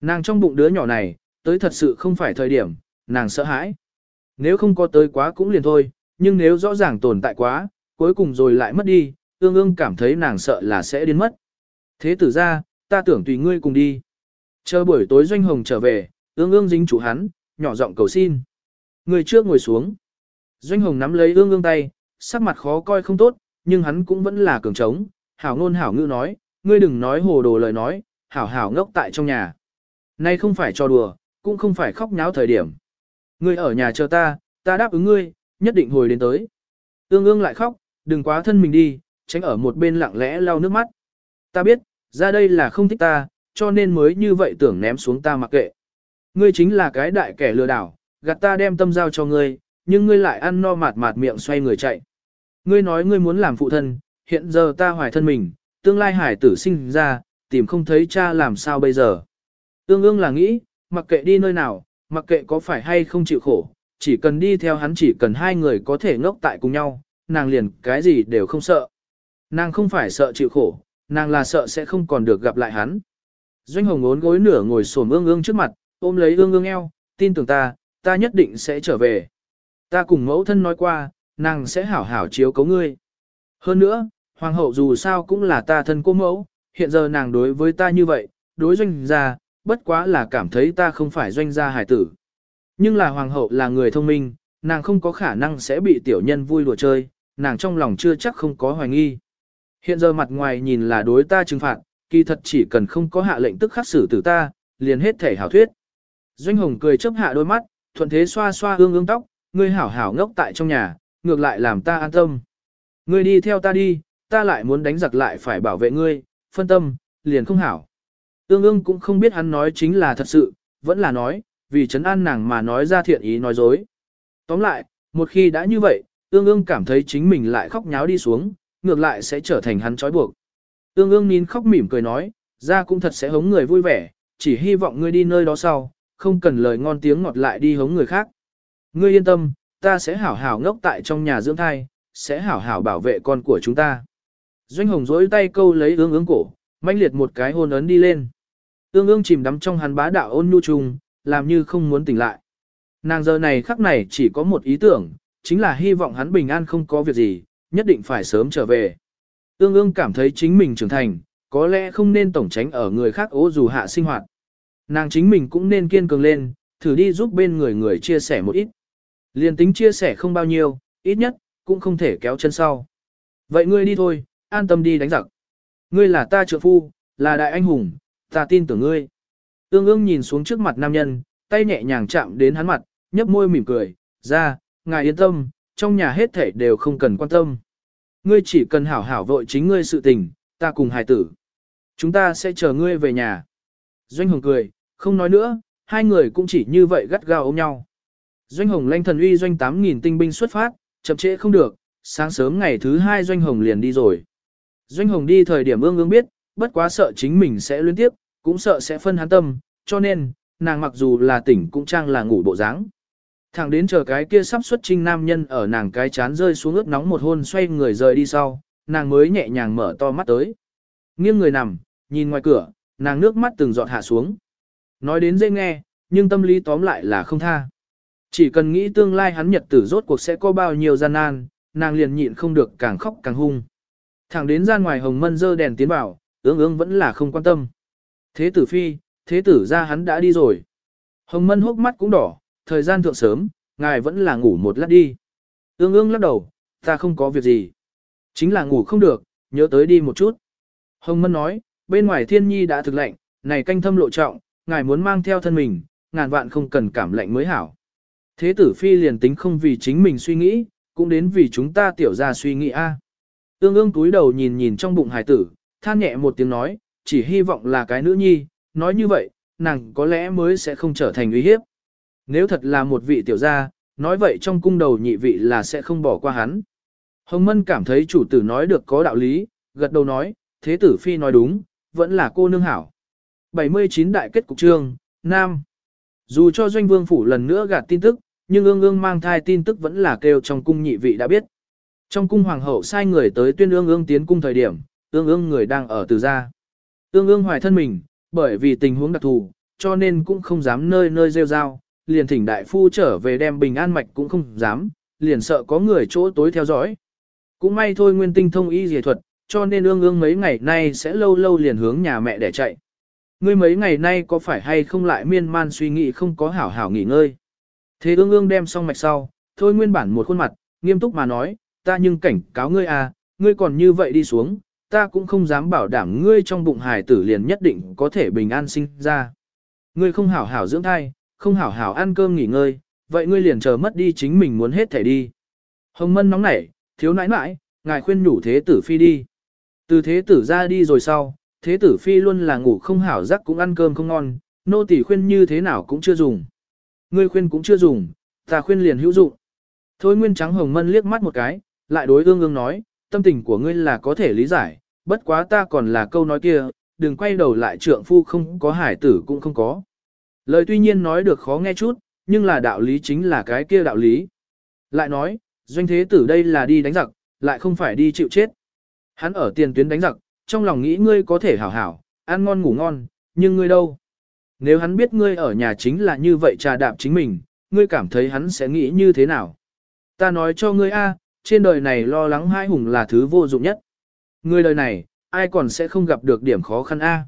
Nàng trong bụng đứa nhỏ này, tới thật sự không phải thời điểm, nàng sợ hãi. Nếu không có tới quá cũng liền thôi, nhưng nếu rõ ràng tồn tại quá, cuối cùng rồi lại mất đi, ương ương cảm thấy nàng sợ là sẽ điên mất. Thế tử ra, ta tưởng tùy ngươi cùng đi. Chờ buổi tối doanh hồng trở về, ương ương dính chủ hắn, nhỏ giọng cầu xin. Người trước ngồi xuống. Doanh hồng nắm lấy ương ương tay, sắc mặt khó coi không tốt, nhưng hắn cũng vẫn là cường trống, hảo ngôn hảo ngữ nói, ngươi đừng nói hồ đồ lời nói, hảo hảo ngốc tại trong nhà. Nay không phải cho đùa, cũng không phải khóc nháo thời điểm. Ngươi ở nhà chờ ta, ta đáp ứng ngươi, nhất định hồi đến tới. Ương ương lại khóc, đừng quá thân mình đi, tránh ở một bên lặng lẽ lau nước mắt. Ta biết, ra đây là không thích ta, cho nên mới như vậy tưởng ném xuống ta mặc kệ. Ngươi chính là cái đại kẻ lừa đảo, gạt ta đem tâm giao cho ngươi, nhưng ngươi lại ăn no mạt mạt miệng xoay người chạy. Ngươi nói ngươi muốn làm phụ thân, hiện giờ ta hoài thân mình, tương lai hải tử sinh ra, tìm không thấy cha làm sao bây giờ. Tương ương là nghĩ, mặc kệ đi nơi nào, mặc kệ có phải hay không chịu khổ, chỉ cần đi theo hắn chỉ cần hai người có thể ngốc tại cùng nhau, nàng liền cái gì đều không sợ. Nàng không phải sợ chịu khổ, nàng là sợ sẽ không còn được gặp lại hắn. Doanh hồng ốn gối nửa ngồi xổm ương ương trước mặt, ôm lấy ương ương eo, tin tưởng ta, ta nhất định sẽ trở về. Ta cùng mẫu thân nói qua, nàng sẽ hảo hảo chiếu cấu ngươi. Hơn nữa, hoàng hậu dù sao cũng là ta thân cô mẫu, hiện giờ nàng đối với ta như vậy, đối doanh gia, bất quá là cảm thấy ta không phải doanh gia hải tử. Nhưng là hoàng hậu là người thông minh, nàng không có khả năng sẽ bị tiểu nhân vui đùa chơi, nàng trong lòng chưa chắc không có hoài nghi. Hiện giờ mặt ngoài nhìn là đối ta trừng phạt, kỳ thật chỉ cần không có hạ lệnh tức khắc xử tử ta, liền hết thể hảo thuyết. Doanh Hồng cười chớp hạ đôi mắt, thuận thế xoa xoa ương ương tóc, ngươi hảo hảo ngốc tại trong nhà, ngược lại làm ta an tâm. Ngươi đi theo ta đi, ta lại muốn đánh giặc lại phải bảo vệ ngươi, phân tâm, liền không hảo. Ương ương cũng không biết hắn nói chính là thật sự, vẫn là nói, vì chấn an nàng mà nói ra thiện ý nói dối. Tóm lại, một khi đã như vậy, ương ương cảm thấy chính mình lại khóc nháo đi xuống, ngược lại sẽ trở thành hắn trói buộc. Ương ương nín khóc mỉm cười nói, ra cũng thật sẽ hống người vui vẻ, chỉ hy vọng ngươi đi nơi đó sau, không cần lời ngon tiếng ngọt lại đi hống người khác. Ngươi yên tâm, ta sẽ hảo hảo ngốc tại trong nhà dưỡng thai, sẽ hảo hảo bảo vệ con của chúng ta. Doanh hồng dối tay câu lấy ương ương cổ, manh liệt một cái hôn ấn đi lên. Ương ương chìm đắm trong hắn bá đạo ôn nhu trùng, làm như không muốn tỉnh lại. Nàng giờ này khắc này chỉ có một ý tưởng, chính là hy vọng hắn bình an không có việc gì, nhất định phải sớm trở về. Ương ương cảm thấy chính mình trưởng thành, có lẽ không nên tổng tránh ở người khác ố dù hạ sinh hoạt. Nàng chính mình cũng nên kiên cường lên, thử đi giúp bên người người chia sẻ một ít. Liên tính chia sẻ không bao nhiêu, ít nhất, cũng không thể kéo chân sau. Vậy ngươi đi thôi, an tâm đi đánh giặc. Ngươi là ta trượng phu, là đại anh hùng, ta tin tưởng ngươi. Ương ương nhìn xuống trước mặt nam nhân, tay nhẹ nhàng chạm đến hắn mặt, nhấp môi mỉm cười, ra, ngài yên tâm, trong nhà hết thảy đều không cần quan tâm. Ngươi chỉ cần hảo hảo vội chính ngươi sự tình, ta cùng hài tử. Chúng ta sẽ chờ ngươi về nhà. Doanh Hồng cười, không nói nữa, hai người cũng chỉ như vậy gắt gao ôm nhau. Doanh Hồng lanh thần uy doanh 8.000 tinh binh xuất phát, chậm trễ không được, sáng sớm ngày thứ hai Doanh Hồng liền đi rồi. Doanh Hồng đi thời điểm ương ương biết, bất quá sợ chính mình sẽ liên tiếp, cũng sợ sẽ phân hắn tâm, cho nên, nàng mặc dù là tỉnh cũng trang là ngủ bộ dáng. Thẳng đến chờ cái kia sắp xuất trinh nam nhân ở nàng cái chán rơi xuống ướt nóng một hôn xoay người rời đi sau, nàng mới nhẹ nhàng mở to mắt tới. Nghiêng người nằm, nhìn ngoài cửa, nàng nước mắt từng giọt hạ xuống. Nói đến dễ nghe, nhưng tâm lý tóm lại là không tha. Chỉ cần nghĩ tương lai hắn nhật tử rốt cuộc sẽ có bao nhiêu gian nan, nàng liền nhịn không được càng khóc càng hung. Thẳng đến ra ngoài hồng mân dơ đèn tiến vào, ương ương vẫn là không quan tâm. Thế tử phi, thế tử ra hắn đã đi rồi. Hồng mân hốc mắt cũng đỏ, thời gian thượng sớm, ngài vẫn là ngủ một lát đi. Ương ương lắc đầu, ta không có việc gì. Chính là ngủ không được, nhớ tới đi một chút. Hồng mân nói, bên ngoài thiên nhi đã thực lệnh, này canh thâm lộ trọng, ngài muốn mang theo thân mình, ngàn vạn không cần cảm lạnh mới hảo. Thế tử phi liền tính không vì chính mình suy nghĩ, cũng đến vì chúng ta tiểu ra suy nghĩ a. Ương ương túi đầu nhìn nhìn trong bụng hải tử, than nhẹ một tiếng nói, chỉ hy vọng là cái nữ nhi, nói như vậy, nàng có lẽ mới sẽ không trở thành uy hiếp. Nếu thật là một vị tiểu gia, nói vậy trong cung đầu nhị vị là sẽ không bỏ qua hắn. Hồng Mân cảm thấy chủ tử nói được có đạo lý, gật đầu nói, thế tử phi nói đúng, vẫn là cô nương hảo. 79 đại kết cục trương, Nam. Dù cho doanh vương phủ lần nữa gạt tin tức, nhưng ương ương mang thai tin tức vẫn là kêu trong cung nhị vị đã biết. Trong cung hoàng hậu sai người tới tuyên ương ương tiến cung thời điểm, ương ương người đang ở từ gia. Ương ương hoài thân mình, bởi vì tình huống đặc thù, cho nên cũng không dám nơi nơi rêu rao, liền thỉnh đại phu trở về đem bình an mạch cũng không dám, liền sợ có người chỗ tối theo dõi. Cũng may thôi nguyên tinh thông y dề thuật, cho nên ương ương mấy ngày nay sẽ lâu lâu liền hướng nhà mẹ để chạy. Ngươi mấy ngày nay có phải hay không lại miên man suy nghĩ không có hảo hảo nghỉ ngơi. Thế ương ương đem xong mạch sau, thôi nguyên bản một khuôn mặt, nghiêm túc mà nói, ta nhưng cảnh cáo ngươi à, ngươi còn như vậy đi xuống, ta cũng không dám bảo đảm ngươi trong bụng hài tử liền nhất định có thể bình an sinh ra. Ngươi không hảo hảo dưỡng thai, không hảo hảo ăn cơm nghỉ ngơi, vậy ngươi liền chờ mất đi chính mình muốn hết thể đi. Hồng mân nóng nảy, thiếu nãi nãi, ngài khuyên nhủ thế tử phi đi. Từ thế tử ra đi rồi sau, thế tử phi luôn là ngủ không hảo giấc cũng ăn cơm không ngon, nô tỳ khuyên như thế nào cũng chưa dùng. Ngươi khuyên cũng chưa dùng, ta khuyên liền hữu dụng. Thôi nguyên trắng hồng mân liếc mắt một cái, lại đối ương ương nói, tâm tình của ngươi là có thể lý giải, bất quá ta còn là câu nói kia, đừng quay đầu lại trượng phu không có hải tử cũng không có. Lời tuy nhiên nói được khó nghe chút, nhưng là đạo lý chính là cái kia đạo lý. Lại nói, doanh thế tử đây là đi đánh giặc, lại không phải đi chịu chết. Hắn ở tiền tuyến đánh giặc, trong lòng nghĩ ngươi có thể hảo hảo, ăn ngon ngủ ngon, nhưng ngươi đâu? Nếu hắn biết ngươi ở nhà chính là như vậy trà đạp chính mình, ngươi cảm thấy hắn sẽ nghĩ như thế nào? Ta nói cho ngươi a, trên đời này lo lắng hai hùng là thứ vô dụng nhất. Ngươi đời này, ai còn sẽ không gặp được điểm khó khăn a?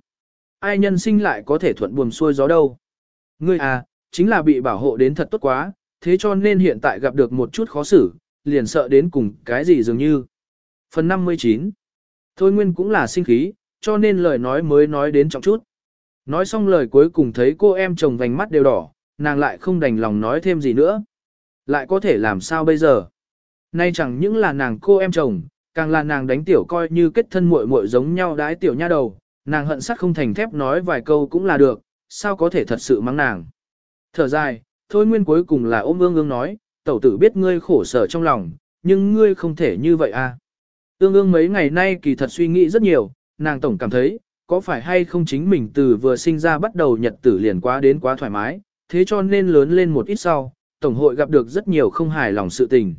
Ai nhân sinh lại có thể thuận buồm xuôi gió đâu? Ngươi à, chính là bị bảo hộ đến thật tốt quá, thế cho nên hiện tại gặp được một chút khó xử, liền sợ đến cùng cái gì dường như. Phần 59 Thôi Nguyên cũng là sinh khí, cho nên lời nói mới nói đến trọng chút. Nói xong lời cuối cùng thấy cô em chồng vành mắt đều đỏ, nàng lại không đành lòng nói thêm gì nữa. Lại có thể làm sao bây giờ? Nay chẳng những là nàng cô em chồng, càng là nàng đánh tiểu coi như kết thân muội muội giống nhau đái tiểu nha đầu, nàng hận sắt không thành thép nói vài câu cũng là được, sao có thể thật sự mắng nàng. Thở dài, thôi nguyên cuối cùng là ôm ương ương nói, tẩu tử biết ngươi khổ sở trong lòng, nhưng ngươi không thể như vậy à. Ương ương mấy ngày nay kỳ thật suy nghĩ rất nhiều, nàng tổng cảm thấy, có phải hay không chính mình từ vừa sinh ra bắt đầu nhật tử liền quá đến quá thoải mái, thế cho nên lớn lên một ít sau, tổng hội gặp được rất nhiều không hài lòng sự tình.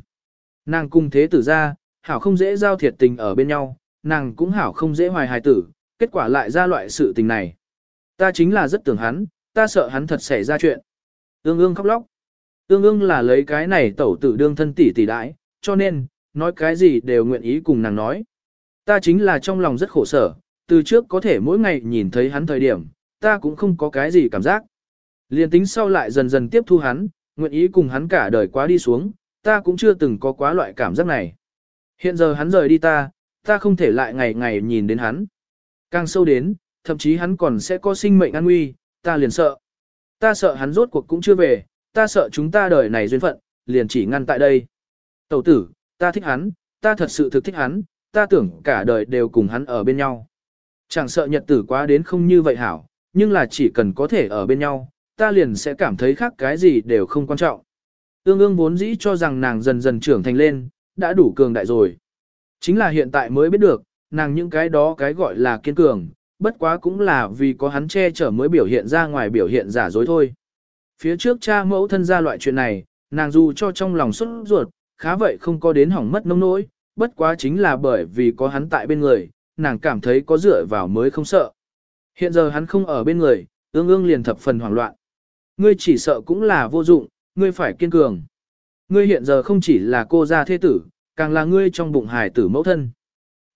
Nàng cung thế tử ra, hảo không dễ giao thiệt tình ở bên nhau, nàng cũng hảo không dễ hoài hài tử, kết quả lại ra loại sự tình này. Ta chính là rất tưởng hắn, ta sợ hắn thật xảy ra chuyện. Ương ương khóc lóc. Ương ương là lấy cái này tẩu tử đương thân tỷ tỷ đãi, cho nên, nói cái gì đều nguyện ý cùng nàng nói. Ta chính là trong lòng rất khổ sở, từ trước có thể mỗi ngày nhìn thấy hắn thời điểm, ta cũng không có cái gì cảm giác. Liên tính sau lại dần dần tiếp thu hắn, nguyện ý cùng hắn cả đời quá đi xuống, ta cũng chưa từng có quá loại cảm giác này. Hiện giờ hắn rời đi ta, ta không thể lại ngày ngày nhìn đến hắn. Càng sâu đến, thậm chí hắn còn sẽ có sinh mệnh an nguy, ta liền sợ. Ta sợ hắn rốt cuộc cũng chưa về, ta sợ chúng ta đời này duyên phận, liền chỉ ngăn tại đây. Tẩu tử, ta thích hắn, ta thật sự thực thích hắn, ta tưởng cả đời đều cùng hắn ở bên nhau. Chẳng sợ nhật tử quá đến không như vậy hảo, nhưng là chỉ cần có thể ở bên nhau, ta liền sẽ cảm thấy khác cái gì đều không quan trọng. Ương ương vốn dĩ cho rằng nàng dần dần trưởng thành lên, đã đủ cường đại rồi. Chính là hiện tại mới biết được, nàng những cái đó cái gọi là kiên cường, bất quá cũng là vì có hắn che chở mới biểu hiện ra ngoài biểu hiện giả dối thôi. Phía trước cha mẫu thân ra loại chuyện này, nàng dù cho trong lòng xuất ruột, khá vậy không có đến hỏng mất nông nỗi, bất quá chính là bởi vì có hắn tại bên người, nàng cảm thấy có dựa vào mới không sợ. Hiện giờ hắn không ở bên người, ương ương liền thập phần hoảng loạn. Ngươi chỉ sợ cũng là vô dụng, ngươi phải kiên cường. Ngươi hiện giờ không chỉ là cô gia thế tử, càng là ngươi trong bụng hài tử mẫu thân.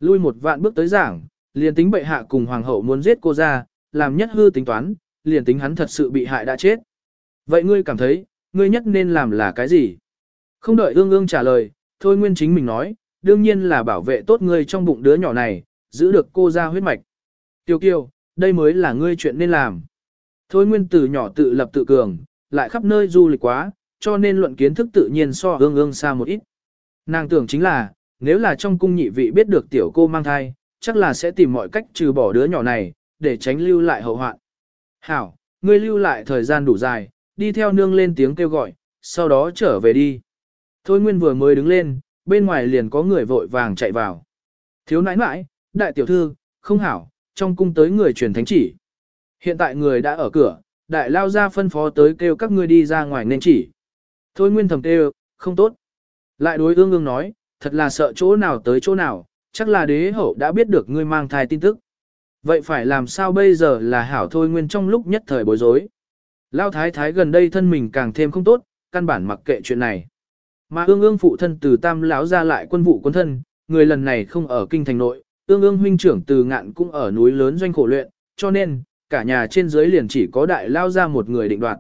Lui một vạn bước tới giảng, liền tính bệ hạ cùng hoàng hậu muốn giết cô gia, làm nhất hư tính toán, liền tính hắn thật sự bị hại đã chết. Vậy ngươi cảm thấy, ngươi nhất nên làm là cái gì? Không đợi ương ương trả lời, thôi nguyên chính mình nói, đương nhiên là bảo vệ tốt ngươi trong bụng đứa nhỏ này, giữ được cô ra huyết mạch. Tiêu kiêu, đây mới là ngươi chuyện nên làm. Thôi nguyên từ nhỏ tự lập tự cường, lại khắp nơi du lịch quá, cho nên luận kiến thức tự nhiên so ương ương xa một ít. Nàng tưởng chính là, nếu là trong cung nhị vị biết được tiểu cô mang thai, chắc là sẽ tìm mọi cách trừ bỏ đứa nhỏ này, để tránh lưu lại hậu hoạn. Hảo, ngươi lưu lại thời gian đủ dài, đi theo nương lên tiếng kêu gọi, sau đó trở về đi. Thôi Nguyên vừa mới đứng lên, bên ngoài liền có người vội vàng chạy vào. Thiếu nãi nãi, đại tiểu thư, không hảo, trong cung tới người truyền thánh chỉ. Hiện tại người đã ở cửa, đại lao ra phân phó tới kêu các ngươi đi ra ngoài nên chỉ. Thôi Nguyên thầm kêu, không tốt. Lại đối ương ương nói, thật là sợ chỗ nào tới chỗ nào, chắc là đế hậu đã biết được ngươi mang thai tin tức. Vậy phải làm sao bây giờ là hảo thôi nguyên trong lúc nhất thời bối rối. Lao thái thái gần đây thân mình càng thêm không tốt, căn bản mặc kệ chuyện này. Mà ương ương phụ thân từ tam lão ra lại quân vụ quân thân, người lần này không ở kinh thành nội, ương ương huynh trưởng từ ngạn cũng ở núi lớn doanh khổ luyện, cho nên, cả nhà trên dưới liền chỉ có đại lao ra một người định đoạt.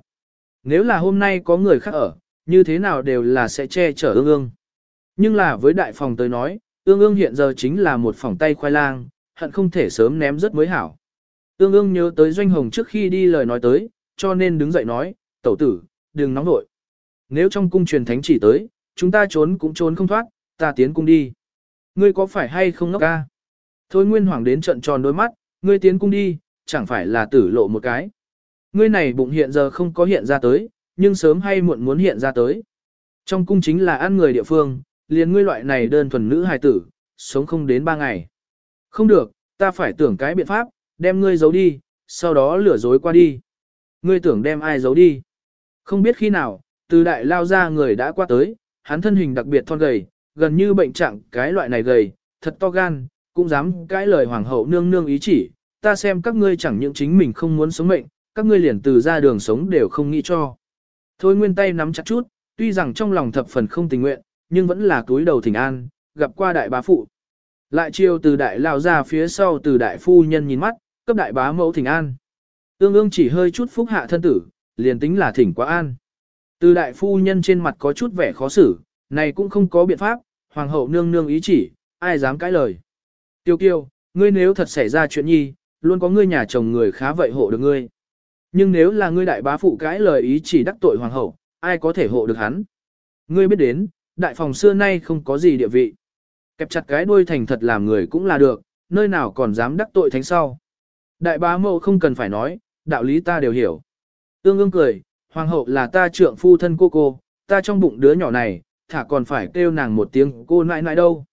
Nếu là hôm nay có người khác ở, như thế nào đều là sẽ che chở ương ương. Nhưng là với đại phòng tới nói, ương ương hiện giờ chính là một phòng tay khoai lang, hận không thể sớm ném rất mới hảo. Ương ương nhớ tới doanh hồng trước khi đi lời nói tới, cho nên đứng dậy nói, tẩu tử, đừng nóng nội. Nếu trong cung truyền thánh chỉ tới, chúng ta trốn cũng trốn không thoát, ta tiến cung đi. Ngươi có phải hay không ngốc ca? Thôi Nguyên Hoàng đến trận tròn đôi mắt, ngươi tiến cung đi, chẳng phải là tử lộ một cái. Ngươi này bụng hiện giờ không có hiện ra tới, nhưng sớm hay muộn muốn hiện ra tới. Trong cung chính là ăn người địa phương, liền ngươi loại này đơn thuần nữ hài tử, sống không đến ba ngày. Không được, ta phải tưởng cái biện pháp, đem ngươi giấu đi, sau đó lừa dối qua đi. Ngươi tưởng đem ai giấu đi. Không biết khi nào, từ đại lao ra người đã qua tới, hắn thân hình đặc biệt thon gầy, gần như bệnh trạng cái loại này gầy, thật to gan, cũng dám cãi lời hoàng hậu nương nương ý chỉ, ta xem các ngươi chẳng những chính mình không muốn sống mệnh, các ngươi liền từ ra đường sống đều không nghĩ cho. Thôi nguyên tay nắm chặt chút, tuy rằng trong lòng thập phần không tình nguyện, nhưng vẫn là túi đầu thỉnh an, gặp qua đại bá phụ. Lại chiêu từ đại lao ra phía sau từ đại phu nhân nhìn mắt, cấp đại bá mẫu thỉnh an. Ương ương chỉ hơi chút phúc hạ thân tử, liền tính là thỉnh quá an. Từ đại phu nhân trên mặt có chút vẻ khó xử, này cũng không có biện pháp, hoàng hậu nương nương ý chỉ, ai dám cãi lời. Tiêu kiêu, ngươi nếu thật xảy ra chuyện nhi, luôn có ngươi nhà chồng người khá vậy hộ được ngươi. Nhưng nếu là ngươi đại bá phụ cãi lời ý chỉ đắc tội hoàng hậu, ai có thể hộ được hắn. Ngươi biết đến, đại phòng xưa nay không có gì địa vị. Kẹp chặt cái đuôi thành thật làm người cũng là được, nơi nào còn dám đắc tội thánh sau. Đại bá mẫu không cần phải nói, đạo lý ta đều hiểu. Tương ương cười, hoàng hậu là ta trượng phu thân cô cô, ta trong bụng đứa nhỏ này, thả còn phải kêu nàng một tiếng cô nãi nãi đâu.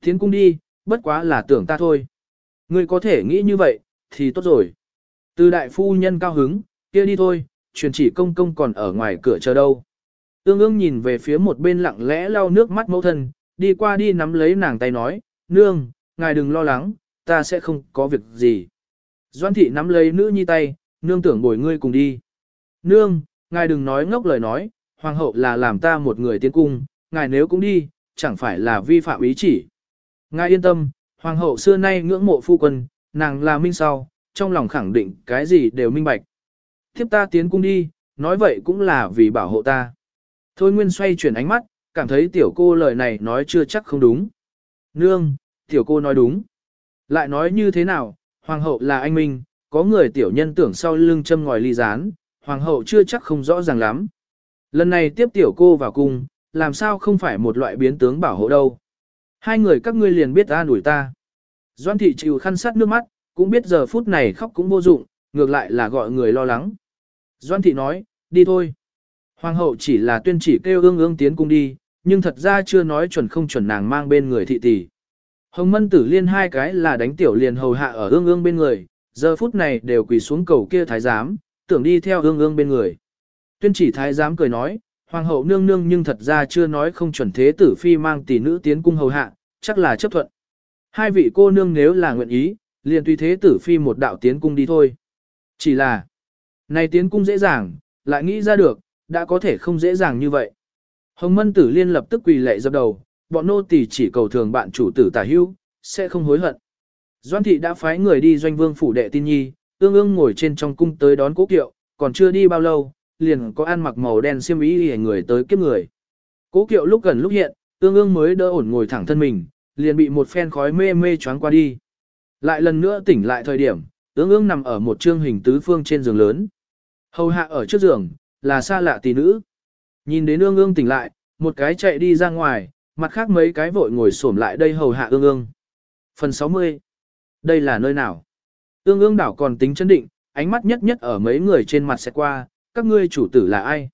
Tiến cung đi, bất quá là tưởng ta thôi. Ngươi có thể nghĩ như vậy, thì tốt rồi. Từ đại phu nhân cao hứng, kia đi thôi, truyền chỉ công công còn ở ngoài cửa chờ đâu. Ương ương nhìn về phía một bên lặng lẽ lau nước mắt mẫu thân, đi qua đi nắm lấy nàng tay nói, nương, ngài đừng lo lắng, ta sẽ không có việc gì. Doan thị nắm lấy nữ nhi tay, nương tưởng bồi ngươi cùng đi. Nương, ngài đừng nói ngốc lời nói, hoàng hậu là làm ta một người tiến cung, ngài nếu cũng đi, chẳng phải là vi phạm ý chỉ. Ngài yên tâm, hoàng hậu xưa nay ngưỡng mộ phu quân, nàng là minh sau, trong lòng khẳng định cái gì đều minh bạch. Tiếp ta tiến cung đi, nói vậy cũng là vì bảo hộ ta. Thôi Nguyên xoay chuyển ánh mắt, cảm thấy tiểu cô lời này nói chưa chắc không đúng. Nương, tiểu cô nói đúng. Lại nói như thế nào, hoàng hậu là anh minh, có người tiểu nhân tưởng sau lưng châm ngòi ly rán, hoàng hậu chưa chắc không rõ ràng lắm. Lần này tiếp tiểu cô vào cung, làm sao không phải một loại biến tướng bảo hộ đâu. Hai người các ngươi liền biết ta đuổi ta. Doan thị chịu khăn sát nước mắt, cũng biết giờ phút này khóc cũng vô dụng, ngược lại là gọi người lo lắng. Doan thị nói, đi thôi. Hoàng hậu chỉ là tuyên chỉ kêu ương ương tiến cung đi, nhưng thật ra chưa nói chuẩn không chuẩn nàng mang bên người thị tỷ. Hồng mân tử liên hai cái là đánh tiểu liền hầu hạ ở ương ương bên người, giờ phút này đều quỳ xuống cầu kia thái giám, tưởng đi theo ương ương bên người. Tuyên chỉ thái giám cười nói, hoàng hậu nương nương nhưng thật ra chưa nói không chuẩn thế tử phi mang tỷ nữ tiến cung hầu hạ, chắc là chấp thuận. Hai vị cô nương nếu là nguyện ý, liền tùy thế tử phi một đạo tiến cung đi thôi. Chỉ là, này tiến cung dễ dàng, lại nghĩ ra được, đã có thể không dễ dàng như vậy. Hồng Mân Tử Liên lập tức quỳ lệ dập đầu, bọn nô tỳ chỉ cầu thường bạn chủ tử tả hưu, sẽ không hối hận. Doan thị đã phái người đi doanh vương phủ đệ tin nhi, ương ương ngồi trên trong cung tới đón cố kiệu, còn chưa đi bao lâu, liền có ăn mặc màu đen xiêm y hề người tới kiếp người. Cố kiệu lúc gần lúc hiện, tương ương mới đỡ ổn ngồi thẳng thân mình, liền bị một phen khói mê mê choáng qua đi. Lại lần nữa tỉnh lại thời điểm, tương ương nằm ở một trương hình tứ phương trên giường lớn. Hầu hạ ở trước giường, là xa lạ tỷ nữ. Nhìn đến ương ương tỉnh lại, một cái chạy đi ra ngoài, mặt khác mấy cái vội ngồi xổm lại đây hầu hạ ương ương. Phần 60. Đây là nơi nào? Ương ương đảo còn tính chân định, ánh mắt nhất nhất ở mấy người trên mặt sẽ qua, các ngươi chủ tử là ai?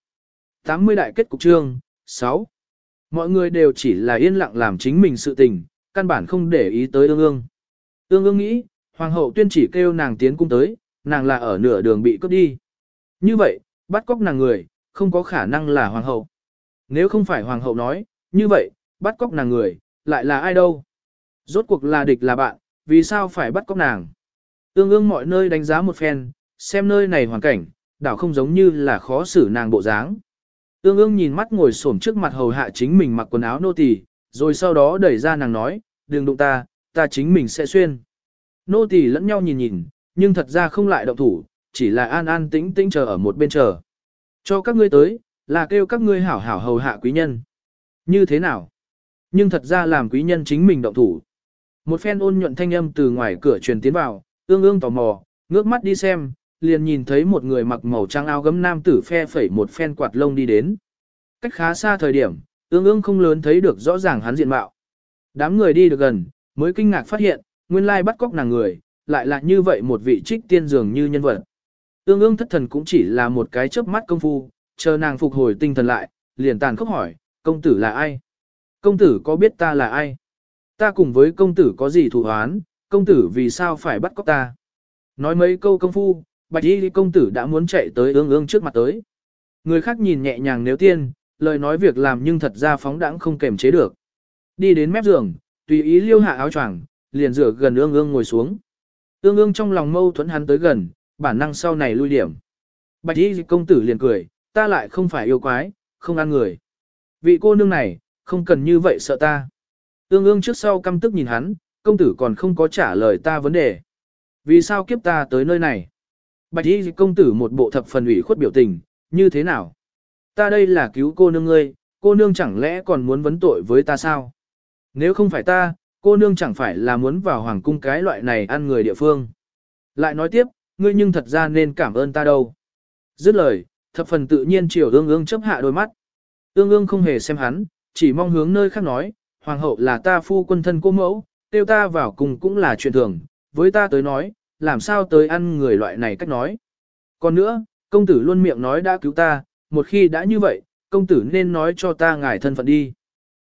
80 đại kết cục trương, 6. Mọi người đều chỉ là yên lặng làm chính mình sự tình, căn bản không để ý tới ương ương. Ương ương nghĩ, hoàng hậu tuyên chỉ kêu nàng tiến cung tới, nàng là ở nửa đường bị cướp đi. Như vậy, bắt cóc nàng người, không có khả năng là hoàng hậu. Nếu không phải hoàng hậu nói, như vậy, bắt cóc nàng người, lại là ai đâu? Rốt cuộc là địch là bạn, vì sao phải bắt cóc nàng? Ương ương mọi nơi đánh giá một phen, xem nơi này hoàn cảnh, đảo không giống như là khó xử nàng bộ dáng. Ương ương nhìn mắt ngồi xổm trước mặt hầu hạ chính mình mặc quần áo nô tỳ, rồi sau đó đẩy ra nàng nói, đừng đụng ta, ta chính mình sẽ xuyên. Nô tỳ lẫn nhau nhìn nhìn, nhưng thật ra không lại động thủ, chỉ là an an tĩnh tĩnh chờ ở một bên chờ. Cho các ngươi tới, là kêu các ngươi hảo hảo hầu hạ quý nhân. Như thế nào? Nhưng thật ra làm quý nhân chính mình động thủ. Một phen ôn nhuận thanh âm từ ngoài cửa truyền tiến vào, ương ương tò mò, ngước mắt đi xem, liền nhìn thấy một người mặc màu trắng áo gấm nam tử phe phẩy một phen quạt lông đi đến. Cách khá xa thời điểm, ương ương không lớn thấy được rõ ràng hắn diện mạo. Đám người đi được gần, mới kinh ngạc phát hiện, nguyên lai bắt cóc nàng người, lại là như vậy một vị trích tiên dường như nhân vật. Ương ương thất thần cũng chỉ là một cái chớp mắt công phu, chờ nàng phục hồi tinh thần lại, liền tàn khốc hỏi, công tử là ai? Công tử có biết ta là ai? Ta cùng với công tử có gì thù oán công tử vì sao phải bắt cóc ta? Nói mấy câu công phu, bạch y công tử đã muốn chạy tới ương ương trước mặt tới. Người khác nhìn nhẹ nhàng nếu tiên, lời nói việc làm nhưng thật ra phóng đãng không kềm chế được. Đi đến mép giường, tùy ý liêu hạ áo choàng, liền rửa gần ương ương ngồi xuống. Ương ương trong lòng mâu thuẫn hắn tới gần, bản năng sau này lui điểm. Bạch y công tử liền cười, ta lại không phải yêu quái, không ăn người. Vị cô nương này, không cần như vậy sợ ta. Ương ương trước sau căm tức nhìn hắn, công tử còn không có trả lời ta vấn đề. Vì sao kiếp ta tới nơi này? Bạch y công tử một bộ thập phần ủy khuất biểu tình, như thế nào? Ta đây là cứu cô nương ngươi, cô nương chẳng lẽ còn muốn vấn tội với ta sao? Nếu không phải ta, cô nương chẳng phải là muốn vào hoàng cung cái loại này ăn người địa phương. Lại nói tiếp, ngươi nhưng thật ra nên cảm ơn ta đâu. Dứt lời, thập phần tự nhiên chiều ương ương chấp hạ đôi mắt. Ương ương không hề xem hắn, chỉ mong hướng nơi khác nói, hoàng hậu là ta phu quân thân cô mẫu, tiêu ta vào cùng cũng là chuyện thường, với ta tới nói, làm sao tới ăn người loại này cách nói. Còn nữa, công tử luôn miệng nói đã cứu ta, một khi đã như vậy, công tử nên nói cho ta ngài thân phận đi.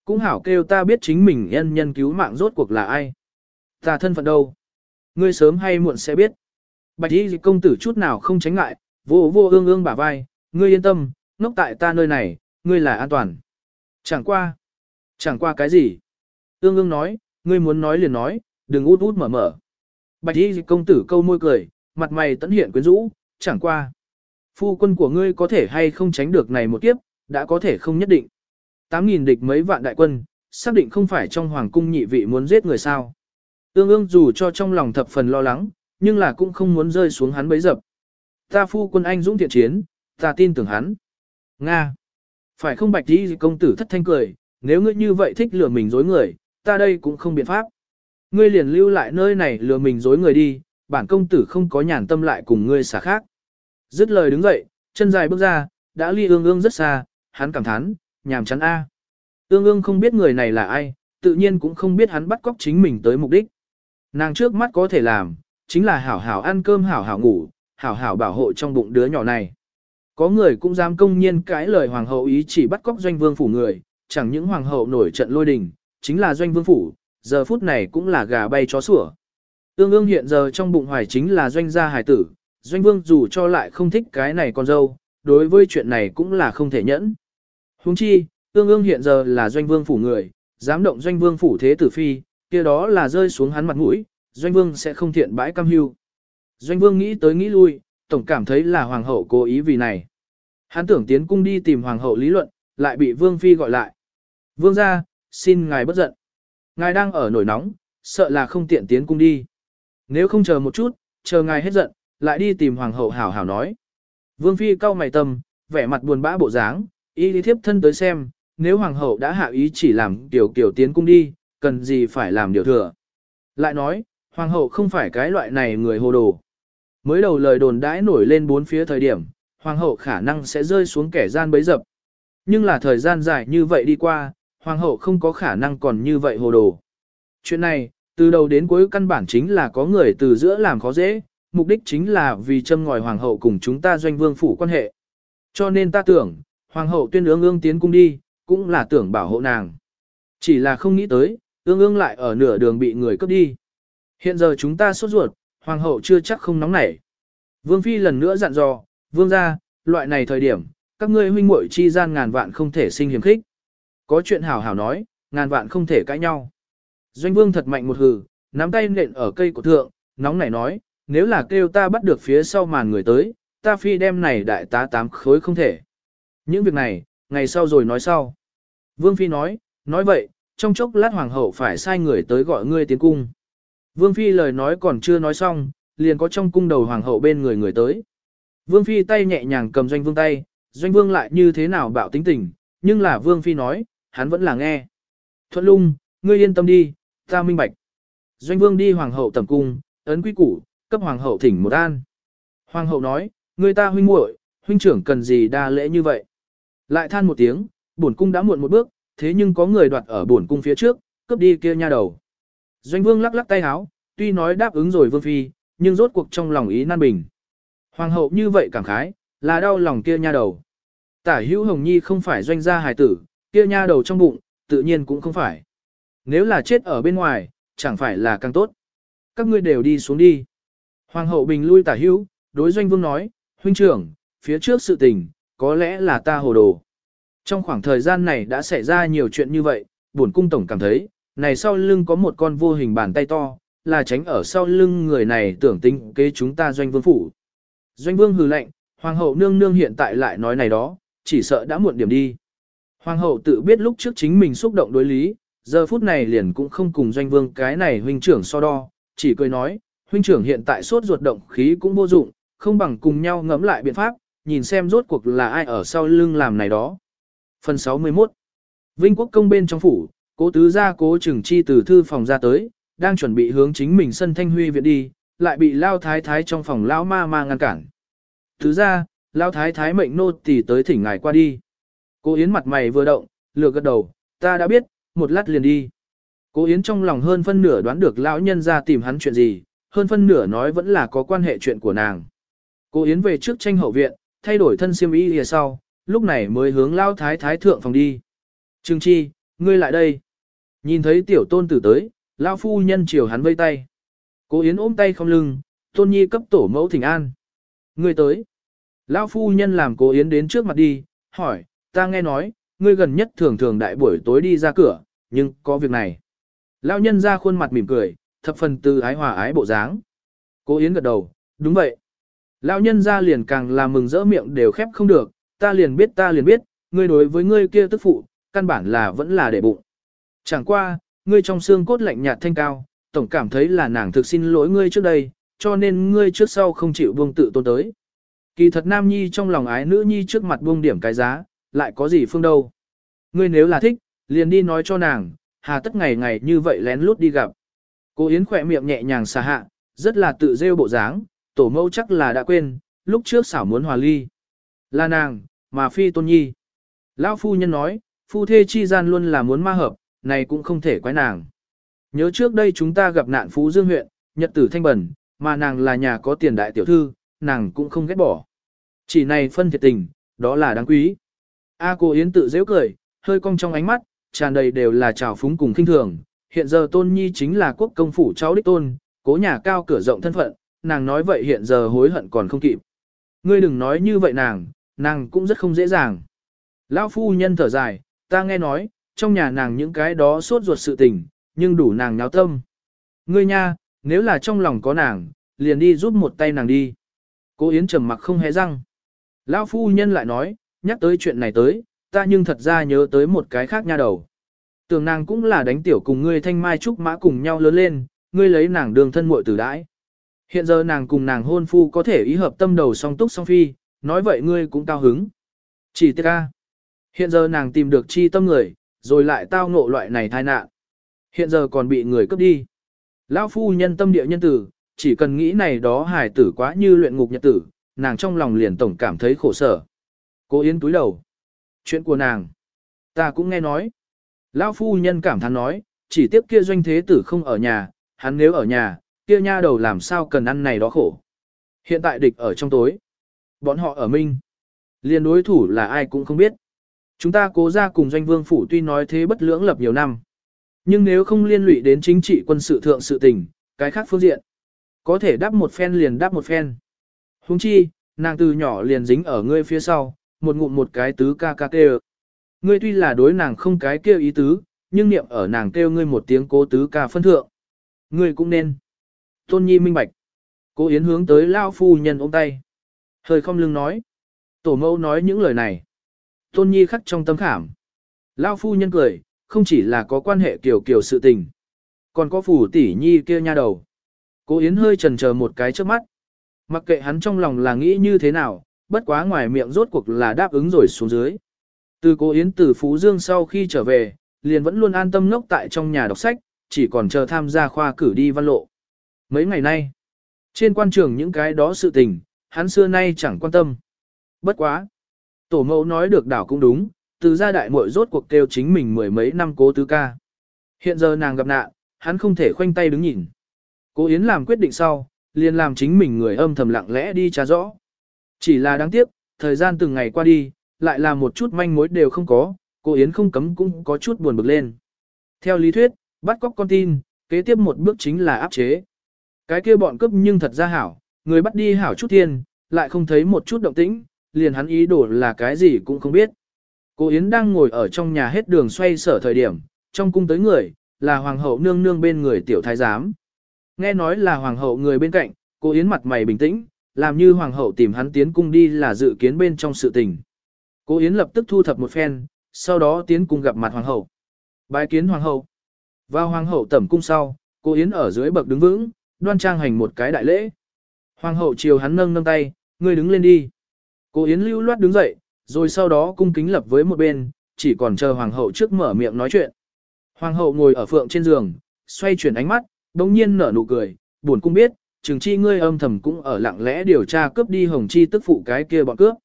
Cũng hảo kêu ta biết chính mình nhân nhân cứu mạng rốt cuộc là ai. Ta thân phận đâu? Ngươi sớm hay muộn sẽ biết. Bạch y công tử chút nào không tránh ngại, vô vô ương ương bả vai, ngươi yên tâm, nốc tại ta nơi này, ngươi là an toàn. Chẳng qua. Chẳng qua cái gì? Ương ương nói, ngươi muốn nói liền nói, đừng út út mở mở. Bạch y công tử câu môi cười, mặt mày tẫn hiện quyến rũ, chẳng qua. Phu quân của ngươi có thể hay không tránh được này một kiếp, đã có thể không nhất định. 8.000 địch mấy vạn đại quân, xác định không phải trong hoàng cung nhị vị muốn giết người sao. Tương ương dù cho trong lòng thập phần lo lắng, nhưng là cũng không muốn rơi xuống hắn bấy dập. Ta phu quân anh dũng thiện chiến, ta tin tưởng hắn. Nga. Phải không bạch đi công tử thất thanh cười, nếu ngươi như vậy thích lừa mình dối người, ta đây cũng không biện pháp. Ngươi liền lưu lại nơi này lừa mình dối người đi, bản công tử không có nhàn tâm lại cùng ngươi xả khác. Dứt lời đứng dậy, chân dài bước ra, đã ly ương ương rất xa, hắn cảm thán, nhàm chán a. Ương ương không biết người này là ai, tự nhiên cũng không biết hắn bắt cóc chính mình tới mục đích. Nàng trước mắt có thể làm, chính là hảo hảo ăn cơm hảo hảo ngủ, hảo hảo bảo hộ trong bụng đứa nhỏ này. Có người cũng dám công nhiên cãi lời hoàng hậu ý chỉ bắt cóc doanh vương phủ người, chẳng những hoàng hậu nổi trận lôi đình, chính là doanh vương phủ, giờ phút này cũng là gà bay chó sủa. tương ương hiện giờ trong bụng hoài chính là doanh gia hài tử, doanh vương dù cho lại không thích cái này con dâu, đối với chuyện này cũng là không thể nhẫn. Huống chi, tương ương hiện giờ là doanh vương phủ người, dám động doanh vương phủ thế tử phi, kia đó là rơi xuống hắn mặt mũi, doanh vương sẽ không thiện bãi cam hưu. Doanh vương nghĩ tới nghĩ lui, tổng cảm thấy là hoàng hậu cố ý vì này. Hắn tưởng tiến cung đi tìm hoàng hậu lý luận, lại bị vương phi gọi lại. Vương ra, xin ngài bất giận. Ngài đang ở nổi nóng, sợ là không tiện tiến cung đi. Nếu không chờ một chút, chờ ngài hết giận, lại đi tìm hoàng hậu hảo hảo nói. Vương phi cau mày tâm, vẻ mặt buồn bã bộ dáng, ý lý thiếp thân tới xem, nếu hoàng hậu đã hạ ý chỉ làm tiểu kiểu tiến cung đi, cần gì phải làm điều thừa. Lại nói, hoàng hậu không phải cái loại này người hồ đồ. Mới đầu lời đồn đãi nổi lên bốn phía thời điểm, hoàng hậu khả năng sẽ rơi xuống kẻ gian bấy dập. Nhưng là thời gian dài như vậy đi qua, hoàng hậu không có khả năng còn như vậy hồ đồ. Chuyện này, từ đầu đến cuối căn bản chính là có người từ giữa làm khó dễ, mục đích chính là vì châm ngòi hoàng hậu cùng chúng ta doanh vương phủ quan hệ. Cho nên ta tưởng, hoàng hậu tuyên ương ương tiến cung đi, cũng là tưởng bảo hộ nàng. Chỉ là không nghĩ tới, ương ương lại ở nửa đường bị người cướp đi. Hiện giờ chúng ta sốt ruột, hoàng hậu chưa chắc không nóng nảy. Vương phi lần nữa dặn dò, vương ra, loại này thời điểm, các ngươi huynh muội chi gian ngàn vạn không thể sinh hiểm khích. Có chuyện hảo hảo nói, ngàn vạn không thể cãi nhau. Doanh vương thật mạnh một hừ, nắm tay nện ở cây của thượng, nóng nảy nói, nếu là kêu ta bắt được phía sau màn người tới, ta phi đem này đại tá tám khối không thể. Những việc này, ngày sau rồi nói sau. Vương phi nói, nói vậy, trong chốc lát hoàng hậu phải sai người tới gọi ngươi tiến cung. Vương phi lời nói còn chưa nói xong, liền có trong cung đầu hoàng hậu bên người người tới. Vương phi tay nhẹ nhàng cầm doanh vương tay, doanh vương lại như thế nào bạo tính tình, nhưng là vương phi nói, hắn vẫn là nghe. Thuận lung, ngươi yên tâm đi, ta minh bạch. Doanh vương đi hoàng hậu tầm cung, ấn quý củ, cấp hoàng hậu thỉnh một an. Hoàng hậu nói, người ta huynh muội, huynh trưởng cần gì đa lễ như vậy. Lại than một tiếng, bổn cung đã muộn một bước, thế nhưng có người đoạt ở bổn cung phía trước, cướp đi kia nha đầu. Doanh vương lắc lắc tay háo, tuy nói đáp ứng rồi vương phi, nhưng rốt cuộc trong lòng ý nan bình. Hoàng hậu như vậy cảm khái, là đau lòng kia nha đầu. Tả hữu hồng nhi không phải doanh gia hài tử, kia nha đầu trong bụng, tự nhiên cũng không phải. Nếu là chết ở bên ngoài, chẳng phải là càng tốt. Các ngươi đều đi xuống đi. Hoàng hậu bình lui tả hữu, đối doanh vương nói, huynh trưởng, phía trước sự tình, có lẽ là ta hồ đồ. Trong khoảng thời gian này đã xảy ra nhiều chuyện như vậy, bổn cung tổng cảm thấy, này sau lưng có một con vô hình bàn tay to, là tránh ở sau lưng người này tưởng tính kế chúng ta doanh vương phủ. Doanh vương hừ lạnh, hoàng hậu nương nương hiện tại lại nói này đó, chỉ sợ đã muộn điểm đi. Hoàng hậu tự biết lúc trước chính mình xúc động đối lý, giờ phút này liền cũng không cùng doanh vương cái này huynh trưởng so đo, chỉ cười nói, huynh trưởng hiện tại sốt ruột động khí cũng vô dụng, không bằng cùng nhau ngẫm lại biện pháp, nhìn xem rốt cuộc là ai ở sau lưng làm này đó. Phần 61 Vinh quốc công bên trong phủ, cố tứ gia cố trừng chi từ thư phòng ra tới, đang chuẩn bị hướng chính mình sân thanh huy viện đi, lại bị lao thái thái trong phòng lao ma ma ngăn cản. Tứ gia, lao thái thái mệnh nô tỳ tới thỉnh ngài qua đi. Cô Yến mặt mày vừa động, lừa gật đầu, ta đã biết, một lát liền đi. Cô Yến trong lòng hơn phân nửa đoán được lão nhân ra tìm hắn chuyện gì, hơn phân nửa nói vẫn là có quan hệ chuyện của nàng. Cô Yến về trước tranh hậu viện, thay đổi thân xiêm y lìa sau, lúc này mới hướng lao thái thái thượng phòng đi. Trương Chi, ngươi lại đây. Nhìn thấy tiểu tôn tử tới, lao phu nhân chiều hắn vây tay. Cô Yến ôm tay không lưng, tôn nhi cấp tổ mẫu thỉnh an. Ngươi tới. Lao phu nhân làm cô Yến đến trước mặt đi, hỏi, ta nghe nói, ngươi gần nhất thường thường đại buổi tối đi ra cửa, nhưng có việc này. Lão nhân ra khuôn mặt mỉm cười, thập phần từ ái hòa ái bộ dáng. Cố Yến gật đầu, đúng vậy. Lão nhân ra liền càng làm mừng rỡ miệng đều khép không được, ta liền biết ta liền biết, ngươi đối với ngươi kia tức phụ, căn bản là vẫn là để bụng. Chẳng qua, ngươi trong xương cốt lạnh nhạt thanh cao, tổng cảm thấy là nàng thực xin lỗi ngươi trước đây, cho nên ngươi trước sau không chịu buông tự tôn tới. Kỳ thật nam nhi trong lòng ái nữ nhi trước mặt buông điểm cái giá, lại có gì phương đâu. Ngươi nếu là thích, liền đi nói cho nàng, hà tất ngày ngày như vậy lén lút đi gặp. Cô Yến khỏe miệng nhẹ nhàng xà hạ, rất là tự rêu bộ dáng, tổ mẫu chắc là đã quên, lúc trước xảo muốn hòa ly. Là nàng, mà phi tôn nhi. Lão phu nhân nói, phu thê chi gian luôn là muốn ma hợp, này cũng không thể quái nàng. Nhớ trước đây chúng ta gặp nạn Phú Dương huyện, nhật tử thanh bẩn, mà nàng là nhà có tiền đại tiểu thư, nàng cũng không ghét bỏ. Chỉ này phân thiệt tình, đó là đáng quý. A cô Yến tự dễ cười, hơi cong trong ánh mắt, tràn đầy đều là trào phúng cùng kinh thường. Hiện giờ tôn nhi chính là quốc công phủ cháu đích tôn, cố nhà cao cửa rộng thân phận, nàng nói vậy hiện giờ hối hận còn không kịp. Ngươi đừng nói như vậy nàng, nàng cũng rất không dễ dàng. Lão phu nhân thở dài, ta nghe nói, trong nhà nàng những cái đó suốt ruột sự tình, nhưng đủ nàng nháo tâm. Ngươi nha, nếu là trong lòng có nàng, liền đi giúp một tay nàng đi. Cố Yến trầm mặc không hé răng. Lão phu nhân lại nói, nhắc tới chuyện này tới, ta nhưng thật ra nhớ tới một cái khác nha đầu. Tưởng nàng cũng là đánh tiểu cùng ngươi thanh mai trúc mã cùng nhau lớn lên, ngươi lấy nàng đường thân muội tử đãi. Hiện giờ nàng cùng nàng hôn phu có thể ý hợp tâm đầu song túc song phi, nói vậy ngươi cũng cao hứng. Chỉ tiếc ca. Hiện giờ nàng tìm được chi tâm người, rồi lại tao ngộ loại này tai nạn. Hiện giờ còn bị người cướp đi. Lão phu nhân tâm địa nhân tử, chỉ cần nghĩ này đó hài tử quá như luyện ngục nhật tử, nàng trong lòng liền tổng cảm thấy khổ sở. Cô Yến túi đầu. Chuyện của nàng. Ta cũng nghe nói. Lão phu nhân cảm thán nói, chỉ tiếp kia doanh thế tử không ở nhà, hắn nếu ở nhà, kia nha đầu làm sao cần ăn này đó khổ. Hiện tại địch ở trong tối. Bọn họ ở minh. Liên đối thủ là ai cũng không biết. Chúng ta cố ra cùng doanh vương phủ tuy nói thế bất lưỡng lập nhiều năm. Nhưng nếu không liên lụy đến chính trị quân sự thượng sự tình, cái khác phương diện. Có thể đáp một phen liền đáp một phen. Huống chi, nàng từ nhỏ liền dính ở ngươi phía sau, một ngụm một cái tứ ca ca kêu. Ngươi tuy là đối nàng không cái kêu ý tứ, nhưng niệm ở nàng kêu ngươi một tiếng cố tứ ca phân thượng. Ngươi cũng nên. Tôn Nhi minh bạch. Cố Yến hướng tới Lao Phu Nhân ôm tay. Hơi không lưng nói. Tổ mẫu nói những lời này. Tôn Nhi khắc trong tâm khảm. Lao Phu Nhân cười, không chỉ là có quan hệ kiểu kiểu sự tình. Còn có phủ tỷ nhi kia nha đầu. Cố Yến hơi chần chờ một cái trước mắt. Mặc kệ hắn trong lòng là nghĩ như thế nào, bất quá ngoài miệng rốt cuộc là đáp ứng rồi xuống dưới. Từ cố Yến từ Phú Dương sau khi trở về, liền vẫn luôn an tâm ngốc tại trong nhà đọc sách, chỉ còn chờ tham gia khoa cử đi văn lộ. Mấy ngày nay, trên quan trường những cái đó sự tình, hắn xưa nay chẳng quan tâm. Bất quá. Tổ mẫu nói được đảo cũng đúng, từ gia đại muội rốt cuộc kêu chính mình mười mấy năm cố tứ ca. Hiện giờ nàng gặp nạn, hắn không thể khoanh tay đứng nhìn. Cố Yến làm quyết định sau, liền làm chính mình người âm thầm lặng lẽ đi tra rõ. Chỉ là đáng tiếc, thời gian từng ngày qua đi, lại là một chút manh mối đều không có, cô Yến không cấm cũng có chút buồn bực lên. Theo lý thuyết, bắt cóc con tin, kế tiếp một bước chính là áp chế. Cái kia bọn cướp nhưng thật ra hảo, người bắt đi hảo chút tiền, lại không thấy một chút động tĩnh, liền hắn ý đồ là cái gì cũng không biết. Cô Yến đang ngồi ở trong nhà hết đường xoay sở thời điểm, trong cung tới người, là hoàng hậu nương nương bên người tiểu thái giám. Nghe nói là hoàng hậu người bên cạnh, cô Yến mặt mày bình tĩnh, làm như hoàng hậu tìm hắn tiến cung đi là dự kiến bên trong sự tình. Cố Yến lập tức thu thập một phen, sau đó tiến cung gặp mặt hoàng hậu. Bái kiến hoàng hậu. Vào hoàng hậu tẩm cung sau, cô Yến ở dưới bậc đứng vững, đoan trang hành một cái đại lễ. Hoàng hậu chiều hắn nâng nâng tay, ngươi đứng lên đi. Cô Yến lưu loát đứng dậy, rồi sau đó cung kính lập với một bên, chỉ còn chờ hoàng hậu trước mở miệng nói chuyện. Hoàng hậu ngồi ở phượng trên giường, xoay chuyển ánh mắt, đồng nhiên nở nụ cười, buồn cung biết, chừng chi ngươi âm thầm cũng ở lặng lẽ điều tra cướp đi hồng chi tức phụ cái kia bọn cướp.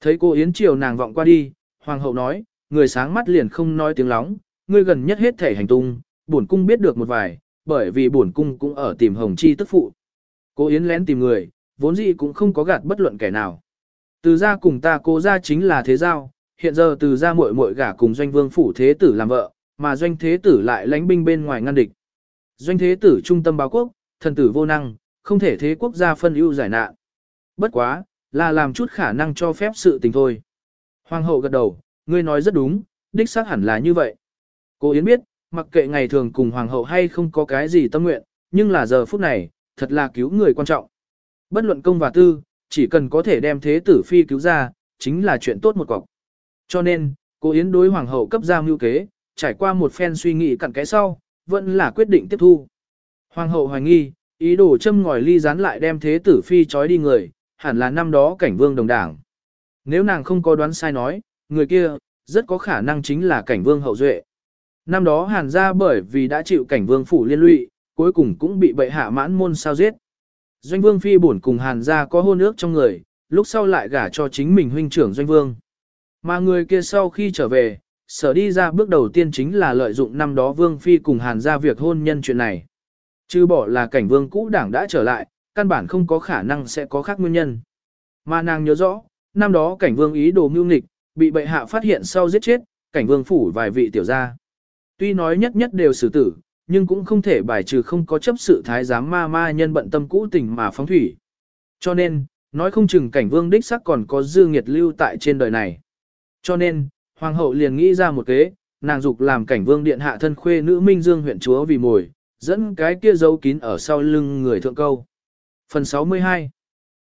Thấy cô Yến triều nàng vọng qua đi, hoàng hậu nói, người sáng mắt liền không nói tiếng lóng, ngươi gần nhất hết thể hành tung, bổn cung biết được một vài, bởi vì bổn cung cũng ở tìm hồng chi tức phụ. Cô Yến lén tìm người, vốn dĩ cũng không có gạt bất luận kẻ nào. Từ gia cùng ta cô gia chính là thế giao, hiện giờ từ gia muội muội gả cùng doanh vương phủ thế tử làm vợ, mà doanh thế tử lại lánh binh bên ngoài ngăn địch. Doanh thế tử trung tâm báo quốc, thần tử vô năng, không thể thế quốc gia phân ưu giải nạn. Bất quá, là làm chút khả năng cho phép sự tình thôi. Hoàng hậu gật đầu, ngươi nói rất đúng, đích xác hẳn là như vậy. Cô Yến biết, mặc kệ ngày thường cùng hoàng hậu hay không có cái gì tâm nguyện, nhưng là giờ phút này, thật là cứu người quan trọng. Bất luận công và tư, chỉ cần có thể đem thế tử phi cứu ra, chính là chuyện tốt một cọc. Cho nên, cô Yến đối hoàng hậu cấp ra mưu kế, trải qua một phen suy nghĩ cặn cái sau, vẫn là quyết định tiếp thu. Hoàng hậu hoài nghi, ý đồ châm ngòi ly rán lại đem thế tử phi trói đi người, hẳn là năm đó cảnh vương đồng đảng. Nếu nàng không có đoán sai nói, người kia, rất có khả năng chính là cảnh vương hậu duệ. Năm đó hàn ra bởi vì đã chịu cảnh vương phủ liên lụy, cuối cùng cũng bị bệ hạ mãn môn sao giết. Doanh vương phi bổn cùng hàn ra có hôn ước trong người, lúc sau lại gả cho chính mình huynh trưởng doanh vương. Mà người kia sau khi trở về, sở đi ra bước đầu tiên chính là lợi dụng năm đó vương phi cùng hàn ra việc hôn nhân chuyện này. Chứ bỏ là cảnh vương cũ đảng đã trở lại, căn bản không có khả năng sẽ có khác nguyên nhân. Mà nàng nhớ rõ, năm đó cảnh vương ý đồ mưu nghịch, bị bệ hạ phát hiện sau giết chết, cảnh vương phủ vài vị tiểu gia. Tuy nói nhất nhất đều xử tử, nhưng cũng không thể bài trừ không có chấp sự thái giám ma ma nhân bận tâm cũ tình mà phóng thủy. Cho nên, nói không chừng cảnh vương đích sắc còn có dư nghiệt lưu tại trên đời này. Cho nên, hoàng hậu liền nghĩ ra một kế, nàng dục làm cảnh vương điện hạ thân khuê nữ minh dương huyện chúa vì mồi, dẫn cái kia giấu kín ở sau lưng người thượng câu. Phần 62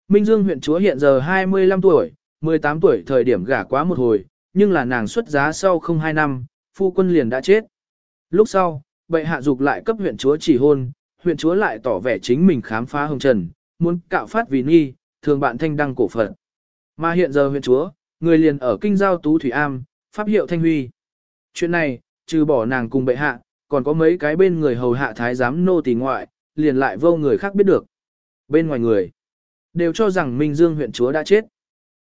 Minh Dương huyện chúa hiện giờ 25 tuổi, 18 tuổi thời điểm gả quá một hồi, nhưng là nàng xuất giá sau không hai năm, phu quân liền đã chết. Lúc sau, bệ hạ dục lại cấp huyện chúa chỉ hôn, huyện chúa lại tỏ vẻ chính mình khám phá hồng trần, muốn cạo phát vì nghi, thường bạn thanh đăng cổ phận. Mà hiện giờ huyện chúa, người liền ở kinh giao tú thủy am, pháp hiệu thanh huy. Chuyện này, trừ bỏ nàng cùng bệ hạ, còn có mấy cái bên người hầu hạ thái giám nô tỳ ngoại, liền lại vô người khác biết được. Bên ngoài người, đều cho rằng Minh Dương huyện chúa đã chết.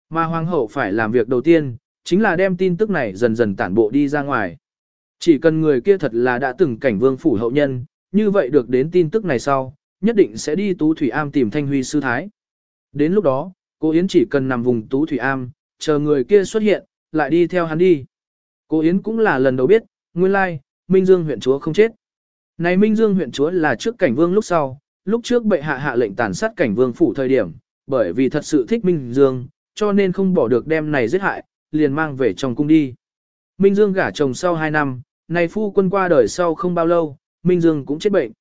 Mà hoàng hậu phải làm việc đầu tiên, chính là đem tin tức này dần dần tản bộ đi ra ngoài. Chỉ cần người kia thật là đã từng cảnh vương phủ hậu nhân, như vậy được đến tin tức này sau, nhất định sẽ đi Tú Thủy Am tìm Thanh Huy sư thái. Đến lúc đó, cô Yến chỉ cần nằm vùng Tú Thủy Am, chờ người kia xuất hiện, lại đi theo hắn đi. Cô Yến cũng là lần đầu biết, nguyên lai, Minh Dương huyện chúa không chết. Này Minh Dương huyện chúa là trước cảnh vương lúc sau, lúc trước bệ hạ hạ lệnh tàn sát cảnh vương phủ thời điểm, bởi vì thật sự thích Minh Dương, cho nên không bỏ được đem này giết hại, liền mang về trong cung đi. Minh Dương gả chồng sau 2 năm, này phu quân qua đời sau không bao lâu, Minh Dương cũng chết bệnh.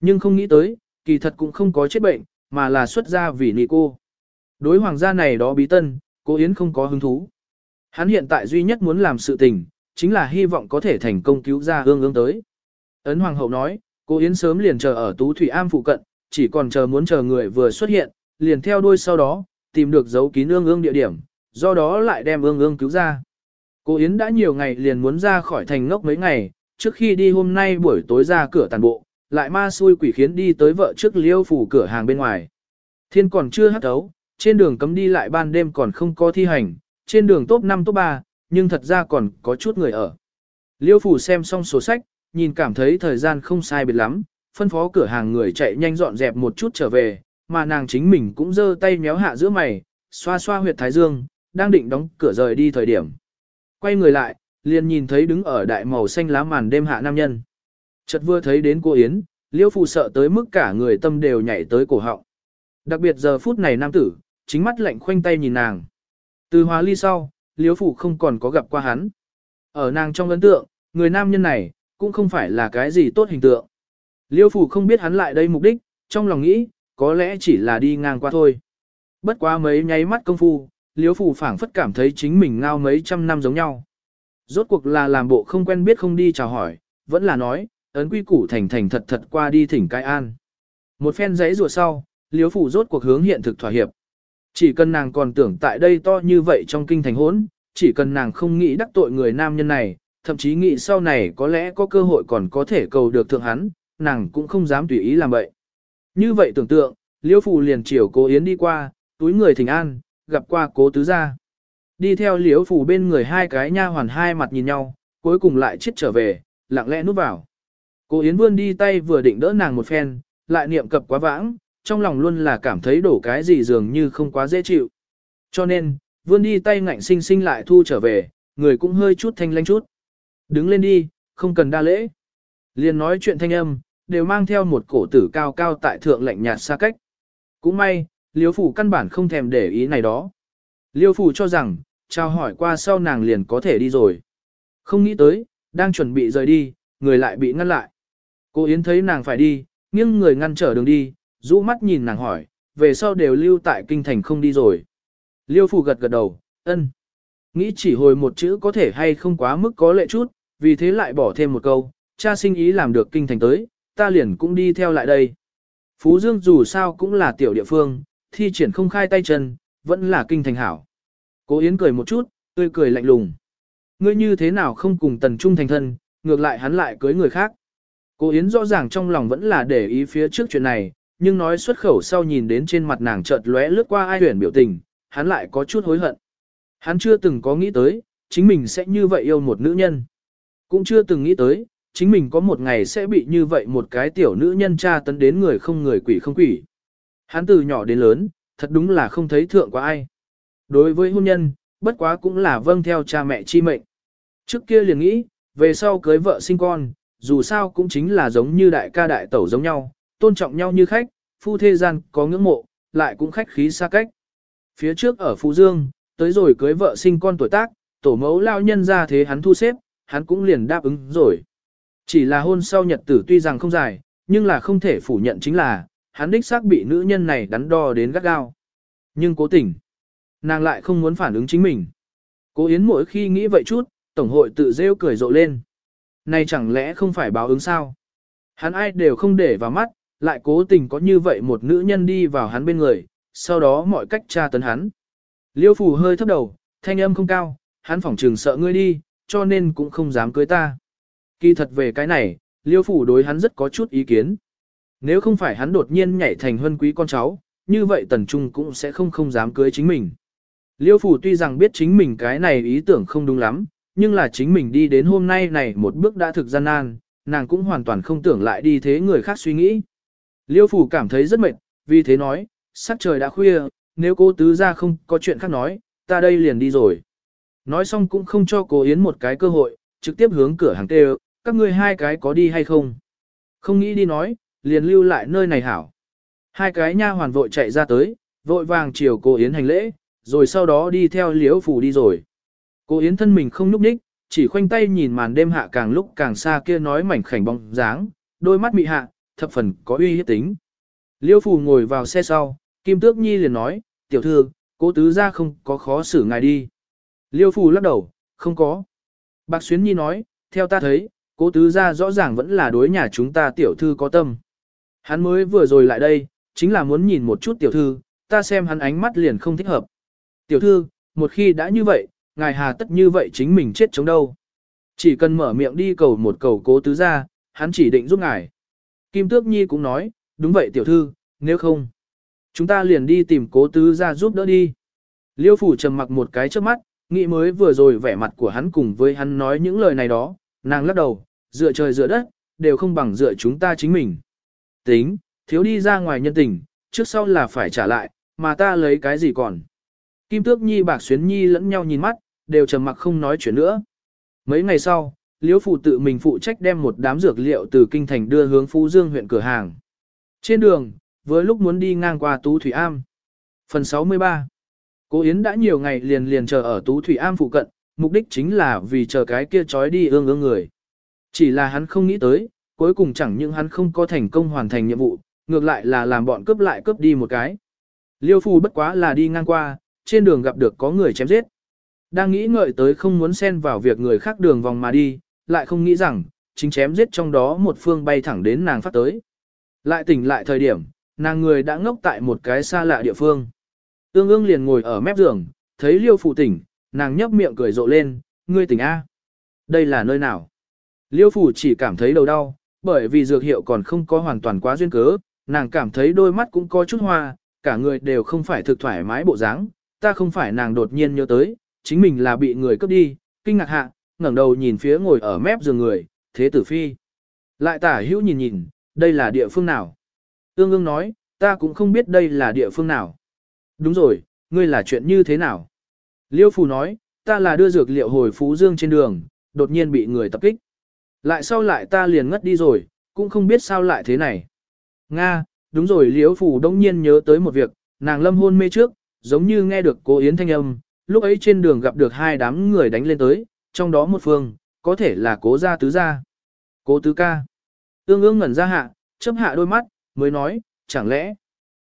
Nhưng không nghĩ tới, kỳ thật cũng không có chết bệnh, mà là xuất ra vì nị cô. Đối hoàng gia này đó bí tân, cô Yến không có hứng thú. Hắn hiện tại duy nhất muốn làm sự tình, chính là hy vọng có thể thành công cứu ra ương ương tới. Ấn Hoàng hậu nói, cô Yến sớm liền chờ ở Tú Thủy Am phụ cận, chỉ còn chờ muốn chờ người vừa xuất hiện, liền theo đuôi sau đó, tìm được dấu kín ương ương địa điểm, do đó lại đem ương ương cứu ra. Cô Yến đã nhiều ngày liền muốn ra khỏi thành ngốc mấy ngày, trước khi đi hôm nay buổi tối ra cửa tàn bộ, lại ma xui quỷ khiến đi tới vợ trước liêu phủ cửa hàng bên ngoài. Thiên còn chưa hắt ấu, trên đường cấm đi lại ban đêm còn không có thi hành, trên đường top 5 top 3, nhưng thật ra còn có chút người ở. Liêu phủ xem xong sổ sách, nhìn cảm thấy thời gian không sai biệt lắm, phân phó cửa hàng người chạy nhanh dọn dẹp một chút trở về, mà nàng chính mình cũng giơ tay méo hạ giữa mày, xoa xoa huyệt thái dương, đang định đóng cửa rời đi thời điểm. Quay người lại, liền nhìn thấy đứng ở đại màu xanh lá màn đêm hạ nam nhân. Chợt vừa thấy đến cô Yến, liêu Phủ sợ tới mức cả người tâm đều nhảy tới cổ họng. Đặc biệt giờ phút này nam tử, chính mắt lạnh khoanh tay nhìn nàng. Từ hóa ly sau, Liễu phụ không còn có gặp qua hắn. Ở nàng trong ấn tượng, người nam nhân này, cũng không phải là cái gì tốt hình tượng. Liêu phủ không biết hắn lại đây mục đích, trong lòng nghĩ, có lẽ chỉ là đi ngang qua thôi. Bất quá mấy nháy mắt công phu, liêu phủ phảng phất cảm thấy chính mình ngao mấy trăm năm giống nhau. Rốt cuộc là làm bộ không quen biết không đi chào hỏi, vẫn là nói, ấn quy củ thành thành thật thật qua đi thỉnh cai an. Một phen giấy rùa sau, liêu phủ rốt cuộc hướng hiện thực thỏa hiệp. Chỉ cần nàng còn tưởng tại đây to như vậy trong kinh thành hốn, chỉ cần nàng không nghĩ đắc tội người nam nhân này, thậm chí nghĩ sau này có lẽ có cơ hội còn có thể cầu được thượng hắn, nàng cũng không dám tùy ý làm vậy. Như vậy tưởng tượng, liễu Phù liền chiều cố Yến đi qua, túi người thỉnh an, gặp qua cố tứ gia. Đi theo liễu Phù bên người hai cái nha hoàn hai mặt nhìn nhau, cuối cùng lại chết trở về, lặng lẽ núp vào. Cố Yến vươn đi tay vừa định đỡ nàng một phen, lại niệm cập quá vãng, trong lòng luôn là cảm thấy đổ cái gì dường như không quá dễ chịu. Cho nên, vươn đi tay ngạnh sinh sinh lại thu trở về, người cũng hơi chút thanh lanh chút. Đứng lên đi, không cần đa lễ. Liền nói chuyện thanh âm, đều mang theo một cổ tử cao cao tại thượng lạnh nhạt xa cách. Cũng may, liêu phủ căn bản không thèm để ý này đó. Liêu phủ cho rằng, trao hỏi qua sau nàng liền có thể đi rồi. Không nghĩ tới, đang chuẩn bị rời đi, người lại bị ngăn lại. Cô Yến thấy nàng phải đi, nghiêng người ngăn trở đường đi, rũ mắt nhìn nàng hỏi, về sau đều lưu tại kinh thành không đi rồi. Liêu phủ gật gật đầu, ân. Nghĩ chỉ hồi một chữ có thể hay không quá mức có lệ chút, vì thế lại bỏ thêm một câu, cha sinh ý làm được kinh thành tới, ta liền cũng đi theo lại đây. Phú Dương dù sao cũng là tiểu địa phương, thi triển không khai tay chân, vẫn là kinh thành hảo. Cố Yến cười một chút, tươi cười lạnh lùng. Ngươi như thế nào không cùng tần trung thành thân, ngược lại hắn lại cưới người khác. Cố Yến rõ ràng trong lòng vẫn là để ý phía trước chuyện này, nhưng nói xuất khẩu sau nhìn đến trên mặt nàng chợt lóe lướt qua ai tuyển biểu tình, hắn lại có chút hối hận. Hắn chưa từng có nghĩ tới, chính mình sẽ như vậy yêu một nữ nhân. Cũng chưa từng nghĩ tới, chính mình có một ngày sẽ bị như vậy một cái tiểu nữ nhân tra tấn đến người không người quỷ không quỷ. Hắn từ nhỏ đến lớn, thật đúng là không thấy thượng qua ai. Đối với hôn nhân, bất quá cũng là vâng theo cha mẹ chi mệnh. Trước kia liền nghĩ, về sau cưới vợ sinh con, dù sao cũng chính là giống như đại ca đại tẩu giống nhau, tôn trọng nhau như khách, phu thế gian có ngưỡng mộ, lại cũng khách khí xa cách. Phía trước ở Phú Dương, tới rồi cưới vợ sinh con tuổi tác, tổ mẫu lao nhân ra thế hắn thu xếp, hắn cũng liền đáp ứng rồi. Chỉ là hôn sau nhật tử tuy rằng không dài, nhưng là không thể phủ nhận chính là, hắn đích xác bị nữ nhân này đắn đo đến gắt gao. Nhưng cố tình, nàng lại không muốn phản ứng chính mình. Cố Yến mỗi khi nghĩ vậy chút, Tổng hội tự rêu cười rộ lên. Này chẳng lẽ không phải báo ứng sao? Hắn ai đều không để vào mắt, lại cố tình có như vậy một nữ nhân đi vào hắn bên người, sau đó mọi cách tra tấn hắn. Liêu phủ hơi thấp đầu, thanh âm không cao, hắn phỏng trường sợ ngươi đi, cho nên cũng không dám cưới ta. Kỳ thật về cái này, liêu phủ đối hắn rất có chút ý kiến. Nếu không phải hắn đột nhiên nhảy thành huân quý con cháu, như vậy tần trung cũng sẽ không không dám cưới chính mình. Liêu phủ tuy rằng biết chính mình cái này ý tưởng không đúng lắm, nhưng là chính mình đi đến hôm nay này một bước đã thực gian nan, nàng cũng hoàn toàn không tưởng lại đi thế người khác suy nghĩ. Liêu phủ cảm thấy rất mệt, vì thế nói, sắc trời đã khuya, nếu cô tứ ra không có chuyện khác nói, ta đây liền đi rồi. Nói xong cũng không cho cô Yến một cái cơ hội, trực tiếp hướng cửa hàng tê các ngươi hai cái có đi hay không? Không nghĩ đi nói, liền lưu lại nơi này hảo. Hai cái nha hoàn vội chạy ra tới, vội vàng chiều cô Yến hành lễ, rồi sau đó đi theo liễu phủ đi rồi. Cô Yến thân mình không núp ních, chỉ khoanh tay nhìn màn đêm hạ càng lúc càng xa kia nói mảnh khảnh bóng dáng, đôi mắt mị hạ, thập phần có uy hiếp tính. Liêu Phù ngồi vào xe sau, Kim Tước Nhi liền nói, tiểu thư, cố tứ ra không có khó xử ngài đi. Liêu Phù lắc đầu, không có. Bạc Xuyến Nhi nói, theo ta thấy, cố tứ ra rõ ràng vẫn là đối nhà chúng ta tiểu thư có tâm. Hắn mới vừa rồi lại đây, chính là muốn nhìn một chút tiểu thư, ta xem hắn ánh mắt liền không thích hợp. Tiểu thư, một khi đã như vậy, ngài hà tất như vậy chính mình chết chống đâu. Chỉ cần mở miệng đi cầu một cầu cố tứ ra, hắn chỉ định giúp ngài. Kim Tước Nhi cũng nói, đúng vậy tiểu thư, nếu không, chúng ta liền đi tìm cố tứ ra giúp đỡ đi. Liêu phủ trầm mặc một cái trước mắt, nghĩ mới vừa rồi vẻ mặt của hắn cùng với hắn nói những lời này đó, nàng lắc đầu, dựa trời dựa đất, đều không bằng dựa chúng ta chính mình. Tính, thiếu đi ra ngoài nhân tình, trước sau là phải trả lại, mà ta lấy cái gì còn. Kim Tước Nhi bạc xuyến Nhi lẫn nhau nhìn mắt, đều trầm mặc không nói chuyện nữa. Mấy ngày sau, Liễu phụ tự mình phụ trách đem một đám dược liệu từ kinh thành đưa hướng Phú Dương huyện cửa hàng. Trên đường, với lúc muốn đi ngang qua Tú Thủy Am. Phần 63 Cố Yến đã nhiều ngày liền liền chờ ở Tú Thủy Am phụ cận, mục đích chính là vì chờ cái kia trói đi ương ương người. Chỉ là hắn không nghĩ tới, cuối cùng chẳng những hắn không có thành công hoàn thành nhiệm vụ, ngược lại là làm bọn cướp lại cướp đi một cái. Liêu Phu bất quá là đi ngang qua, trên đường gặp được có người chém giết. Đang nghĩ ngợi tới không muốn xen vào việc người khác đường vòng mà đi, lại không nghĩ rằng, chính chém giết trong đó một phương bay thẳng đến nàng phát tới. Lại tỉnh lại thời điểm, nàng người đã ngốc tại một cái xa lạ địa phương. Ương ương liền ngồi ở mép giường, thấy liêu phủ tỉnh, nàng nhấp miệng cười rộ lên, ngươi tỉnh A. Đây là nơi nào? Liêu phủ chỉ cảm thấy đầu đau, bởi vì dược hiệu còn không có hoàn toàn quá duyên cớ, nàng cảm thấy đôi mắt cũng có chút hoa, cả người đều không phải thực thoải mái bộ dáng. ta không phải nàng đột nhiên nhớ tới, chính mình là bị người cướp đi, kinh ngạc hạ, ngẩng đầu nhìn phía ngồi ở mép giường người, thế tử phi. Lại tả hữu nhìn nhìn, đây là địa phương nào? Ương ương nói, ta cũng không biết đây là địa phương nào. Đúng rồi, ngươi là chuyện như thế nào? Liêu Phù nói, ta là đưa dược liệu hồi Phú Dương trên đường, đột nhiên bị người tập kích. Lại sau lại ta liền ngất đi rồi, cũng không biết sao lại thế này. Nga, đúng rồi Liêu Phù đông nhiên nhớ tới một việc, nàng lâm hôn mê trước, giống như nghe được cô Yến thanh âm, lúc ấy trên đường gặp được hai đám người đánh lên tới, trong đó một phương, có thể là cố gia tứ gia. Cố tứ ca. tương ương ngẩn ra hạ, chấp hạ đôi mắt, mới nói, chẳng lẽ,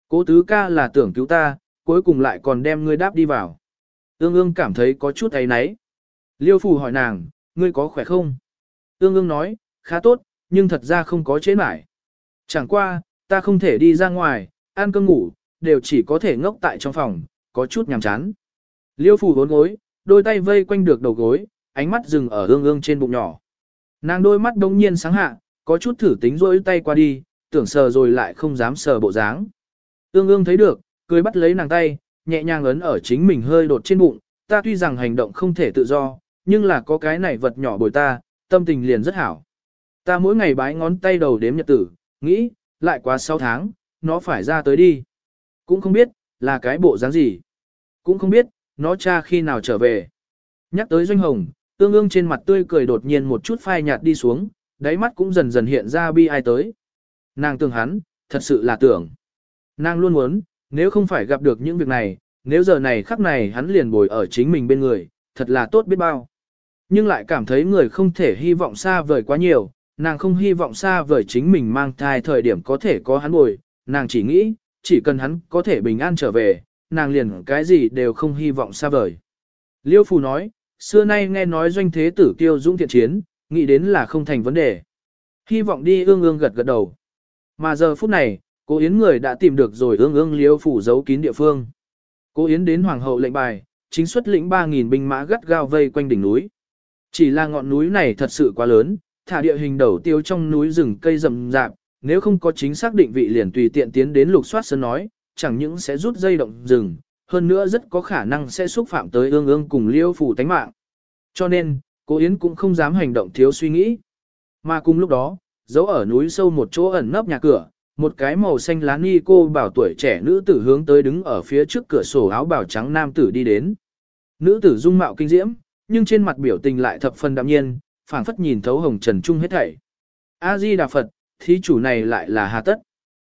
cố tứ ca là tưởng cứu ta, cuối cùng lại còn đem ngươi đáp đi vào. tương ương cảm thấy có chút ấy náy. Liêu phù hỏi nàng, ngươi có khỏe không? tương ương nói, khá tốt, nhưng thật ra không có chế mải. Chẳng qua, ta không thể đi ra ngoài, ăn cơm ngủ, đều chỉ có thể ngốc tại trong phòng, có chút nhàm chán. Liêu phù vốn gối, đôi tay vây quanh được đầu gối, ánh mắt dừng ở ương ương trên bụng nhỏ. Nàng đôi mắt đông nhiên sáng hạ, có chút thử tính rỗi tay qua đi, tưởng sờ rồi lại không dám sờ bộ dáng. Ương ương thấy được, cười bắt lấy nàng tay, nhẹ nhàng ấn ở chính mình hơi đột trên bụng, ta tuy rằng hành động không thể tự do, nhưng là có cái này vật nhỏ bồi ta, tâm tình liền rất hảo. Ta mỗi ngày bái ngón tay đầu đếm nhật tử, nghĩ, lại quá 6 tháng, nó phải ra tới đi. Cũng không biết, là cái bộ dáng gì. Cũng không biết, nó cha khi nào trở về. Nhắc tới doanh hồng, ương ương trên mặt tươi cười đột nhiên một chút phai nhạt đi xuống, đáy mắt cũng dần dần hiện ra bi ai tới. Nàng tưởng hắn, thật sự là tưởng. Nàng luôn muốn, nếu không phải gặp được những việc này, nếu giờ này khắc này hắn liền bồi ở chính mình bên người, thật là tốt biết bao. Nhưng lại cảm thấy người không thể hy vọng xa vời quá nhiều, nàng không hy vọng xa vời chính mình mang thai thời điểm có thể có hắn bồi, nàng chỉ nghĩ, chỉ cần hắn có thể bình an trở về, nàng liền cái gì đều không hy vọng xa vời. Liêu Phù nói, xưa nay nghe nói doanh thế tử kiêu dũng thiện chiến, nghĩ đến là không thành vấn đề. Hy vọng đi ương ương gật gật đầu. Mà giờ phút này, cô Yến người đã tìm được rồi ương ương liêu phủ giấu kín địa phương. cô Yến đến hoàng hậu lệnh bài, chính xuất lĩnh 3.000 binh mã gắt gao vây quanh đỉnh núi. Chỉ là ngọn núi này thật sự quá lớn, thả địa hình đầu tiêu trong núi rừng cây rậm rạp, nếu không có chính xác định vị liền tùy tiện tiến đến lục soát sơn nói, chẳng những sẽ rút dây động rừng, hơn nữa rất có khả năng sẽ xúc phạm tới ương ương cùng liêu phủ tánh mạng. Cho nên, cô Yến cũng không dám hành động thiếu suy nghĩ. Mà cùng lúc đó, giấu ở núi sâu một chỗ ẩn nấp nhà cửa, một cái màu xanh lá ni cô bảo tuổi trẻ nữ tử hướng tới đứng ở phía trước cửa sổ áo bào trắng nam tử đi đến. Nữ tử dung mạo kinh diễm, nhưng trên mặt biểu tình lại thập phần đạm nhiên, phảng phất nhìn thấu hồng trần trung hết thảy. A Di Đà Phật, thí chủ này lại là hà tất.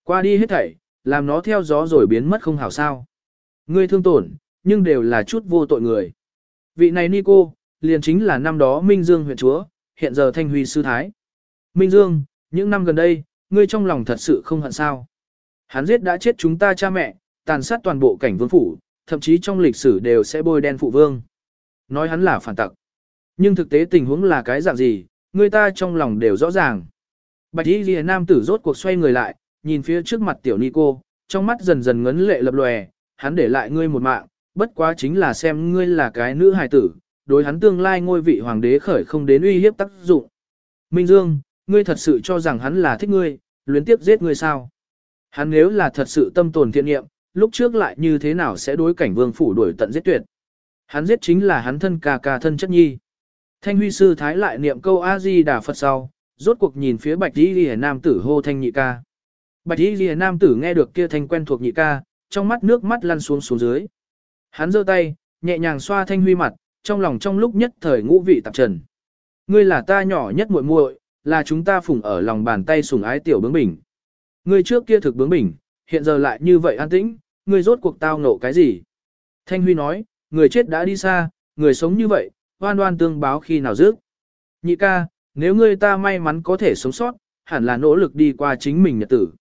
Qua đi hết thảy, làm nó theo gió rồi biến mất không hảo sao. Ngươi thương tổn, nhưng đều là chút vô tội người. Vị này Nico, liền chính là năm đó Minh Dương huyện chúa, hiện giờ Thanh Huy sư thái. Minh Dương, những năm gần đây, ngươi trong lòng thật sự không hận sao. Hắn giết đã chết chúng ta cha mẹ, tàn sát toàn bộ cảnh vương phủ, thậm chí trong lịch sử đều sẽ bôi đen phụ vương. Nói hắn là phản tặc. Nhưng thực tế tình huống là cái dạng gì, người ta trong lòng đều rõ ràng. Bạch y ghi nam tử rốt cuộc xoay người lại, nhìn phía trước mặt tiểu Nico, trong mắt dần dần ngấn lệ lập lòe, hắn để lại ngươi một mạng, bất quá chính là xem ngươi là cái nữ hài tử, đối hắn tương lai ngôi vị hoàng đế khởi không đến uy hiếp tác dụng. Minh Dương, ngươi thật sự cho rằng hắn là thích ngươi, luyến tiếp giết ngươi sao? Hắn nếu là thật sự tâm tồn thiện niệm, lúc trước lại như thế nào sẽ đối cảnh vương phủ đuổi tận giết tuyệt? Hắn giết chính là hắn thân ca ca thân chất nhi. Thanh huy sư thái lại niệm câu A-di đà Phật sau, rốt cuộc nhìn phía bạch đi lìa nam tử hô thanh nhị ca. Bạch y lìa nam tử nghe được kia thanh quen thuộc nhị ca, trong mắt nước mắt lăn xuống xuống dưới. Hắn giơ tay, nhẹ nhàng xoa thanh huy mặt, trong lòng trong lúc nhất thời ngũ vị tạp trần. Ngươi là ta nhỏ nhất muội muội, là chúng ta phụng ở lòng bàn tay sùng ái tiểu bướng bỉnh. Ngươi trước kia thực bướng bỉnh, hiện giờ lại như vậy an tĩnh, ngươi rốt cuộc tao ngộ cái gì? Thanh Huy nói, người chết đã đi xa, người sống như vậy, oan oan tương báo khi nào dứt. Nhị ca, nếu ngươi ta may mắn có thể sống sót, hẳn là nỗ lực đi qua chính mình nhật tử.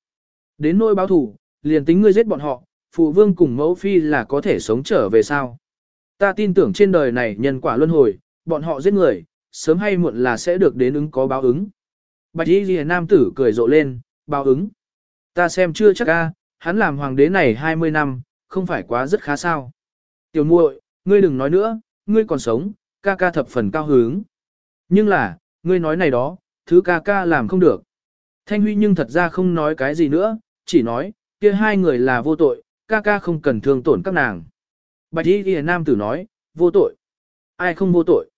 Đến nỗi báo thủ, liền tính ngươi giết bọn họ, phụ vương cùng mẫu phi là có thể sống trở về sao. Ta tin tưởng trên đời này nhân quả luân hồi, bọn họ giết người, sớm hay muộn là sẽ được đến ứng có báo ứng. Bạch y Lìa nam tử cười rộ lên, báo ứng. Ta xem chưa chắc a, hắn làm hoàng đế này 20 năm, không phải quá rất khá sao. Tiểu muội, ngươi đừng nói nữa, ngươi còn sống, ca ca thập phần cao hứng. Nhưng là, ngươi nói này đó, thứ ca ca làm không được. Thanh Huy nhưng thật ra không nói cái gì nữa, chỉ nói, kia hai người là vô tội, ca ca không cần thương tổn các nàng. Bạch y ghi nam tử nói, vô tội. Ai không vô tội?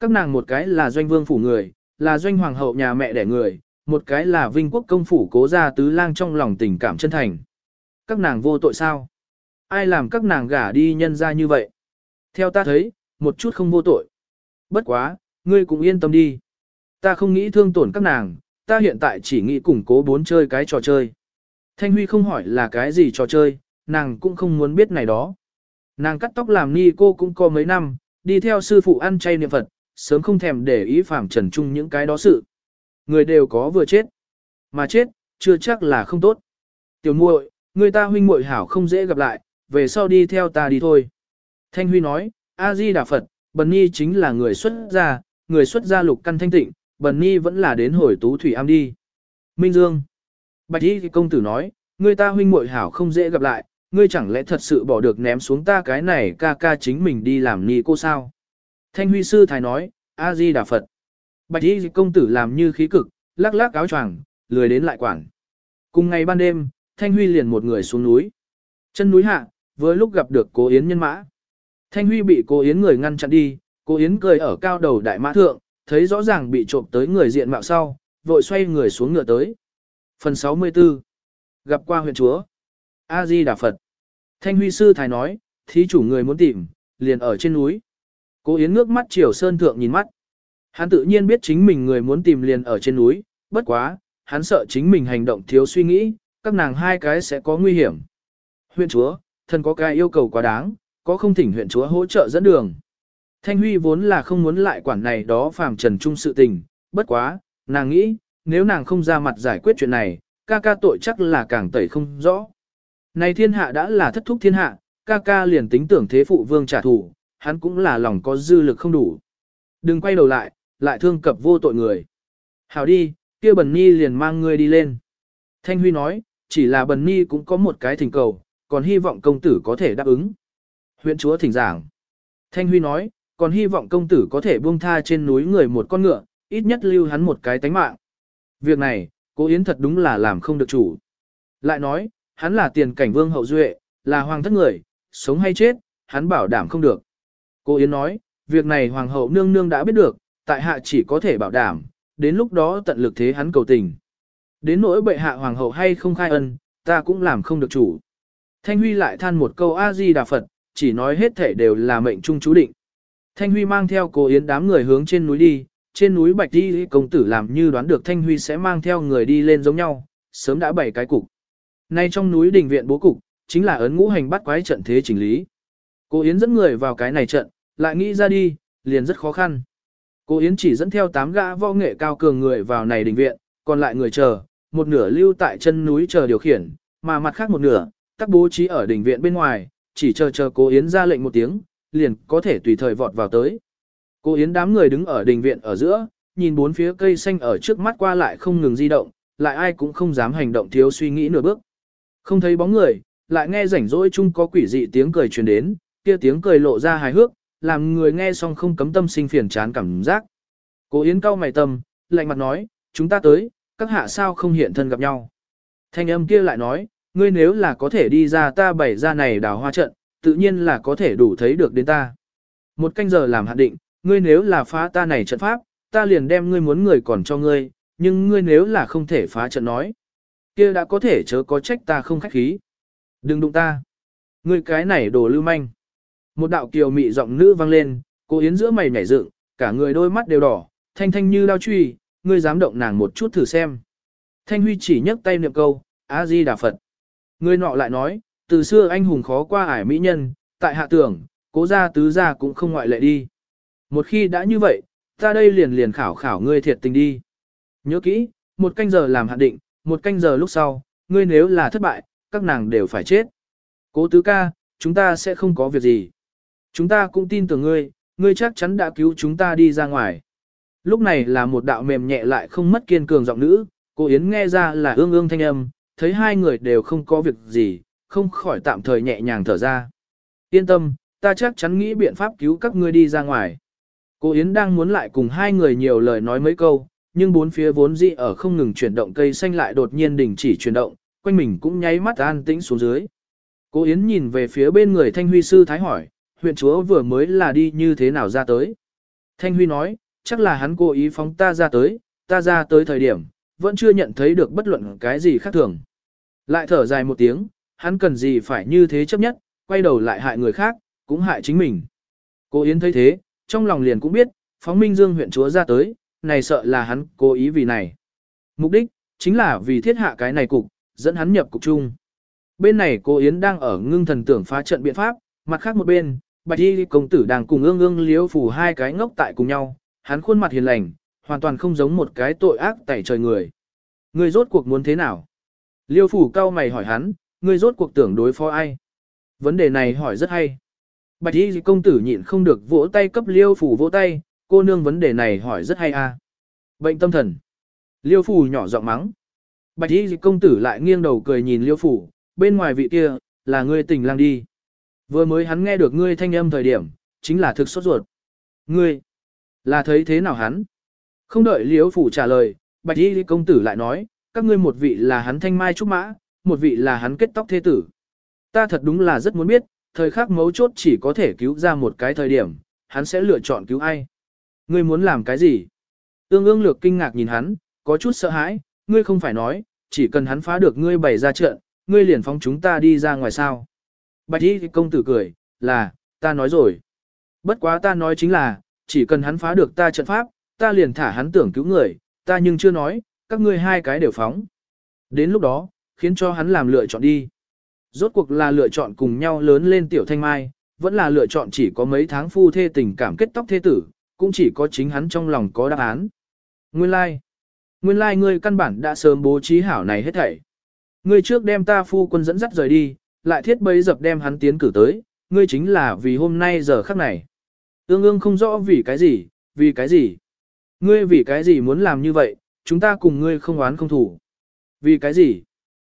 Các nàng một cái là doanh vương phủ người, là doanh hoàng hậu nhà mẹ đẻ người, một cái là vinh quốc công phủ cố gia tứ lang trong lòng tình cảm chân thành. Các nàng vô tội sao? Ai làm các nàng gả đi nhân ra như vậy? Theo ta thấy, một chút không vô tội. Bất quá, ngươi cũng yên tâm đi. Ta không nghĩ thương tổn các nàng, ta hiện tại chỉ nghĩ củng cố bốn chơi cái trò chơi. Thanh Huy không hỏi là cái gì trò chơi, nàng cũng không muốn biết này đó. Nàng cắt tóc làm ni cô cũng có mấy năm, đi theo sư phụ ăn chay niệm Phật, sớm không thèm để ý phạm trần chung những cái đó sự. Người đều có vừa chết. Mà chết, chưa chắc là không tốt. Tiểu muội, người ta huynh muội hảo không dễ gặp lại, về sau đi theo ta đi thôi. Thanh Huy nói, A-di Đà Phật, Bần Nhi chính là người xuất gia, người xuất gia lục căn thanh tịnh, Bần Nhi vẫn là đến hồi tú thủy am đi. Minh Dương. Bạch Y công tử nói, người ta huynh muội hảo không dễ gặp lại, ngươi chẳng lẽ thật sự bỏ được ném xuống ta cái này ca ca chính mình đi làm ni cô sao? Thanh huy sư thái nói, A-di Đà Phật. Bạch y công tử làm như khí cực, lắc lắc áo choàng, lười đến lại quảng. Cùng ngày ban đêm, Thanh huy liền một người xuống núi. Chân núi hạ, với lúc gặp được cố Yến nhân mã. Thanh huy bị cố Yến người ngăn chặn đi, cố Yến cười ở cao đầu đại mã thượng, thấy rõ ràng bị trộm tới người diện mạo sau, vội xoay người xuống ngựa tới. Phần 64 Gặp qua huyện chúa A-di Đà Phật Thanh huy sư thái nói, thí chủ người muốn tìm, liền ở trên núi. Cố Yến ngước mắt chiều sơn thượng nhìn mắt. Hắn tự nhiên biết chính mình người muốn tìm liền ở trên núi, bất quá, hắn sợ chính mình hành động thiếu suy nghĩ, các nàng hai cái sẽ có nguy hiểm. Huyện chúa, thần có cái yêu cầu quá đáng, có không thỉnh huyện chúa hỗ trợ dẫn đường. Thanh Huy vốn là không muốn lại quản này đó phàm trần trung sự tình, bất quá, nàng nghĩ, nếu nàng không ra mặt giải quyết chuyện này, ca ca tội chắc là càng tẩy không rõ. Này thiên hạ đã là thất thúc thiên hạ, ca ca liền tính tưởng thế phụ vương trả thù, hắn cũng là lòng có dư lực không đủ. Đừng quay đầu lại, lại thương cập vô tội người. Hảo đi, kia bần ni liền mang ngươi đi lên. Thanh Huy nói, chỉ là bần ni cũng có một cái thỉnh cầu, còn hy vọng công tử có thể đáp ứng. Huyện chúa thỉnh giảng. Thanh Huy nói, còn hy vọng công tử có thể buông tha trên núi người một con ngựa, ít nhất lưu hắn một cái tánh mạng. Việc này, cố Yến thật đúng là làm không được chủ. Lại nói, hắn là tiền cảnh vương hậu duệ, là hoàng thất người, sống hay chết, hắn bảo đảm không được. Cô Yến nói, việc này hoàng hậu nương nương đã biết được, tại hạ chỉ có thể bảo đảm, đến lúc đó tận lực thế hắn cầu tình. Đến nỗi bệ hạ hoàng hậu hay không khai ân, ta cũng làm không được chủ. Thanh Huy lại than một câu A-di Đà Phật, chỉ nói hết thể đều là mệnh trung chú định. Thanh Huy mang theo cô Yến đám người hướng trên núi đi, trên núi Bạch Đi công tử làm như đoán được Thanh Huy sẽ mang theo người đi lên giống nhau, sớm đã bày cái cục. Nay trong núi đình viện bố cục, chính là ấn ngũ hành bắt quái trận thế chỉnh lý. Cô Yến dẫn người vào cái này trận, lại nghĩ ra đi, liền rất khó khăn. Cô Yến chỉ dẫn theo 8 gã võ nghệ cao cường người vào này đình viện, còn lại người chờ, một nửa lưu tại chân núi chờ điều khiển, mà mặt khác một nửa, các bố trí ở đình viện bên ngoài, chỉ chờ chờ cô Yến ra lệnh một tiếng, liền có thể tùy thời vọt vào tới. Cô Yến đám người đứng ở đình viện ở giữa, nhìn bốn phía cây xanh ở trước mắt qua lại không ngừng di động, lại ai cũng không dám hành động thiếu suy nghĩ nửa bước. Không thấy bóng người, lại nghe rảnh rỗi chung có quỷ dị tiếng cười truyền đến, kia tiếng cười lộ ra hài hước, làm người nghe xong không cấm tâm sinh phiền chán cảm giác. Cố Yến cau mày tâm, lạnh mặt nói, chúng ta tới, các hạ sao không hiện thân gặp nhau. Thanh âm kia lại nói, ngươi nếu là có thể đi ra ta bày ra này đào hoa trận, tự nhiên là có thể đủ thấy được đến ta. Một canh giờ làm hạn định, ngươi nếu là phá ta này trận pháp, ta liền đem ngươi muốn người còn cho ngươi, nhưng ngươi nếu là không thể phá trận nói kia đã có thể chớ có trách ta không khách khí. Đừng đụng ta. Ngươi cái này đồ lưu manh. Một đạo kiều mị giọng nữ vang lên, cô Yến giữa mày nhảy dựng, cả người đôi mắt đều đỏ, thanh thanh như đao truy, ngươi dám động nàng một chút thử xem. Thanh Huy chỉ nhấc tay niệm câu, A Di Đà Phật. Người nọ lại nói, từ xưa anh hùng khó qua ải mỹ nhân, tại hạ tưởng, cố gia tứ gia cũng không ngoại lệ đi. Một khi đã như vậy, ta đây liền liền khảo khảo ngươi thiệt tình đi. Nhớ kỹ, một canh giờ làm hạn định, một canh giờ lúc sau, ngươi nếu là thất bại, các nàng đều phải chết. Cố tứ ca, chúng ta sẽ không có việc gì. Chúng ta cũng tin tưởng ngươi, ngươi chắc chắn đã cứu chúng ta đi ra ngoài. Lúc này là một đạo mềm nhẹ lại không mất kiên cường giọng nữ, cô Yến nghe ra là ương ương thanh âm, thấy hai người đều không có việc gì, không khỏi tạm thời nhẹ nhàng thở ra. Yên tâm, ta chắc chắn nghĩ biện pháp cứu các ngươi đi ra ngoài. Cô Yến đang muốn lại cùng hai người nhiều lời nói mấy câu, nhưng bốn phía vốn dị ở không ngừng chuyển động cây xanh lại đột nhiên đình chỉ chuyển động, quanh mình cũng nháy mắt an tĩnh xuống dưới. Cô Yến nhìn về phía bên người Thanh Huy sư thái hỏi, huyện chúa vừa mới là đi như thế nào ra tới. Thanh Huy nói, chắc là hắn cố ý phóng ta ra tới, ta ra tới thời điểm, vẫn chưa nhận thấy được bất luận cái gì khác thường. Lại thở dài một tiếng, hắn cần gì phải như thế chấp nhất, quay đầu lại hại người khác, cũng hại chính mình. Cô Yến thấy thế, trong lòng liền cũng biết, phóng Minh Dương huyện chúa ra tới, này sợ là hắn cố ý vì này. Mục đích, chính là vì thiết hạ cái này cục, dẫn hắn nhập cục chung. Bên này cô Yến đang ở ngưng thần tưởng phá trận biện pháp, mặt khác một bên, Bạch Y công tử đang cùng ương ương liếu phủ hai cái ngốc tại cùng nhau, hắn khuôn mặt hiền lành, hoàn toàn không giống một cái tội ác tẩy trời người. Người rốt cuộc muốn thế nào? Liêu phủ cao mày hỏi hắn, người rốt cuộc tưởng đối phó ai? Vấn đề này hỏi rất hay. Bạch y công tử nhịn không được vỗ tay cấp liêu phủ vỗ tay, cô nương vấn đề này hỏi rất hay a. À. Bệnh tâm thần. Liêu phủ nhỏ giọng mắng. Bạch y công tử lại nghiêng đầu cười nhìn liêu phủ, bên ngoài vị kia, là ngươi tình lang đi. Vừa mới hắn nghe được ngươi thanh âm thời điểm, chính là thực sốt ruột. Ngươi, là thấy thế nào hắn? Không đợi liêu phủ trả lời, bạch y công tử lại nói, các ngươi một vị là hắn thanh mai trúc mã, một vị là hắn kết tóc thế tử. Ta thật đúng là rất muốn biết, thời khắc mấu chốt chỉ có thể cứu ra một cái thời điểm, hắn sẽ lựa chọn cứu ai. Ngươi muốn làm cái gì? Tương ương lược kinh ngạc nhìn hắn, có chút sợ hãi, ngươi không phải nói, chỉ cần hắn phá được ngươi bày ra trận, ngươi liền phóng chúng ta đi ra ngoài sao. Bạch y công tử cười, là, ta nói rồi. Bất quá ta nói chính là, chỉ cần hắn phá được ta trận pháp, ta liền thả hắn tưởng cứu người, ta nhưng chưa nói, các ngươi hai cái đều phóng. Đến lúc đó, khiến cho hắn làm lựa chọn đi. Rốt cuộc là lựa chọn cùng nhau lớn lên tiểu thanh mai, vẫn là lựa chọn chỉ có mấy tháng phu thê tình cảm kết tóc thê tử, cũng chỉ có chính hắn trong lòng có đáp án. Nguyên lai, like. nguyên lai like ngươi căn bản đã sớm bố trí hảo này hết thảy. Ngươi trước đem ta phu quân dẫn dắt rời đi, lại thiết bấy dập đem hắn tiến cử tới, ngươi chính là vì hôm nay giờ khắc này. Ương ương không rõ vì cái gì, vì cái gì. Ngươi vì cái gì muốn làm như vậy, chúng ta cùng ngươi không oán không thủ. Vì cái gì?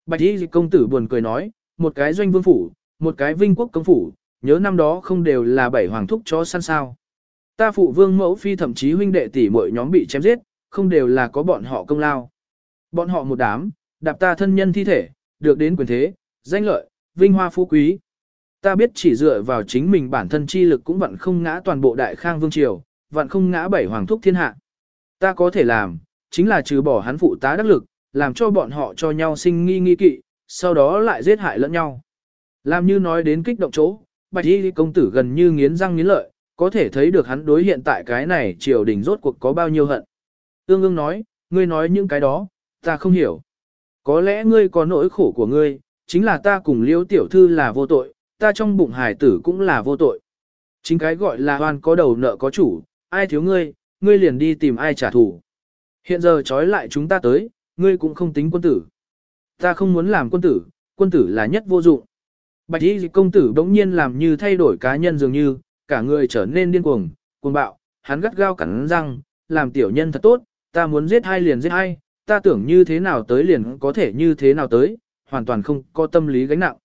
Bạch y công tử buồn cười nói, một cái doanh vương phủ, một cái vinh quốc công phủ, nhớ năm đó không đều là bảy hoàng thúc chó săn sao. Ta phụ vương mẫu phi thậm chí huynh đệ tỷ muội nhóm bị chém giết, không đều là có bọn họ công lao. Bọn họ một đám, đạp ta thân nhân thi thể, được đến quyền thế, danh lợi, vinh hoa phú quý. Ta biết chỉ dựa vào chính mình bản thân chi lực cũng vẫn không ngã toàn bộ đại khang vương triều, vẫn không ngã bảy hoàng thúc thiên hạ. Ta có thể làm, chính là trừ bỏ hắn phụ tá đắc lực, làm cho bọn họ cho nhau sinh nghi nghi kỵ, sau đó lại giết hại lẫn nhau. Làm như nói đến kích động chỗ, bạch y công tử gần như nghiến răng nghiến lợi, có thể thấy được hắn đối hiện tại cái này triều đình rốt cuộc có bao nhiêu hận. Ương ương nói, ngươi nói những cái đó, ta không hiểu. Có lẽ ngươi có nỗi khổ của ngươi, chính là ta cùng liêu tiểu thư là vô tội, ta trong bụng hải tử cũng là vô tội. Chính cái gọi là hoan có đầu nợ có chủ, ai thiếu ngươi, ngươi liền đi tìm ai trả thù. Hiện giờ trói lại chúng ta tới, ngươi cũng không tính quân tử. Ta không muốn làm quân tử, quân tử là nhất vô dụng. Bạch y công tử đống nhiên làm như thay đổi cá nhân dường như, cả người trở nên điên cuồng, cuồng bạo, hắn gắt gao cắn răng, làm tiểu nhân thật tốt, ta muốn giết hai liền giết hai, ta tưởng như thế nào tới liền có thể như thế nào tới, hoàn toàn không có tâm lý gánh nặng.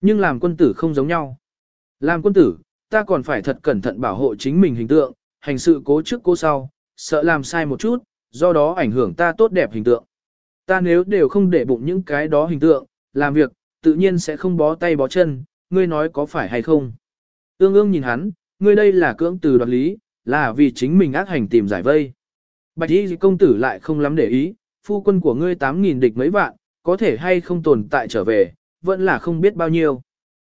Nhưng làm quân tử không giống nhau. Làm quân tử, ta còn phải thật cẩn thận bảo hộ chính mình hình tượng, hành sự cố trước cố sau, sợ làm sai một chút, do đó ảnh hưởng ta tốt đẹp hình tượng. Ta nếu đều không để bụng những cái đó hình tượng, làm việc, tự nhiên sẽ không bó tay bó chân, ngươi nói có phải hay không. Ương ương nhìn hắn, ngươi đây là cưỡng từ đoạt lý, là vì chính mình ác hành tìm giải vây. Bạch y công tử lại không lắm để ý, phu quân của ngươi 8.000 địch mấy vạn, có thể hay không tồn tại trở về, vẫn là không biết bao nhiêu.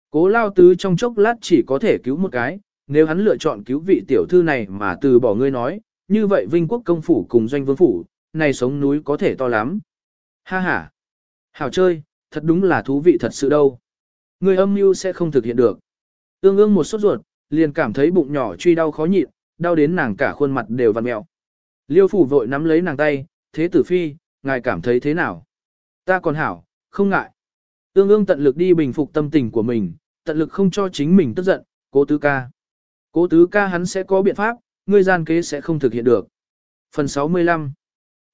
Cố lao tứ trong chốc lát chỉ có thể cứu một cái, nếu hắn lựa chọn cứu vị tiểu thư này mà từ bỏ ngươi nói, như vậy vinh quốc công phủ cùng doanh vương phủ, này sống núi có thể to lắm. Ha ha! Hảo chơi, thật đúng là thú vị thật sự đâu. Ngươi âm mưu sẽ không thực hiện được. Ương ương một sốt ruột, liền cảm thấy bụng nhỏ truy đau khó nhịn, đau đến nàng cả khuôn mặt đều vặn mẹo. Liêu phủ vội nắm lấy nàng tay, thế tử phi, ngài cảm thấy thế nào? Ta còn hảo, không ngại. Ương ương tận lực đi bình phục tâm tình của mình, tận lực không cho chính mình tức giận, cố tứ ca. Cố tứ ca hắn sẽ có biện pháp, ngươi gian kế sẽ không thực hiện được. Phần 65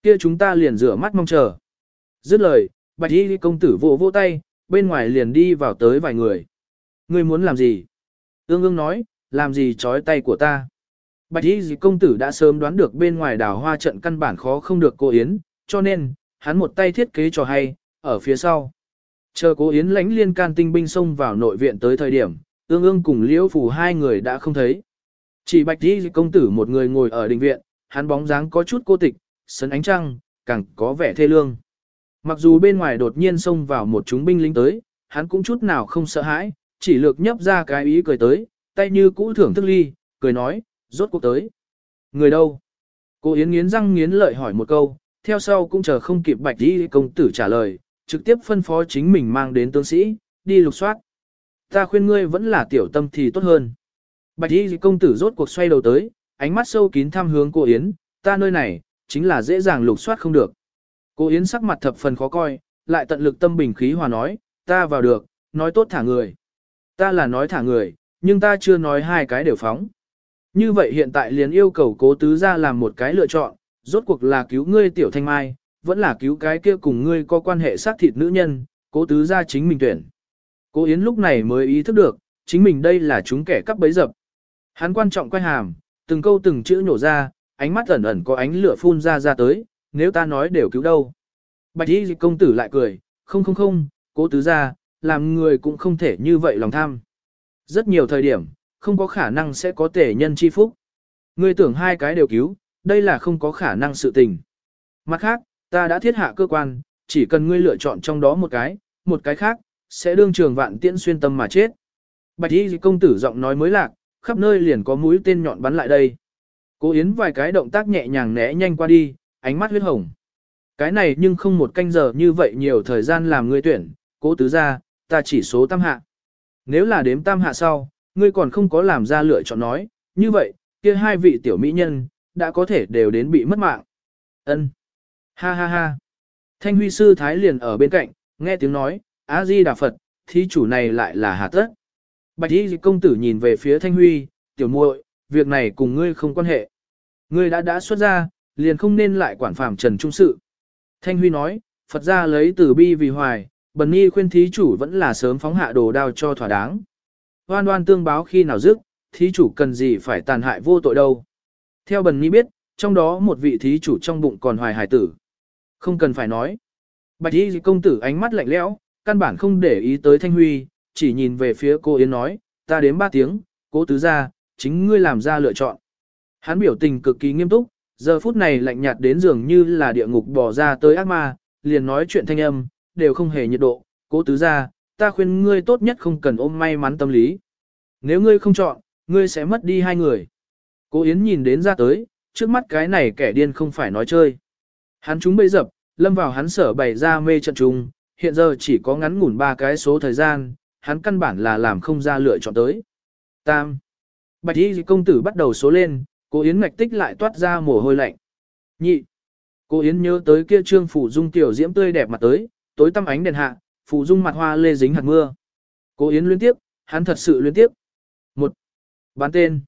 kia chúng ta liền rửa mắt mong chờ. Dứt lời, bạch y công tử vỗ vỗ tay, bên ngoài liền đi vào tới vài người. Ngươi muốn làm gì? Ương ương nói, làm gì trói tay của ta? Bạch y dì công tử đã sớm đoán được bên ngoài đảo hoa trận căn bản khó không được cô Yến, cho nên, hắn một tay thiết kế cho hay, ở phía sau. Chờ cố Yến lãnh liên can tinh binh xông vào nội viện tới thời điểm, ương ương cùng liễu phủ hai người đã không thấy. Chỉ bạch y công tử một người ngồi ở đình viện, hắn bóng dáng có chút cô tịch, sấn ánh trăng, càng có vẻ thê lương. Mặc dù bên ngoài đột nhiên xông vào một chúng binh lính tới, hắn cũng chút nào không sợ hãi, chỉ lược nhấp ra cái ý cười tới, tay như cũ thưởng thức ly, cười nói, rốt cuộc tới. Người đâu? Cô Yến nghiến răng nghiến lợi hỏi một câu, theo sau cũng chờ không kịp bạch y công tử trả lời, trực tiếp phân phó chính mình mang đến tướng sĩ, đi lục soát. Ta khuyên ngươi vẫn là tiểu tâm thì tốt hơn. Bạch y công tử rốt cuộc xoay đầu tới, ánh mắt sâu kín thăm hướng cô Yến, ta nơi này, chính là dễ dàng lục soát không được. Cô Yến sắc mặt thập phần khó coi, lại tận lực tâm bình khí hòa nói, ta vào được, nói tốt thả người. Ta là nói thả người, nhưng ta chưa nói hai cái đều phóng. Như vậy hiện tại liền yêu cầu cố tứ ra làm một cái lựa chọn, rốt cuộc là cứu ngươi tiểu thanh mai, vẫn là cứu cái kia cùng ngươi có quan hệ xác thịt nữ nhân, cố tứ ra chính mình tuyển. Cố Yến lúc này mới ý thức được, chính mình đây là chúng kẻ cắp bấy dập. Hắn quan trọng quay hàm, từng câu từng chữ nhổ ra, ánh mắt ẩn ẩn có ánh lửa phun ra ra tới, nếu ta nói đều cứu đâu. Bạch y công tử lại cười, không không không, cố tứ ra, làm người cũng không thể như vậy lòng tham. Rất nhiều thời điểm, không có khả năng sẽ có tể nhân chi phúc. Ngươi tưởng hai cái đều cứu, đây là không có khả năng sự tình. Mặt khác, ta đã thiết hạ cơ quan, chỉ cần ngươi lựa chọn trong đó một cái, một cái khác, sẽ đương trường vạn tiễn xuyên tâm mà chết. Bạch y công tử giọng nói mới lạc, khắp nơi liền có mũi tên nhọn bắn lại đây. Cố Yến vài cái động tác nhẹ nhàng né nhanh qua đi, ánh mắt huyết hồng. Cái này nhưng không một canh giờ như vậy nhiều thời gian làm ngươi tuyển, cố tứ ra, ta chỉ số tam hạ. Nếu là đếm tam hạ sau, ngươi còn không có làm ra lựa chọn nói, như vậy, kia hai vị tiểu mỹ nhân, đã có thể đều đến bị mất mạng. Ân, Ha ha ha. Thanh huy sư thái liền ở bên cạnh, nghe tiếng nói, A-di Đà Phật, thí chủ này lại là hà tất. Bạch y công tử nhìn về phía Thanh huy, tiểu muội, việc này cùng ngươi không quan hệ. Ngươi đã đã xuất ra, liền không nên lại quản phạm trần trung sự. Thanh huy nói, Phật ra lấy từ bi vì hoài, bần nhi khuyên thí chủ vẫn là sớm phóng hạ đồ đao cho thỏa đáng. Hoan hoan tương báo khi nào dứt, thí chủ cần gì phải tàn hại vô tội đâu. Theo bần nhi biết, trong đó một vị thí chủ trong bụng còn hoài hải tử. Không cần phải nói. Bạch y công tử ánh mắt lạnh lẽo, căn bản không để ý tới Thanh Huy, chỉ nhìn về phía cô Yến nói, ta đếm ba tiếng, cố tứ ra, chính ngươi làm ra lựa chọn. Hắn biểu tình cực kỳ nghiêm túc, giờ phút này lạnh nhạt đến dường như là địa ngục bỏ ra tới ác ma, liền nói chuyện thanh âm, đều không hề nhiệt độ, cố tứ ra, ta khuyên ngươi tốt nhất không cần ôm may mắn tâm lý. Nếu ngươi không chọn, ngươi sẽ mất đi hai người. Cố Yến nhìn đến ra tới, trước mắt cái này kẻ điên không phải nói chơi. Hắn chúng bây dập, lâm vào hắn sở bày ra mê trận trùng, hiện giờ chỉ có ngắn ngủn ba cái số thời gian, hắn căn bản là làm không ra lựa chọn tới. Tam. Bạch y công tử bắt đầu số lên, cô Yến ngạch tích lại toát ra mồ hôi lạnh. Nhị. Cô Yến nhớ tới kia trương phủ dung tiểu diễm tươi đẹp mặt tới, tối tăm ánh đèn hạ, phù dung mặt hoa lê dính hạt mưa. cố Yến liên tiếp, hắn thật sự liên tiếp. Một. Bán tên.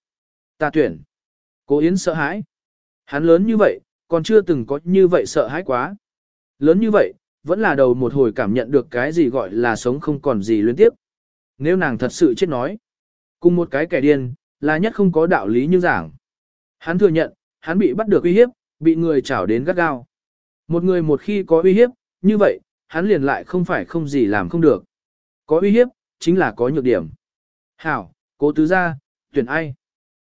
Ta tuyển. cố Yến sợ hãi. Hắn lớn như vậy, còn chưa từng có như vậy sợ hãi quá. Lớn như vậy, vẫn là đầu một hồi cảm nhận được cái gì gọi là sống không còn gì liên tiếp. Nếu nàng thật sự chết nói, cùng một cái kẻ điên, là nhất không có đạo lý như giảng. Hắn thừa nhận, hắn bị bắt được uy hiếp, bị người chảo đến gắt gao. Một người một khi có uy hiếp, như vậy, hắn liền lại không phải không gì làm không được. Có uy hiếp, chính là có nhược điểm. Hảo, cố tứ ra, tuyển ai?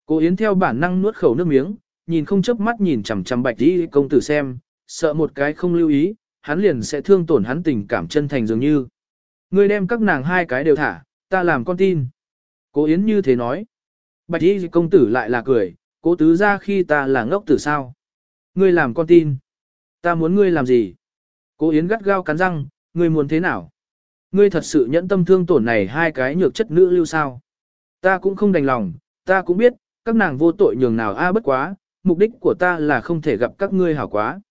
Cố Yến theo bản năng nuốt khẩu nước miếng, nhìn không chớp mắt nhìn chằm chằm bạch đi công tử xem, sợ một cái không lưu ý, hắn liền sẽ thương tổn hắn tình cảm chân thành dường như. Ngươi đem các nàng hai cái đều thả, ta làm con tin. Cố Yến như thế nói. Bạch y công tử lại là cười, cố tứ ra khi ta là ngốc tử sao. Ngươi làm con tin. Ta muốn ngươi làm gì? Cố Yến gắt gao cắn răng, ngươi muốn thế nào? Ngươi thật sự nhẫn tâm thương tổn này hai cái nhược chất nữ lưu sao? Ta cũng không đành lòng, ta cũng biết, các nàng vô tội nhường nào a bất quá, mục đích của ta là không thể gặp các ngươi hảo quá.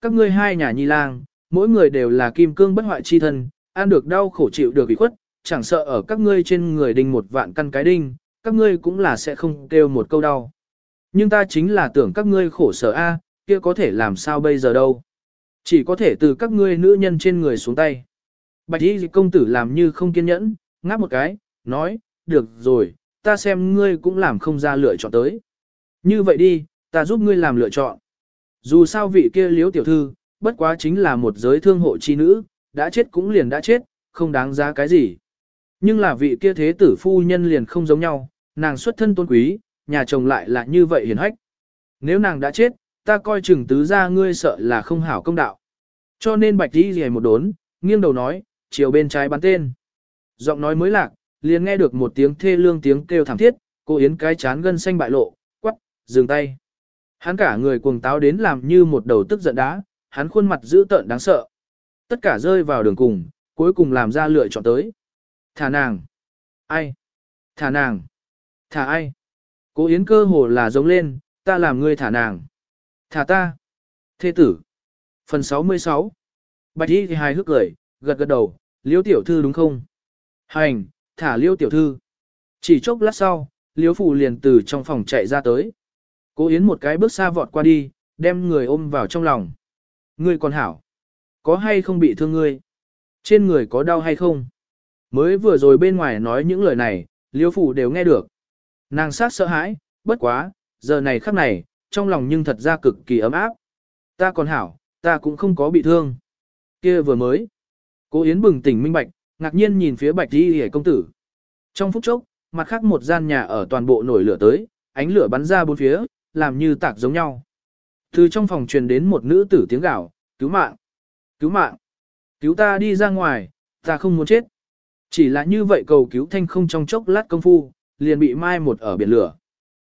Các ngươi hai nhà nhi lang, mỗi người đều là kim cương bất hoại chi thân, ăn được đau khổ chịu được ủy khuất, chẳng sợ ở các ngươi trên người đinh một vạn căn cái đinh, các ngươi cũng là sẽ không kêu một câu đau. Nhưng ta chính là tưởng các ngươi khổ sở a, kia có thể làm sao bây giờ đâu. Chỉ có thể từ các ngươi nữ nhân trên người xuống tay. Bạch y công tử làm như không kiên nhẫn, ngáp một cái, nói, được rồi, ta xem ngươi cũng làm không ra lựa chọn tới. Như vậy đi, ta giúp ngươi làm lựa chọn. Dù sao vị kia liếu tiểu thư, bất quá chính là một giới thương hộ chi nữ, đã chết cũng liền đã chết, không đáng giá cái gì. Nhưng là vị kia thế tử phu nhân liền không giống nhau, nàng xuất thân tôn quý, nhà chồng lại là như vậy hiền hách. Nếu nàng đã chết, ta coi chừng tứ ra ngươi sợ là không hảo công đạo. Cho nên bạch đi gì một đốn, nghiêng đầu nói, chiều bên trái bắn tên. Giọng nói mới lạc, liền nghe được một tiếng thê lương tiếng kêu thảm thiết, cô Yến cái chán gân xanh bại lộ, quắc, dừng tay. Hắn cả người cuồng táo đến làm như một đầu tức giận đá, hắn khuôn mặt dữ tợn đáng sợ. Tất cả rơi vào đường cùng, cuối cùng làm ra lựa chọn tới. Thả nàng. Ai? Thả nàng. Thả ai? Cố Yến cơ hồ là giống lên, ta làm ngươi thả nàng. Thả ta. Thế tử. Phần 66. Bạch y thì hài hước cười, gật gật đầu, liêu tiểu thư đúng không? Hành, thả liêu tiểu thư. Chỉ chốc lát sau, liêu phủ liền từ trong phòng chạy ra tới. Cố Yến một cái bước xa vọt qua đi, đem người ôm vào trong lòng. Ngươi còn hảo. Có hay không bị thương ngươi? Trên người có đau hay không? Mới vừa rồi bên ngoài nói những lời này, liêu phủ đều nghe được. Nàng sát sợ hãi, bất quá, giờ này khắc này, trong lòng nhưng thật ra cực kỳ ấm áp. Ta còn hảo, ta cũng không có bị thương. Kia vừa mới. Cố Yến bừng tỉnh minh bạch, ngạc nhiên nhìn phía bạch đi hề công tử. Trong phút chốc, mặt khác một gian nhà ở toàn bộ nổi lửa tới, ánh lửa bắn ra bốn phía, làm như tạc giống nhau. Từ trong phòng truyền đến một nữ tử tiếng gào, cứu mạng, cứu mạng, cứu ta đi ra ngoài, ta không muốn chết. Chỉ là như vậy cầu cứu thanh không trong chốc lát công phu, liền bị mai một ở biển lửa.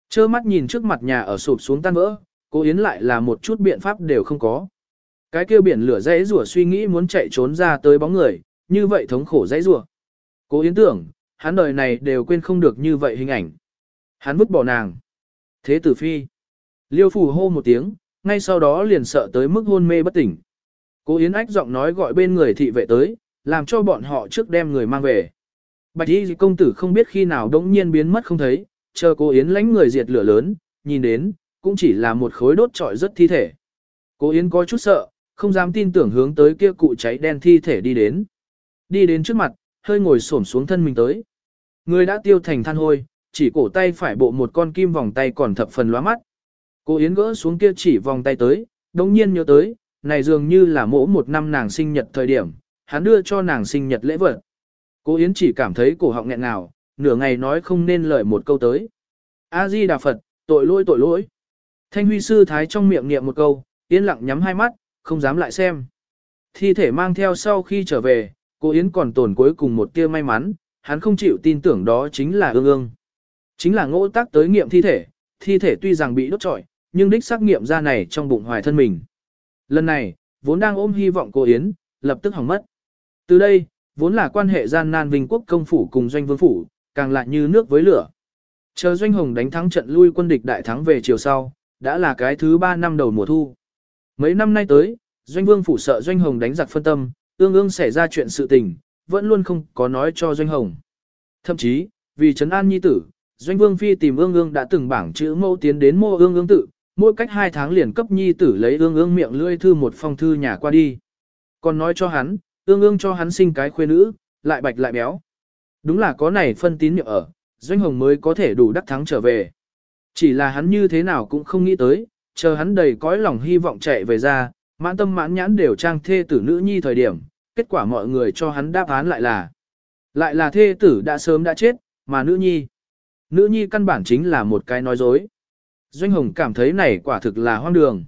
Chơ mắt nhìn trước mặt nhà ở sụp xuống tan vỡ, cô Yến lại là một chút biện pháp đều không có. Cái kia biển lửa dãy rủa suy nghĩ muốn chạy trốn ra tới bóng người, như vậy thống khổ dãy rủa. Cố Yến tưởng, hắn đời này đều quên không được như vậy hình ảnh. Hắn vứt bỏ nàng. Thế tử phi. Liêu phủ hô một tiếng, ngay sau đó liền sợ tới mức hôn mê bất tỉnh. Cố Yến ách giọng nói gọi bên người thị vệ tới, làm cho bọn họ trước đem người mang về. Bạch y công tử không biết khi nào đống nhiên biến mất không thấy, chờ cố Yến lánh người diệt lửa lớn, nhìn đến, cũng chỉ là một khối đốt trọi rất thi thể. Cố Yến có chút sợ, không dám tin tưởng hướng tới kia cụ cháy đen thi thể đi đến. Đi đến trước mặt, hơi ngồi xổm xuống thân mình tới. Người đã tiêu thành than hôi, chỉ cổ tay phải bộ một con kim vòng tay còn thập phần lóa mắt. cô Yến gỡ xuống kia chỉ vòng tay tới, đồng nhiên nhớ tới, này dường như là mỗ một năm nàng sinh nhật thời điểm, hắn đưa cho nàng sinh nhật lễ vật. cô Yến chỉ cảm thấy cổ họng nghẹn nào nửa ngày nói không nên lời một câu tới. A-di Đà Phật, tội lỗi tội lỗi. Thanh huy sư thái trong miệng niệm một câu, yên lặng nhắm hai mắt, không dám lại xem. Thi thể mang theo sau khi trở về, cô Yến còn tồn cuối cùng một tia may mắn, hắn không chịu tin tưởng đó chính là ương ương. Chính là ngỗ tác tới nghiệm thi thể, thi thể tuy rằng bị đốt trọi, nhưng đích xác nghiệm ra này trong bụng hoài thân mình. Lần này, vốn đang ôm hy vọng cô Yến, lập tức hỏng mất. Từ đây, vốn là quan hệ gian nan vinh quốc công phủ cùng doanh vương phủ, càng lại như nước với lửa. Chờ doanh hồng đánh thắng trận lui quân địch đại thắng về chiều sau, đã là cái thứ ba năm đầu mùa thu. Mấy năm nay tới, doanh vương phủ sợ doanh hồng đánh giặc phân tâm, ương ương xảy ra chuyện sự tình, vẫn luôn không có nói cho doanh hồng. Thậm chí, vì trấn an nhi tử, doanh vương phi tìm ương ương đã từng bảng chữ mẫu tiến đến mô ương ương tự, mỗi cách hai tháng liền cấp nhi tử lấy ương ương miệng lưỡi thư một phong thư nhà qua đi. Còn nói cho hắn, ương ương cho hắn sinh cái khuê nữ, lại bạch lại béo. Đúng là có này phân tín nhiệm ở, doanh hồng mới có thể đủ đắc thắng trở về. Chỉ là hắn như thế nào cũng không nghĩ tới, chờ hắn đầy cõi lòng hy vọng chạy về ra, mãn tâm mãn nhãn đều trang thê tử nữ nhi thời điểm, kết quả mọi người cho hắn đáp án lại là lại là thê tử đã sớm đã chết, mà nữ nhi. Nữ nhi căn bản chính là một cái nói dối. Doanh Hồng cảm thấy này quả thực là hoang đường.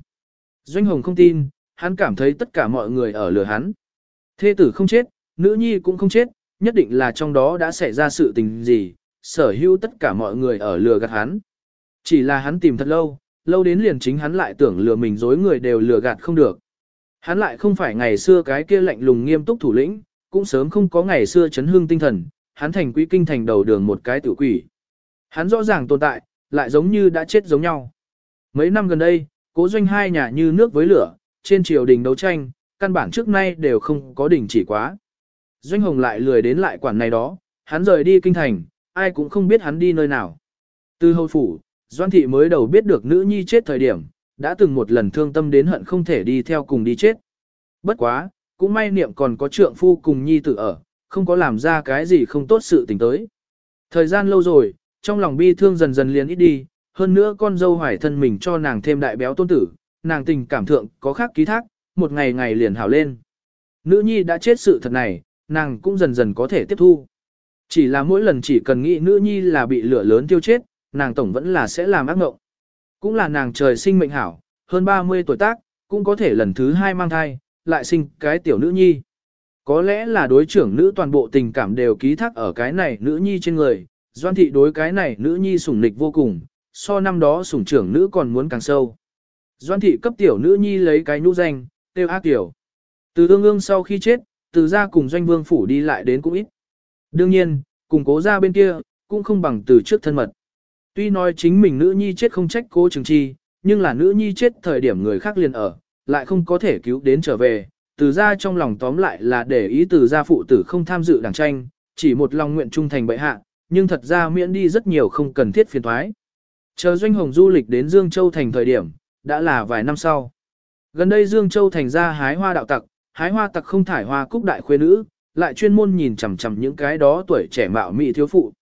Doanh Hồng không tin, hắn cảm thấy tất cả mọi người ở lừa hắn. Thê tử không chết, nữ nhi cũng không chết, nhất định là trong đó đã xảy ra sự tình gì, sở hữu tất cả mọi người ở lừa gạt hắn. Chỉ là hắn tìm thật lâu, lâu đến liền chính hắn lại tưởng lừa mình dối người đều lừa gạt không được. Hắn lại không phải ngày xưa cái kia lạnh lùng nghiêm túc thủ lĩnh, cũng sớm không có ngày xưa chấn hương tinh thần, hắn thành quý kinh thành đầu đường một cái tử quỷ. Hắn rõ ràng tồn tại, lại giống như đã chết giống nhau. Mấy năm gần đây, cố doanh hai nhà như nước với lửa, trên triều đình đấu tranh, căn bản trước nay đều không có đỉnh chỉ quá. Doanh hồng lại lười đến lại quản này đó, hắn rời đi kinh thành, ai cũng không biết hắn đi nơi nào. Từ hầu phủ, Doan thị mới đầu biết được nữ nhi chết thời điểm, đã từng một lần thương tâm đến hận không thể đi theo cùng đi chết. Bất quá, cũng may niệm còn có trượng phu cùng nhi tử ở, không có làm ra cái gì không tốt sự tình tới. Thời gian lâu rồi, trong lòng bi thương dần dần liền ít đi, hơn nữa con dâu hoài thân mình cho nàng thêm đại béo tôn tử, nàng tình cảm thượng có khác ký thác, một ngày ngày liền hảo lên. Nữ nhi đã chết sự thật này, nàng cũng dần dần có thể tiếp thu. Chỉ là mỗi lần chỉ cần nghĩ nữ nhi là bị lửa lớn tiêu chết, nàng tổng vẫn là sẽ làm ác ngộng. Cũng là nàng trời sinh mệnh hảo, hơn 30 tuổi tác, cũng có thể lần thứ hai mang thai, lại sinh cái tiểu nữ nhi. Có lẽ là đối trưởng nữ toàn bộ tình cảm đều ký thác ở cái này nữ nhi trên người, doan thị đối cái này nữ nhi sủng nịch vô cùng, so năm đó sủng trưởng nữ còn muốn càng sâu. Doan thị cấp tiểu nữ nhi lấy cái nhũ danh, tiêu ác tiểu. Từ ương ương sau khi chết, từ ra cùng doanh vương phủ đi lại đến cũng ít. Đương nhiên, cùng cố ra bên kia, cũng không bằng từ trước thân mật. Tuy nói chính mình nữ nhi chết không trách cố trường chi, nhưng là nữ nhi chết thời điểm người khác liền ở, lại không có thể cứu đến trở về. Từ ra trong lòng tóm lại là để ý từ gia phụ tử không tham dự đảng tranh, chỉ một lòng nguyện trung thành bệ hạ, nhưng thật ra miễn đi rất nhiều không cần thiết phiền thoái. Chờ Doanh Hồng du lịch đến Dương Châu thành thời điểm, đã là vài năm sau. Gần đây Dương Châu thành ra hái hoa đạo tặc, hái hoa tặc không thải hoa cúc đại khuê nữ, lại chuyên môn nhìn chằm chằm những cái đó tuổi trẻ mạo mỹ thiếu phụ.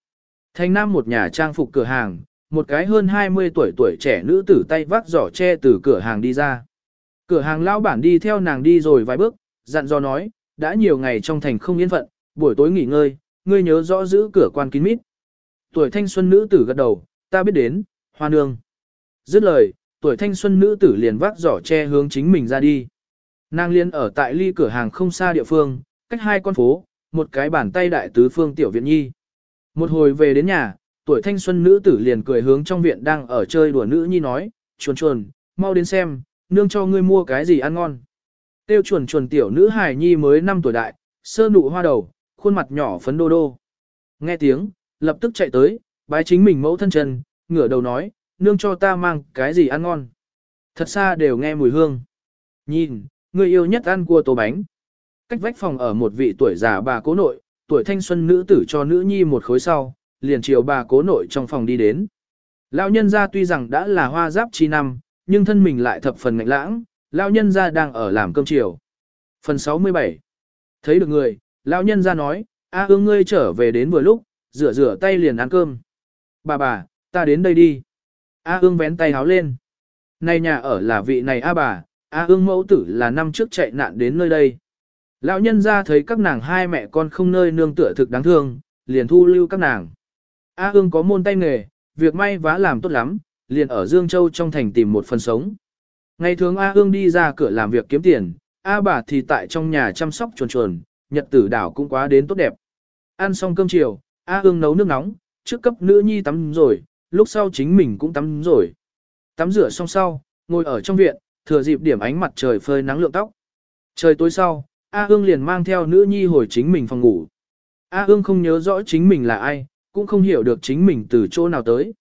Thành Nam một nhà trang phục cửa hàng, một cái hơn 20 tuổi tuổi trẻ nữ tử tay vác giỏ che từ cửa hàng đi ra. Cửa hàng lão bản đi theo nàng đi rồi vài bước, dặn dò nói, đã nhiều ngày trong thành không yên phận, buổi tối nghỉ ngơi, ngươi nhớ rõ giữ cửa quan kín mít. Tuổi thanh xuân nữ tử gật đầu, ta biết đến, hoa nương. Dứt lời, tuổi thanh xuân nữ tử liền vác giỏ che hướng chính mình ra đi. Nàng liên ở tại ly cửa hàng không xa địa phương, cách hai con phố, một cái bàn tay đại tứ phương tiểu viện nhi. Một hồi về đến nhà, tuổi thanh xuân nữ tử liền cười hướng trong viện đang ở chơi đùa nữ nhi nói, chuồn chuồn, mau đến xem, nương cho ngươi mua cái gì ăn ngon. Tiêu chuồn chuồn tiểu nữ hài nhi mới 5 tuổi đại, sơ nụ hoa đầu, khuôn mặt nhỏ phấn đô đô. Nghe tiếng, lập tức chạy tới, bái chính mình mẫu thân chân, ngửa đầu nói, nương cho ta mang cái gì ăn ngon. Thật xa đều nghe mùi hương. Nhìn, người yêu nhất ăn cua tô bánh. Cách vách phòng ở một vị tuổi già bà cố nội, tuổi thanh xuân nữ tử cho nữ nhi một khối sau, liền chiều bà cố nội trong phòng đi đến. Lão nhân gia tuy rằng đã là hoa giáp chi năm, nhưng thân mình lại thập phần ngạnh lãng, lão nhân gia đang ở làm cơm chiều. Phần 67 Thấy được người, lão nhân gia nói, a ương ngươi trở về đến vừa lúc, rửa rửa tay liền ăn cơm. Bà bà, ta đến đây đi. A ương vén tay háo lên. Này nhà ở là vị này a bà, a ương mẫu tử là năm trước chạy nạn đến nơi đây. Lão nhân ra thấy các nàng hai mẹ con không nơi nương tựa thực đáng thương, liền thu lưu các nàng. A ương có môn tay nghề, việc may vá làm tốt lắm, liền ở Dương Châu trong thành tìm một phần sống. Ngày thường A ương đi ra cửa làm việc kiếm tiền, A bà thì tại trong nhà chăm sóc chuồn chuồn, nhật tử đảo cũng quá đến tốt đẹp. Ăn xong cơm chiều, A ương nấu nước nóng, trước cấp nữ nhi tắm rồi, lúc sau chính mình cũng tắm rồi. Tắm rửa xong sau, ngồi ở trong viện, thừa dịp điểm ánh mặt trời phơi nắng lượng tóc. Trời tối sau, A ương liền mang theo nữ nhi hồi chính mình phòng ngủ. A ương không nhớ rõ chính mình là ai, cũng không hiểu được chính mình từ chỗ nào tới.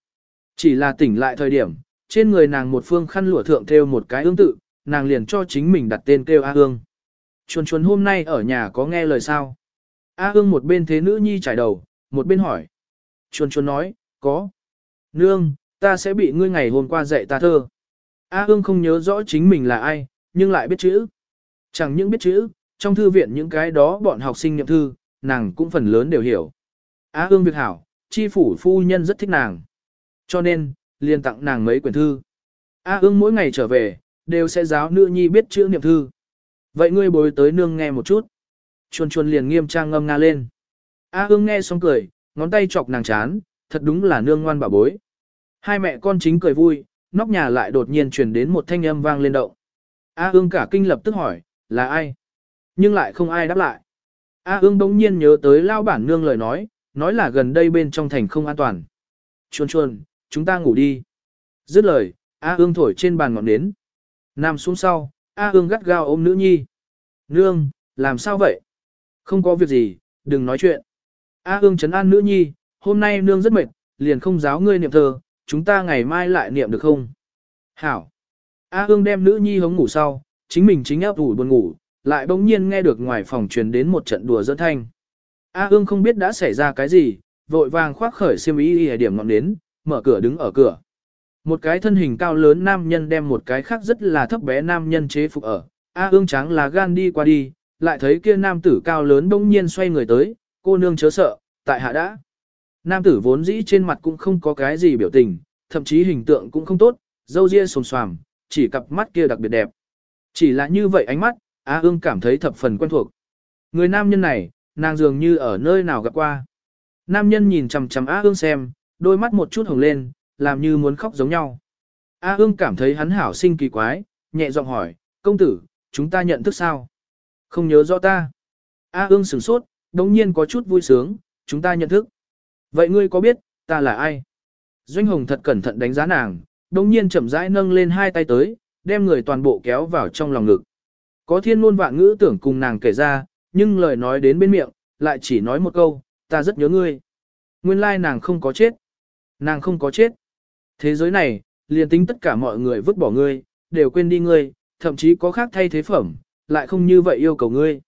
Chỉ là tỉnh lại thời điểm, trên người nàng một phương khăn lụa thượng theo một cái ương tự, nàng liền cho chính mình đặt tên kêu A ương. Chuồn chuồn hôm nay ở nhà có nghe lời sao? A ương một bên thế nữ nhi trải đầu, một bên hỏi. Chuồn chuồn nói, có. Nương, ta sẽ bị ngươi ngày hôm qua dạy ta thơ. A ương không nhớ rõ chính mình là ai, nhưng lại biết chữ. Chẳng những biết chữ, trong thư viện những cái đó bọn học sinh nhậm thư, nàng cũng phần lớn đều hiểu. A ương việc hảo, chi phủ phu nhân rất thích nàng. Cho nên, liền tặng nàng mấy quyển thư. A ương mỗi ngày trở về, đều sẽ giáo nữ nhi biết chữ niệm thư. Vậy ngươi bồi tới nương nghe một chút. Chuồn chuồn liền nghiêm trang ngâm nga lên. A ương nghe xong cười, ngón tay chọc nàng chán, thật đúng là nương ngoan bà bối. Hai mẹ con chính cười vui, nóc nhà lại đột nhiên truyền đến một thanh âm vang lên động. A ương cả kinh lập tức hỏi, là ai? Nhưng lại không ai đáp lại. A ương bỗng nhiên nhớ tới lao bản nương lời nói, nói là gần đây bên trong thành không an toàn. Chuồn chuồn, chúng ta ngủ đi. Dứt lời, A ương thổi trên bàn ngọn nến. Nằm xuống sau, A ương gắt gao ôm nữ nhi. Nương, làm sao vậy? Không có việc gì, đừng nói chuyện. A ương chấn an nữ nhi, hôm nay nương rất mệt, liền không giáo ngươi niệm thơ, chúng ta ngày mai lại niệm được không? Hảo. A ương đem nữ nhi hống ngủ sau, chính mình chính áp ủi buồn ngủ, lại bỗng nhiên nghe được ngoài phòng truyền đến một trận đùa dẫn thanh. A ương không biết đã xảy ra cái gì, vội vàng khoác khởi xiêm y y điểm ngọn đến, mở cửa đứng ở cửa. Một cái thân hình cao lớn nam nhân đem một cái khác rất là thấp bé nam nhân chế phục ở. A ương trắng là gan đi qua đi, lại thấy kia nam tử cao lớn bỗng nhiên xoay người tới, cô nương chớ sợ, tại hạ đã. Nam tử vốn dĩ trên mặt cũng không có cái gì biểu tình, thậm chí hình tượng cũng không tốt, dâu ria sồm xoàm, chỉ cặp mắt kia đặc biệt đẹp. Chỉ là như vậy ánh mắt, A ương cảm thấy thập phần quen thuộc. Người nam nhân này, nàng dường như ở nơi nào gặp qua. Nam nhân nhìn chằm chằm A ương xem, đôi mắt một chút hồng lên, làm như muốn khóc giống nhau. A ương cảm thấy hắn hảo sinh kỳ quái, nhẹ giọng hỏi, công tử, chúng ta nhận thức sao? Không nhớ rõ ta. A ương sửng sốt, đồng nhiên có chút vui sướng, chúng ta nhận thức. Vậy ngươi có biết, ta là ai? Doanh Hồng thật cẩn thận đánh giá nàng, đồng nhiên chậm rãi nâng lên hai tay tới, đem người toàn bộ kéo vào trong lòng ngực. Có thiên ngôn vạn ngữ tưởng cùng nàng kể ra, nhưng lời nói đến bên miệng, lại chỉ nói một câu, ta rất nhớ ngươi. Nguyên lai nàng không có chết. Nàng không có chết. Thế giới này, liền tính tất cả mọi người vứt bỏ ngươi, đều quên đi ngươi, thậm chí có khác thay thế phẩm, lại không như vậy yêu cầu ngươi.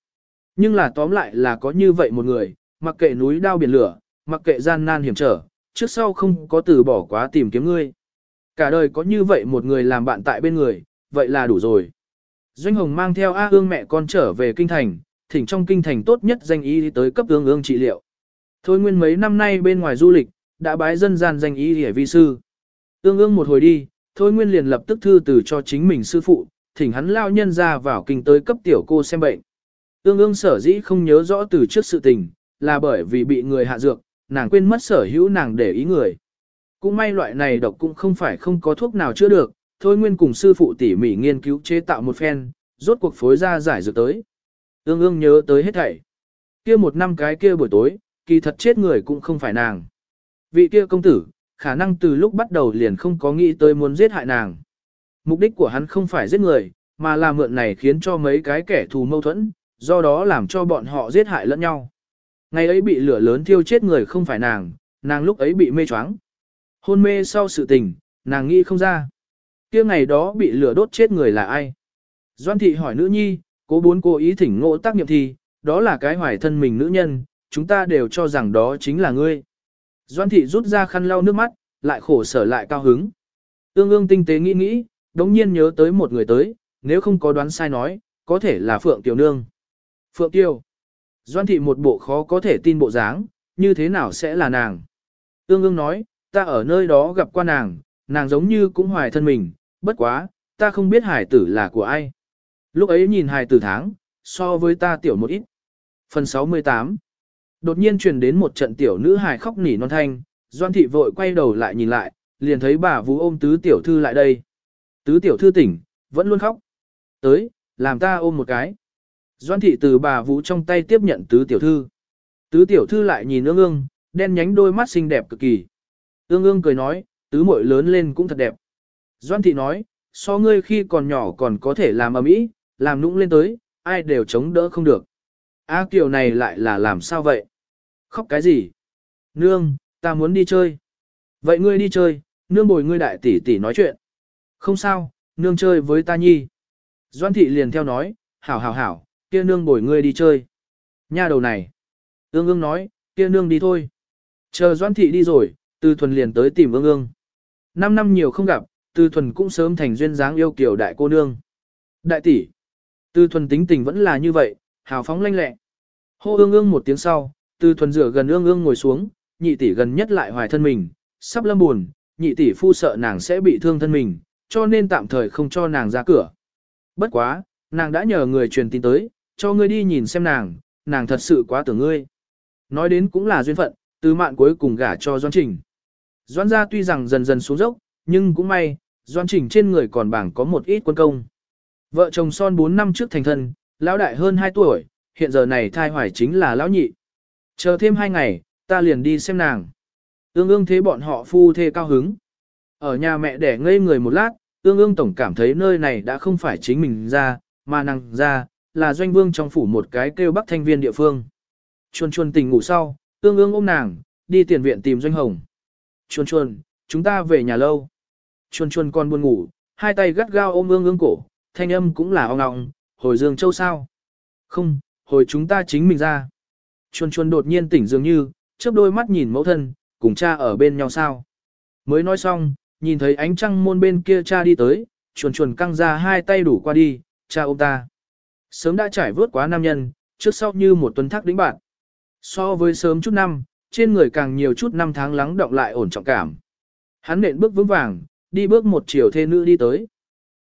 Nhưng là tóm lại là có như vậy một người, mặc kệ núi đao biển lửa, mặc kệ gian nan hiểm trở, trước sau không có từ bỏ quá tìm kiếm ngươi. Cả đời có như vậy một người làm bạn tại bên người, vậy là đủ rồi. Doanh Hồng mang theo A ương mẹ con trở về kinh thành, thỉnh trong kinh thành tốt nhất danh y tới cấp ương ương trị liệu. Thôi nguyên mấy năm nay bên ngoài du lịch, đã bái dân gian danh y hề vi sư. Ương ương một hồi đi, thôi nguyên liền lập tức thư từ cho chính mình sư phụ, thỉnh hắn lao nhân ra vào kinh tới cấp tiểu cô xem bệnh. Ương ương sở dĩ không nhớ rõ từ trước sự tình, là bởi vì bị người hạ dược, nàng quên mất sở hữu nàng để ý người. Cũng may loại này độc cũng không phải không có thuốc nào chữa được, thôi nguyên cùng sư phụ tỉ mỉ nghiên cứu chế tạo một phen, rốt cuộc phối ra giải dược tới. Ương ương nhớ tới hết thảy. Kia một năm cái kia buổi tối, kỳ thật chết người cũng không phải nàng. Vị kia công tử, khả năng từ lúc bắt đầu liền không có nghĩ tới muốn giết hại nàng. Mục đích của hắn không phải giết người, mà là mượn này khiến cho mấy cái kẻ thù mâu thuẫn, do đó làm cho bọn họ giết hại lẫn nhau. Ngày ấy bị lửa lớn thiêu chết người không phải nàng, nàng lúc ấy bị mê choáng. Hôn mê sau sự tình, nàng nghĩ không ra kia ngày đó bị lửa đốt chết người là ai? Doan thị hỏi nữ nhi, cố bốn cố ý thỉnh ngộ tác nghiệm thì, đó là cái hoài thân mình nữ nhân, chúng ta đều cho rằng đó chính là ngươi. Doan thị rút ra khăn lau nước mắt, lại khổ sở lại cao hứng. Ương ương tinh tế nghĩ nghĩ, đống nhiên nhớ tới một người tới, nếu không có đoán sai nói, có thể là Phượng Tiểu Nương. Phượng Tiêu. Doan thị một bộ khó có thể tin bộ dáng, như thế nào sẽ là nàng? Ương ương nói, ta ở nơi đó gặp qua nàng, nàng giống như cũng hoài thân mình, bất quá, ta không biết hải tử là của ai. Lúc ấy nhìn hải tử tháng, so với ta tiểu một ít. Phần 68 Đột nhiên truyền đến một trận tiểu nữ hài khóc nỉ non thanh, Doan thị vội quay đầu lại nhìn lại, liền thấy bà Vũ ôm tứ tiểu thư lại đây. Tứ tiểu thư tỉnh, vẫn luôn khóc. Tới, làm ta ôm một cái. Doan thị từ bà Vũ trong tay tiếp nhận tứ tiểu thư. Tứ tiểu thư lại nhìn ương ương, đen nhánh đôi mắt xinh đẹp cực kỳ. Ương ương cười nói, tứ muội lớn lên cũng thật đẹp. Doan thị nói, so ngươi khi còn nhỏ còn có thể làm ầm ĩ, làm nũng lên tới, ai đều chống đỡ không được. A Kiều này lại là làm sao vậy? Khóc cái gì? Nương, ta muốn đi chơi. Vậy ngươi đi chơi, nương bồi ngươi đại tỷ tỷ nói chuyện. Không sao, nương chơi với ta nhi. Doan thị liền theo nói, hảo hảo hảo, kia nương bồi ngươi đi chơi. Nha đầu này. Ương ương nói, kia nương đi thôi. Chờ Doan thị đi rồi, Tư Thuần liền tới tìm ương ương. Năm năm nhiều không gặp, Tư Thuần cũng sớm thành duyên dáng yêu kiểu đại cô nương. Đại tỷ. Tư Thuần tính tình vẫn là như vậy, hào phóng lanh lẹ. Hô ương ương một tiếng sau, Tư Thuần rửa gần ương ương ngồi xuống, nhị tỷ gần nhất lại hoài thân mình, sắp lâm buồn, nhị tỷ phu sợ nàng sẽ bị thương thân mình, cho nên tạm thời không cho nàng ra cửa. Bất quá, nàng đã nhờ người truyền tin tới, cho ngươi đi nhìn xem nàng, nàng thật sự quá tưởng ngươi. Nói đến cũng là duyên phận, từ mạn cuối cùng gả cho Doan Trình. Doan gia tuy rằng dần dần xuống dốc, nhưng cũng may, Doan Trình trên người còn bảng có một ít quân công. Vợ chồng son 4 năm trước thành thân, lão đại hơn 2 tuổi, hiện giờ này thai hoài chính là lão nhị. Chờ thêm 2 ngày, ta liền đi xem nàng. Ương ương thế bọn họ phu thê cao hứng. Ở nhà mẹ để ngây người một lát, ương ương tổng cảm thấy nơi này đã không phải chính mình ra, mà nàng ra, là doanh vương trong phủ một cái kêu bắc thanh viên địa phương. Chuồn chuồn tỉnh ngủ sau, ương ương ôm nàng, đi tiền viện tìm doanh hồng. Chuồn chuồn, chúng ta về nhà lâu. Chuồn chuồn con buồn ngủ, hai tay gắt gao ôm ương ương cổ, thanh âm cũng là ong ong, hồi dương châu sao. Không, hồi chúng ta chính mình ra. Chuồn chuồn đột nhiên tỉnh dường như, chớp đôi mắt nhìn mẫu thân, cùng cha ở bên nhau sao. Mới nói xong, nhìn thấy ánh trăng môn bên kia cha đi tới, chuồn chuồn căng ra hai tay đủ qua đi, cha ôm ta. Sớm đã trải vớt quá nam nhân, trước sau như một tuần thác đĩnh bạn. So với sớm chút năm, trên người càng nhiều chút năm tháng lắng động lại ổn trọng cảm. Hắn nện bước vững vàng, đi bước một chiều thê nữ đi tới.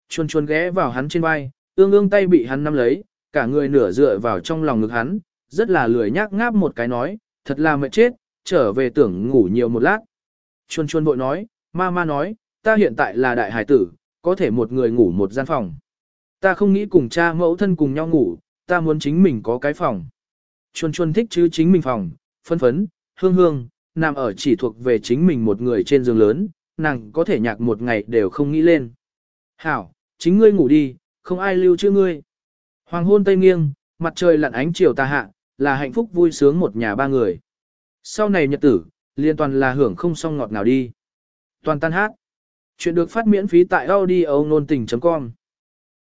Chuồn chuồn ghé vào hắn trên vai, ương ương tay bị hắn nắm lấy, cả người nửa dựa vào trong lòng ngực hắn, rất là lười nhác ngáp một cái nói, thật là mệt chết, trở về tưởng ngủ nhiều một lát. Chuồn chuồn bội nói, ma ma nói, ta hiện tại là đại hải tử, có thể một người ngủ một gian phòng. Ta không nghĩ cùng cha mẫu thân cùng nhau ngủ, ta muốn chính mình có cái phòng. Chuồn chuồn thích chứ chính mình phòng, phân phấn, hương hương, nằm ở chỉ thuộc về chính mình một người trên giường lớn, nàng có thể nhạc một ngày đều không nghĩ lên. Hảo, chính ngươi ngủ đi, không ai lưu chữ ngươi. Hoàng hôn tây nghiêng, mặt trời lặn ánh chiều tà hạ, là hạnh phúc vui sướng một nhà ba người. Sau này nhật tử, liên toàn là hưởng không song ngọt nào đi. Toàn tan hát. Chuyện được phát miễn phí tại audio nôn tình.com